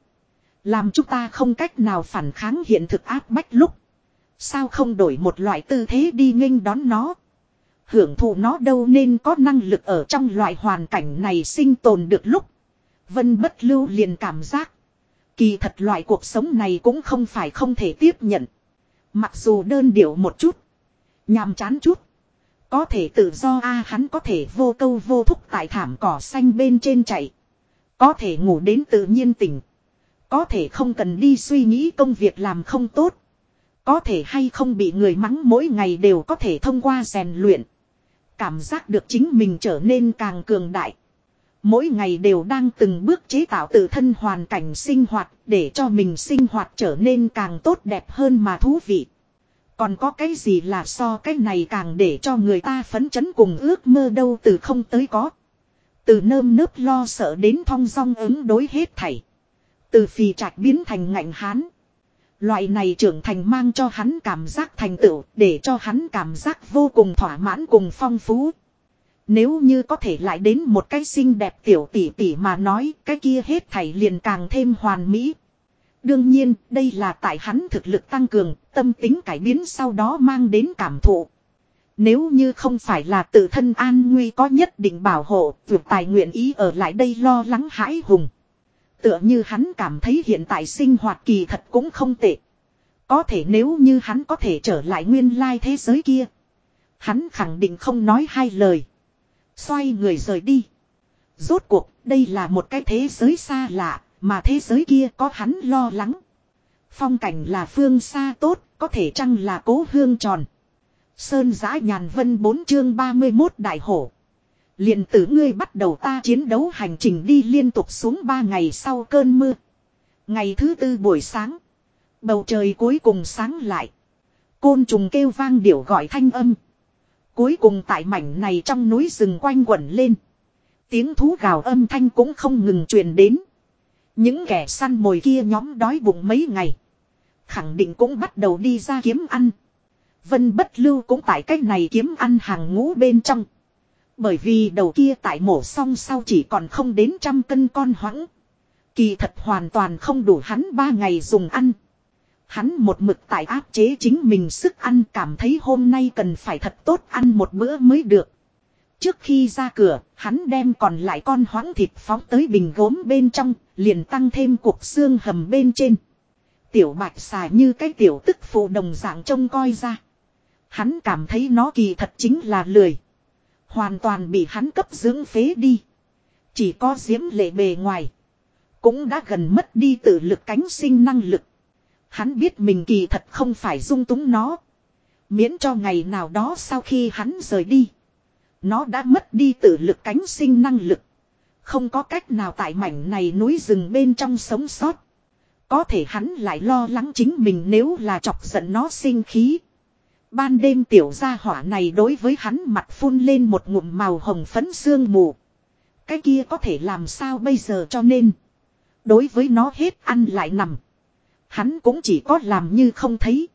Làm chúng ta không cách nào phản kháng hiện thực áp bách lúc. Sao không đổi một loại tư thế đi nghênh đón nó. Hưởng thụ nó đâu nên có năng lực ở trong loại hoàn cảnh này sinh tồn được lúc. Vân bất lưu liền cảm giác. Kỳ thật loại cuộc sống này cũng không phải không thể tiếp nhận. Mặc dù đơn điệu một chút. Nhàm chán chút. Có thể tự do a, hắn có thể vô câu vô thúc tại thảm cỏ xanh bên trên chạy. Có thể ngủ đến tự nhiên tỉnh. Có thể không cần đi suy nghĩ công việc làm không tốt. Có thể hay không bị người mắng mỗi ngày đều có thể thông qua rèn luyện. Cảm giác được chính mình trở nên càng cường đại. Mỗi ngày đều đang từng bước chế tạo tự thân hoàn cảnh sinh hoạt để cho mình sinh hoạt trở nên càng tốt đẹp hơn mà thú vị. Còn có cái gì là so cái này càng để cho người ta phấn chấn cùng ước mơ đâu từ không tới có. Từ nơm nớp lo sợ đến thong dong ứng đối hết thảy. Từ phì trạch biến thành ngạnh hán. Loại này trưởng thành mang cho hắn cảm giác thành tựu, để cho hắn cảm giác vô cùng thỏa mãn cùng phong phú. Nếu như có thể lại đến một cái xinh đẹp tiểu tỷ tỷ mà nói cái kia hết thảy liền càng thêm hoàn mỹ. Đương nhiên, đây là tại hắn thực lực tăng cường, tâm tính cải biến sau đó mang đến cảm thụ. Nếu như không phải là tự thân an nguy có nhất định bảo hộ, vượt tài nguyện ý ở lại đây lo lắng hãi hùng. Tựa như hắn cảm thấy hiện tại sinh hoạt kỳ thật cũng không tệ. Có thể nếu như hắn có thể trở lại nguyên lai thế giới kia. Hắn khẳng định không nói hai lời. Xoay người rời đi. Rốt cuộc, đây là một cái thế giới xa lạ, mà thế giới kia có hắn lo lắng. Phong cảnh là phương xa tốt, có thể chăng là cố hương tròn. Sơn giã nhàn vân 4 chương 31 đại hổ. liền tử ngươi bắt đầu ta chiến đấu hành trình đi liên tục xuống 3 ngày sau cơn mưa. Ngày thứ tư buổi sáng. Bầu trời cuối cùng sáng lại. Côn trùng kêu vang điểu gọi thanh âm. Cuối cùng tại mảnh này trong núi rừng quanh quẩn lên. Tiếng thú gào âm thanh cũng không ngừng truyền đến. Những kẻ săn mồi kia nhóm đói bụng mấy ngày. Khẳng định cũng bắt đầu đi ra kiếm ăn. Vân bất lưu cũng tại cách này kiếm ăn hàng ngũ bên trong. Bởi vì đầu kia tại mổ xong sau chỉ còn không đến trăm cân con hoãng. Kỳ thật hoàn toàn không đủ hắn ba ngày dùng ăn. Hắn một mực tại áp chế chính mình sức ăn cảm thấy hôm nay cần phải thật tốt ăn một bữa mới được. Trước khi ra cửa, hắn đem còn lại con hoãng thịt phóng tới bình gốm bên trong, liền tăng thêm cuộc xương hầm bên trên. Tiểu bạch xà như cái tiểu tức phụ đồng dạng trông coi ra. Hắn cảm thấy nó kỳ thật chính là lười. Hoàn toàn bị hắn cấp dưỡng phế đi. Chỉ có diễm lệ bề ngoài. Cũng đã gần mất đi tự lực cánh sinh năng lực. Hắn biết mình kỳ thật không phải dung túng nó. Miễn cho ngày nào đó sau khi hắn rời đi. Nó đã mất đi tự lực cánh sinh năng lực. Không có cách nào tại mảnh này núi rừng bên trong sống sót. Có thể hắn lại lo lắng chính mình nếu là chọc giận nó sinh khí. Ban đêm tiểu gia hỏa này đối với hắn mặt phun lên một ngụm màu hồng phấn sương mù. Cái kia có thể làm sao bây giờ cho nên. Đối với nó hết ăn lại nằm. Hắn cũng chỉ có làm như không thấy.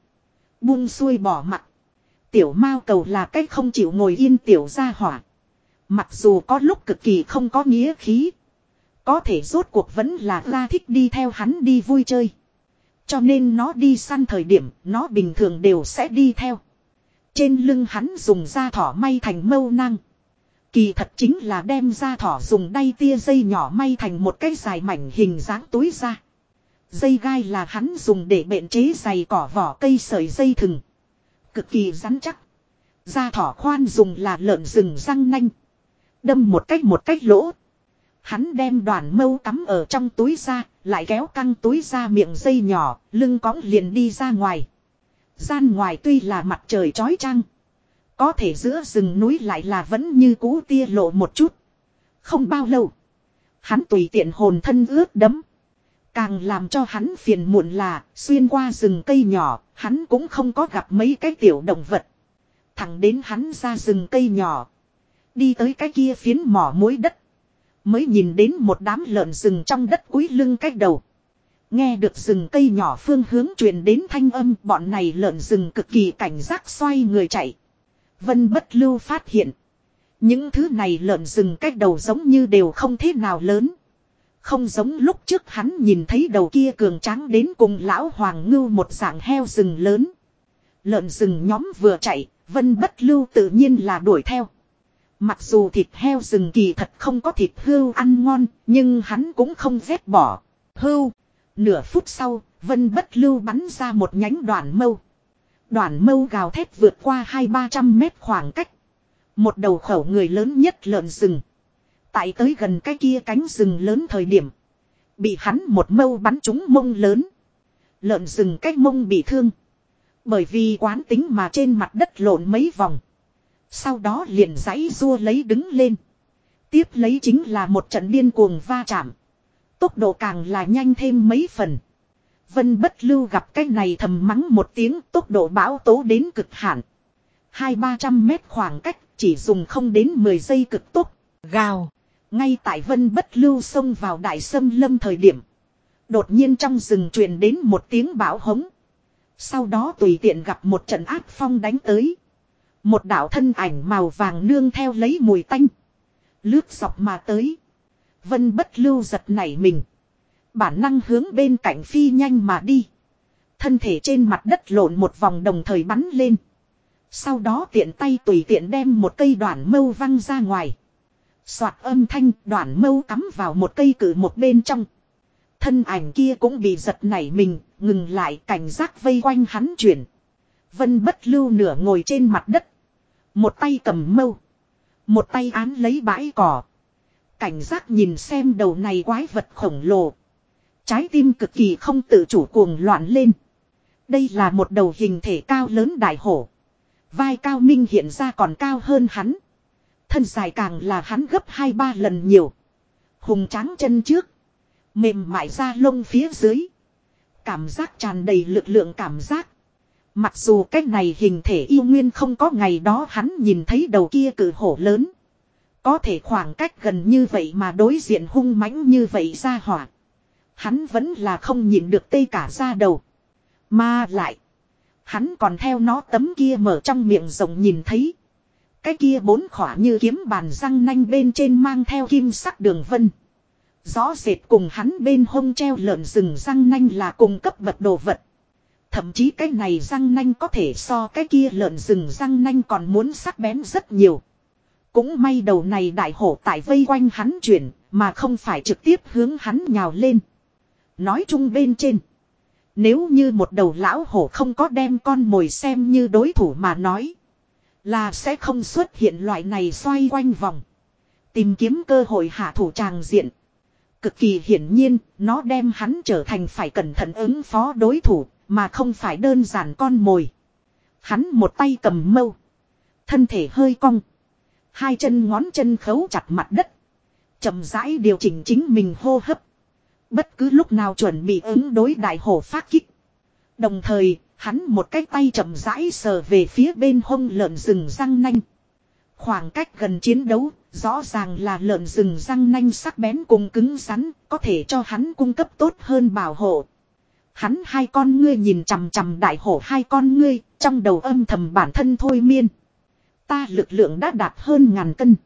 Buông xuôi bỏ mặt. Tiểu mao cầu là cái không chịu ngồi yên tiểu gia hỏa. Mặc dù có lúc cực kỳ không có nghĩa khí. Có thể rốt cuộc vẫn là ra thích đi theo hắn đi vui chơi. Cho nên nó đi săn thời điểm, nó bình thường đều sẽ đi theo. Trên lưng hắn dùng da thỏ may thành mâu năng. Kỳ thật chính là đem da thỏ dùng đay tia dây nhỏ may thành một cái dài mảnh hình dáng túi ra. Dây gai là hắn dùng để bện chế giày cỏ vỏ cây sợi dây thừng. Cực kỳ rắn chắc. Da thỏ khoan dùng là lợn rừng răng nanh. Đâm một cách một cách lỗ. Hắn đem đoàn mâu cắm ở trong túi ra, lại kéo căng túi ra miệng dây nhỏ, lưng cõng liền đi ra ngoài. Gian ngoài tuy là mặt trời chói chang. Có thể giữa rừng núi lại là vẫn như cũ tia lộ một chút. Không bao lâu. Hắn tùy tiện hồn thân ướt đấm. Càng làm cho hắn phiền muộn là, xuyên qua rừng cây nhỏ, hắn cũng không có gặp mấy cái tiểu động vật. Thẳng đến hắn ra rừng cây nhỏ. Đi tới cái kia phiến mỏ mối đất. Mới nhìn đến một đám lợn rừng trong đất cúi lưng cách đầu. Nghe được rừng cây nhỏ phương hướng truyền đến thanh âm bọn này lợn rừng cực kỳ cảnh giác xoay người chạy. Vân bất lưu phát hiện. Những thứ này lợn rừng cách đầu giống như đều không thế nào lớn. Không giống lúc trước hắn nhìn thấy đầu kia cường tráng đến cùng lão hoàng ngưu một dạng heo rừng lớn. Lợn rừng nhóm vừa chạy, vân bất lưu tự nhiên là đuổi theo. Mặc dù thịt heo rừng kỳ thật không có thịt hưu ăn ngon, nhưng hắn cũng không ghét bỏ. Hưu. Nửa phút sau, vân bất lưu bắn ra một nhánh đoàn mâu. Đoàn mâu gào thét vượt qua hai ba trăm mét khoảng cách. Một đầu khẩu người lớn nhất lợn rừng. Tại tới gần cái kia cánh rừng lớn thời điểm. Bị hắn một mâu bắn trúng mông lớn. Lợn rừng cái mông bị thương. Bởi vì quán tính mà trên mặt đất lộn mấy vòng. Sau đó liền giãy rua lấy đứng lên. Tiếp lấy chính là một trận điên cuồng va chạm. Tốc độ càng là nhanh thêm mấy phần. Vân bất lưu gặp cái này thầm mắng một tiếng, tốc độ bão tố đến cực hạn. Hai ba trăm mét khoảng cách, chỉ dùng không đến 10 giây cực tốc. Gào. Ngay tại vân bất lưu xông vào đại sâm lâm thời điểm. Đột nhiên trong rừng truyền đến một tiếng bão hống. Sau đó tùy tiện gặp một trận ác phong đánh tới. Một đạo thân ảnh màu vàng nương theo lấy mùi tanh. Lướt dọc mà tới. Vân bất lưu giật nảy mình. Bản năng hướng bên cạnh phi nhanh mà đi. Thân thể trên mặt đất lộn một vòng đồng thời bắn lên. Sau đó tiện tay tùy tiện đem một cây đoạn mâu văng ra ngoài. Soạt âm thanh đoạn mâu cắm vào một cây cử một bên trong. Thân ảnh kia cũng bị giật nảy mình, ngừng lại cảnh giác vây quanh hắn chuyển. Vân bất lưu nửa ngồi trên mặt đất. Một tay cầm mâu. Một tay án lấy bãi cỏ. Cảnh giác nhìn xem đầu này quái vật khổng lồ. Trái tim cực kỳ không tự chủ cuồng loạn lên. Đây là một đầu hình thể cao lớn đại hổ. Vai cao minh hiện ra còn cao hơn hắn. Thân dài càng là hắn gấp hai ba lần nhiều. Hùng tráng chân trước. Mềm mại ra lông phía dưới. Cảm giác tràn đầy lực lượng cảm giác. Mặc dù cái này hình thể yêu nguyên không có ngày đó hắn nhìn thấy đầu kia cử hổ lớn. Có thể khoảng cách gần như vậy mà đối diện hung mãnh như vậy ra hỏa. Hắn vẫn là không nhìn được tê cả ra đầu. Mà lại. Hắn còn theo nó tấm kia mở trong miệng rồng nhìn thấy. Cái kia bốn khỏa như kiếm bàn răng nanh bên trên mang theo kim sắc đường vân. Rõ rệt cùng hắn bên hông treo lợn rừng răng nanh là cùng cấp vật đồ vật. Thậm chí cái này răng nanh có thể so cái kia lợn rừng răng nanh còn muốn sắc bén rất nhiều. Cũng may đầu này đại hổ tại vây quanh hắn chuyển, mà không phải trực tiếp hướng hắn nhào lên. Nói chung bên trên. Nếu như một đầu lão hổ không có đem con mồi xem như đối thủ mà nói. Là sẽ không xuất hiện loại này xoay quanh vòng. Tìm kiếm cơ hội hạ thủ tràng diện. Cực kỳ hiển nhiên, nó đem hắn trở thành phải cẩn thận ứng phó đối thủ, mà không phải đơn giản con mồi. Hắn một tay cầm mâu. Thân thể hơi cong. Hai chân ngón chân khấu chặt mặt đất. chậm rãi điều chỉnh chính mình hô hấp. Bất cứ lúc nào chuẩn bị ứng đối đại hổ phát kích. Đồng thời, hắn một cái tay chậm rãi sờ về phía bên hông lợn rừng răng nanh. Khoảng cách gần chiến đấu, rõ ràng là lợn rừng răng nanh sắc bén cùng cứng rắn, có thể cho hắn cung cấp tốt hơn bảo hộ. Hắn hai con ngươi nhìn chằm chằm đại hổ hai con ngươi, trong đầu âm thầm bản thân thôi miên. Ta lực lượng đã đạt hơn ngàn cân.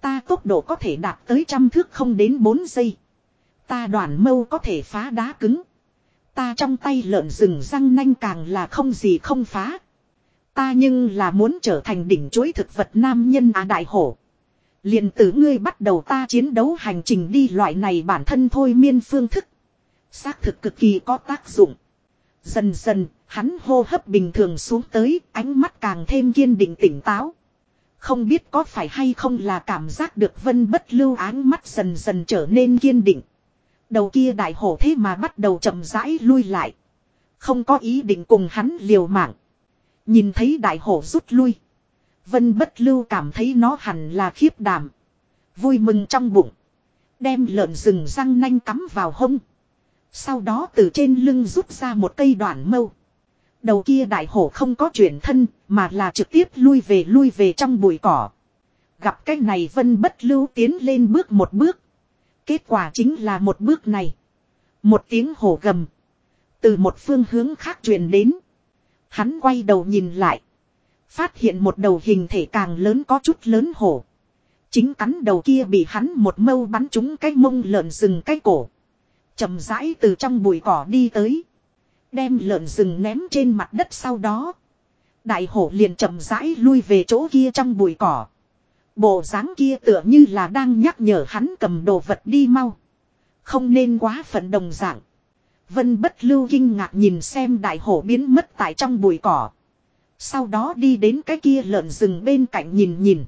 Ta tốc độ có thể đạt tới trăm thước không đến bốn giây. Ta đoàn mâu có thể phá đá cứng. Ta trong tay lợn rừng răng nanh càng là không gì không phá. Ta nhưng là muốn trở thành đỉnh chuối thực vật nam nhân à đại hổ. liền tử ngươi bắt đầu ta chiến đấu hành trình đi loại này bản thân thôi miên phương thức. Xác thực cực kỳ có tác dụng. Dần dần, hắn hô hấp bình thường xuống tới, ánh mắt càng thêm kiên định tỉnh táo. Không biết có phải hay không là cảm giác được vân bất lưu áng mắt dần dần trở nên kiên định. Đầu kia đại hổ thế mà bắt đầu chậm rãi lui lại. Không có ý định cùng hắn liều mạng. Nhìn thấy đại hổ rút lui. Vân bất lưu cảm thấy nó hẳn là khiếp đảm. Vui mừng trong bụng. Đem lợn rừng răng nanh cắm vào hông. Sau đó từ trên lưng rút ra một cây đoạn mâu. Đầu kia đại hổ không có chuyển thân, mà là trực tiếp lui về lui về trong bụi cỏ. Gặp cái này vân bất lưu tiến lên bước một bước. Kết quả chính là một bước này. Một tiếng hổ gầm. Từ một phương hướng khác truyền đến. Hắn quay đầu nhìn lại. Phát hiện một đầu hình thể càng lớn có chút lớn hổ. Chính cắn đầu kia bị hắn một mâu bắn trúng cái mông lợn rừng cái cổ. chậm rãi từ trong bụi cỏ đi tới. Đem lợn rừng ném trên mặt đất sau đó. Đại hổ liền chậm rãi lui về chỗ kia trong bụi cỏ. Bộ dáng kia tựa như là đang nhắc nhở hắn cầm đồ vật đi mau. Không nên quá phận đồng dạng. Vân bất lưu kinh ngạc nhìn xem đại hổ biến mất tại trong bụi cỏ. Sau đó đi đến cái kia lợn rừng bên cạnh nhìn nhìn.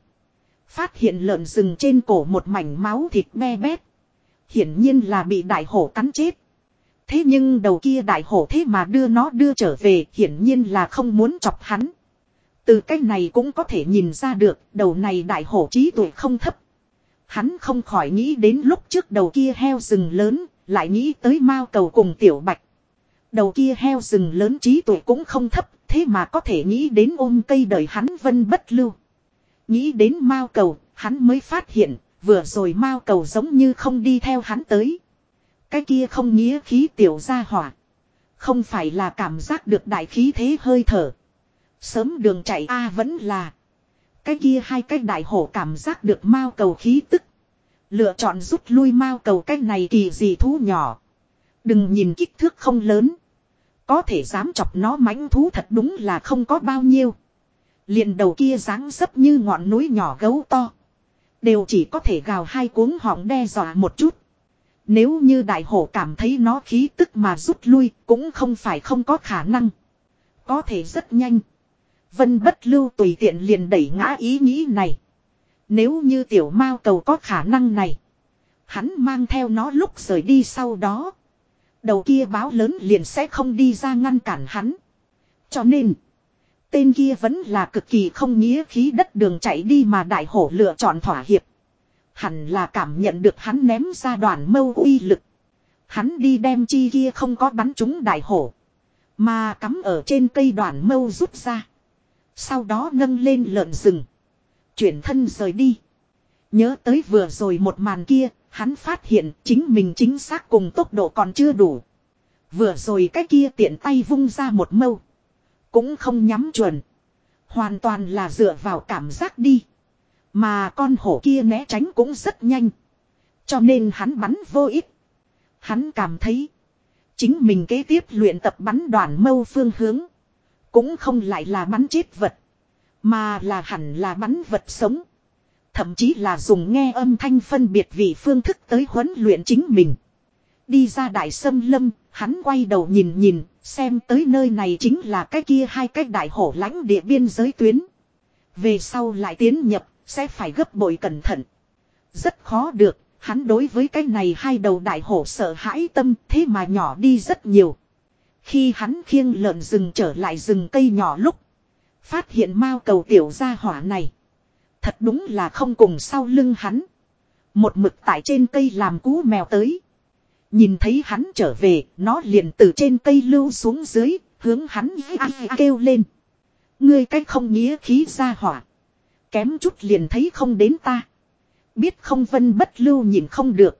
Phát hiện lợn rừng trên cổ một mảnh máu thịt me bét. Hiển nhiên là bị đại hổ cắn chết. Thế nhưng đầu kia đại hổ thế mà đưa nó đưa trở về, hiển nhiên là không muốn chọc hắn. Từ cách này cũng có thể nhìn ra được đầu này đại hổ trí tuổi không thấp. Hắn không khỏi nghĩ đến lúc trước đầu kia heo rừng lớn, lại nghĩ tới mao cầu cùng tiểu bạch. Đầu kia heo rừng lớn trí tuổi cũng không thấp, thế mà có thể nghĩ đến ôm cây đời hắn vân bất lưu. Nghĩ đến mao cầu, hắn mới phát hiện, vừa rồi mao cầu giống như không đi theo hắn tới. Cái kia không nghĩa khí tiểu ra hỏa. Không phải là cảm giác được đại khí thế hơi thở. Sớm đường chạy A vẫn là. Cái kia hai cái đại hổ cảm giác được mao cầu khí tức. Lựa chọn rút lui mao cầu cái này kỳ gì thú nhỏ. Đừng nhìn kích thước không lớn. Có thể dám chọc nó mãnh thú thật đúng là không có bao nhiêu. liền đầu kia dáng dấp như ngọn núi nhỏ gấu to. Đều chỉ có thể gào hai cuống họng đe dọa một chút. Nếu như đại hổ cảm thấy nó khí tức mà rút lui cũng không phải không có khả năng. Có thể rất nhanh. Vân bất lưu tùy tiện liền đẩy ngã ý nghĩ này. Nếu như tiểu mao cầu có khả năng này. Hắn mang theo nó lúc rời đi sau đó. Đầu kia báo lớn liền sẽ không đi ra ngăn cản hắn. Cho nên. Tên kia vẫn là cực kỳ không nghĩa khí đất đường chạy đi mà đại hổ lựa chọn thỏa hiệp. Hẳn là cảm nhận được hắn ném ra đoàn mâu uy lực. Hắn đi đem chi kia không có bắn trúng đại hổ. Mà cắm ở trên cây đoàn mâu rút ra. Sau đó nâng lên lợn rừng. Chuyển thân rời đi. Nhớ tới vừa rồi một màn kia, hắn phát hiện chính mình chính xác cùng tốc độ còn chưa đủ. Vừa rồi cái kia tiện tay vung ra một mâu. Cũng không nhắm chuẩn. Hoàn toàn là dựa vào cảm giác đi. Mà con hổ kia né tránh cũng rất nhanh. Cho nên hắn bắn vô ích. Hắn cảm thấy. Chính mình kế tiếp luyện tập bắn đoàn mâu phương hướng. Cũng không lại là bắn chết vật. Mà là hẳn là bắn vật sống. Thậm chí là dùng nghe âm thanh phân biệt vị phương thức tới huấn luyện chính mình. Đi ra đại sâm lâm, hắn quay đầu nhìn nhìn, xem tới nơi này chính là cái kia hai cái đại hổ lãnh địa biên giới tuyến. Về sau lại tiến nhập, sẽ phải gấp bội cẩn thận. Rất khó được, hắn đối với cái này hai đầu đại hổ sợ hãi tâm thế mà nhỏ đi rất nhiều. Khi hắn khiêng lợn rừng trở lại rừng cây nhỏ lúc. Phát hiện mao cầu tiểu gia hỏa này. Thật đúng là không cùng sau lưng hắn. Một mực tại trên cây làm cú mèo tới. Nhìn thấy hắn trở về, nó liền từ trên cây lưu xuống dưới, hướng hắn kêu lên. Ngươi cách không nghĩa khí gia hỏa. Kém chút liền thấy không đến ta. Biết không vân bất lưu nhìn không được.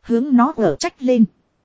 Hướng nó ở trách lên.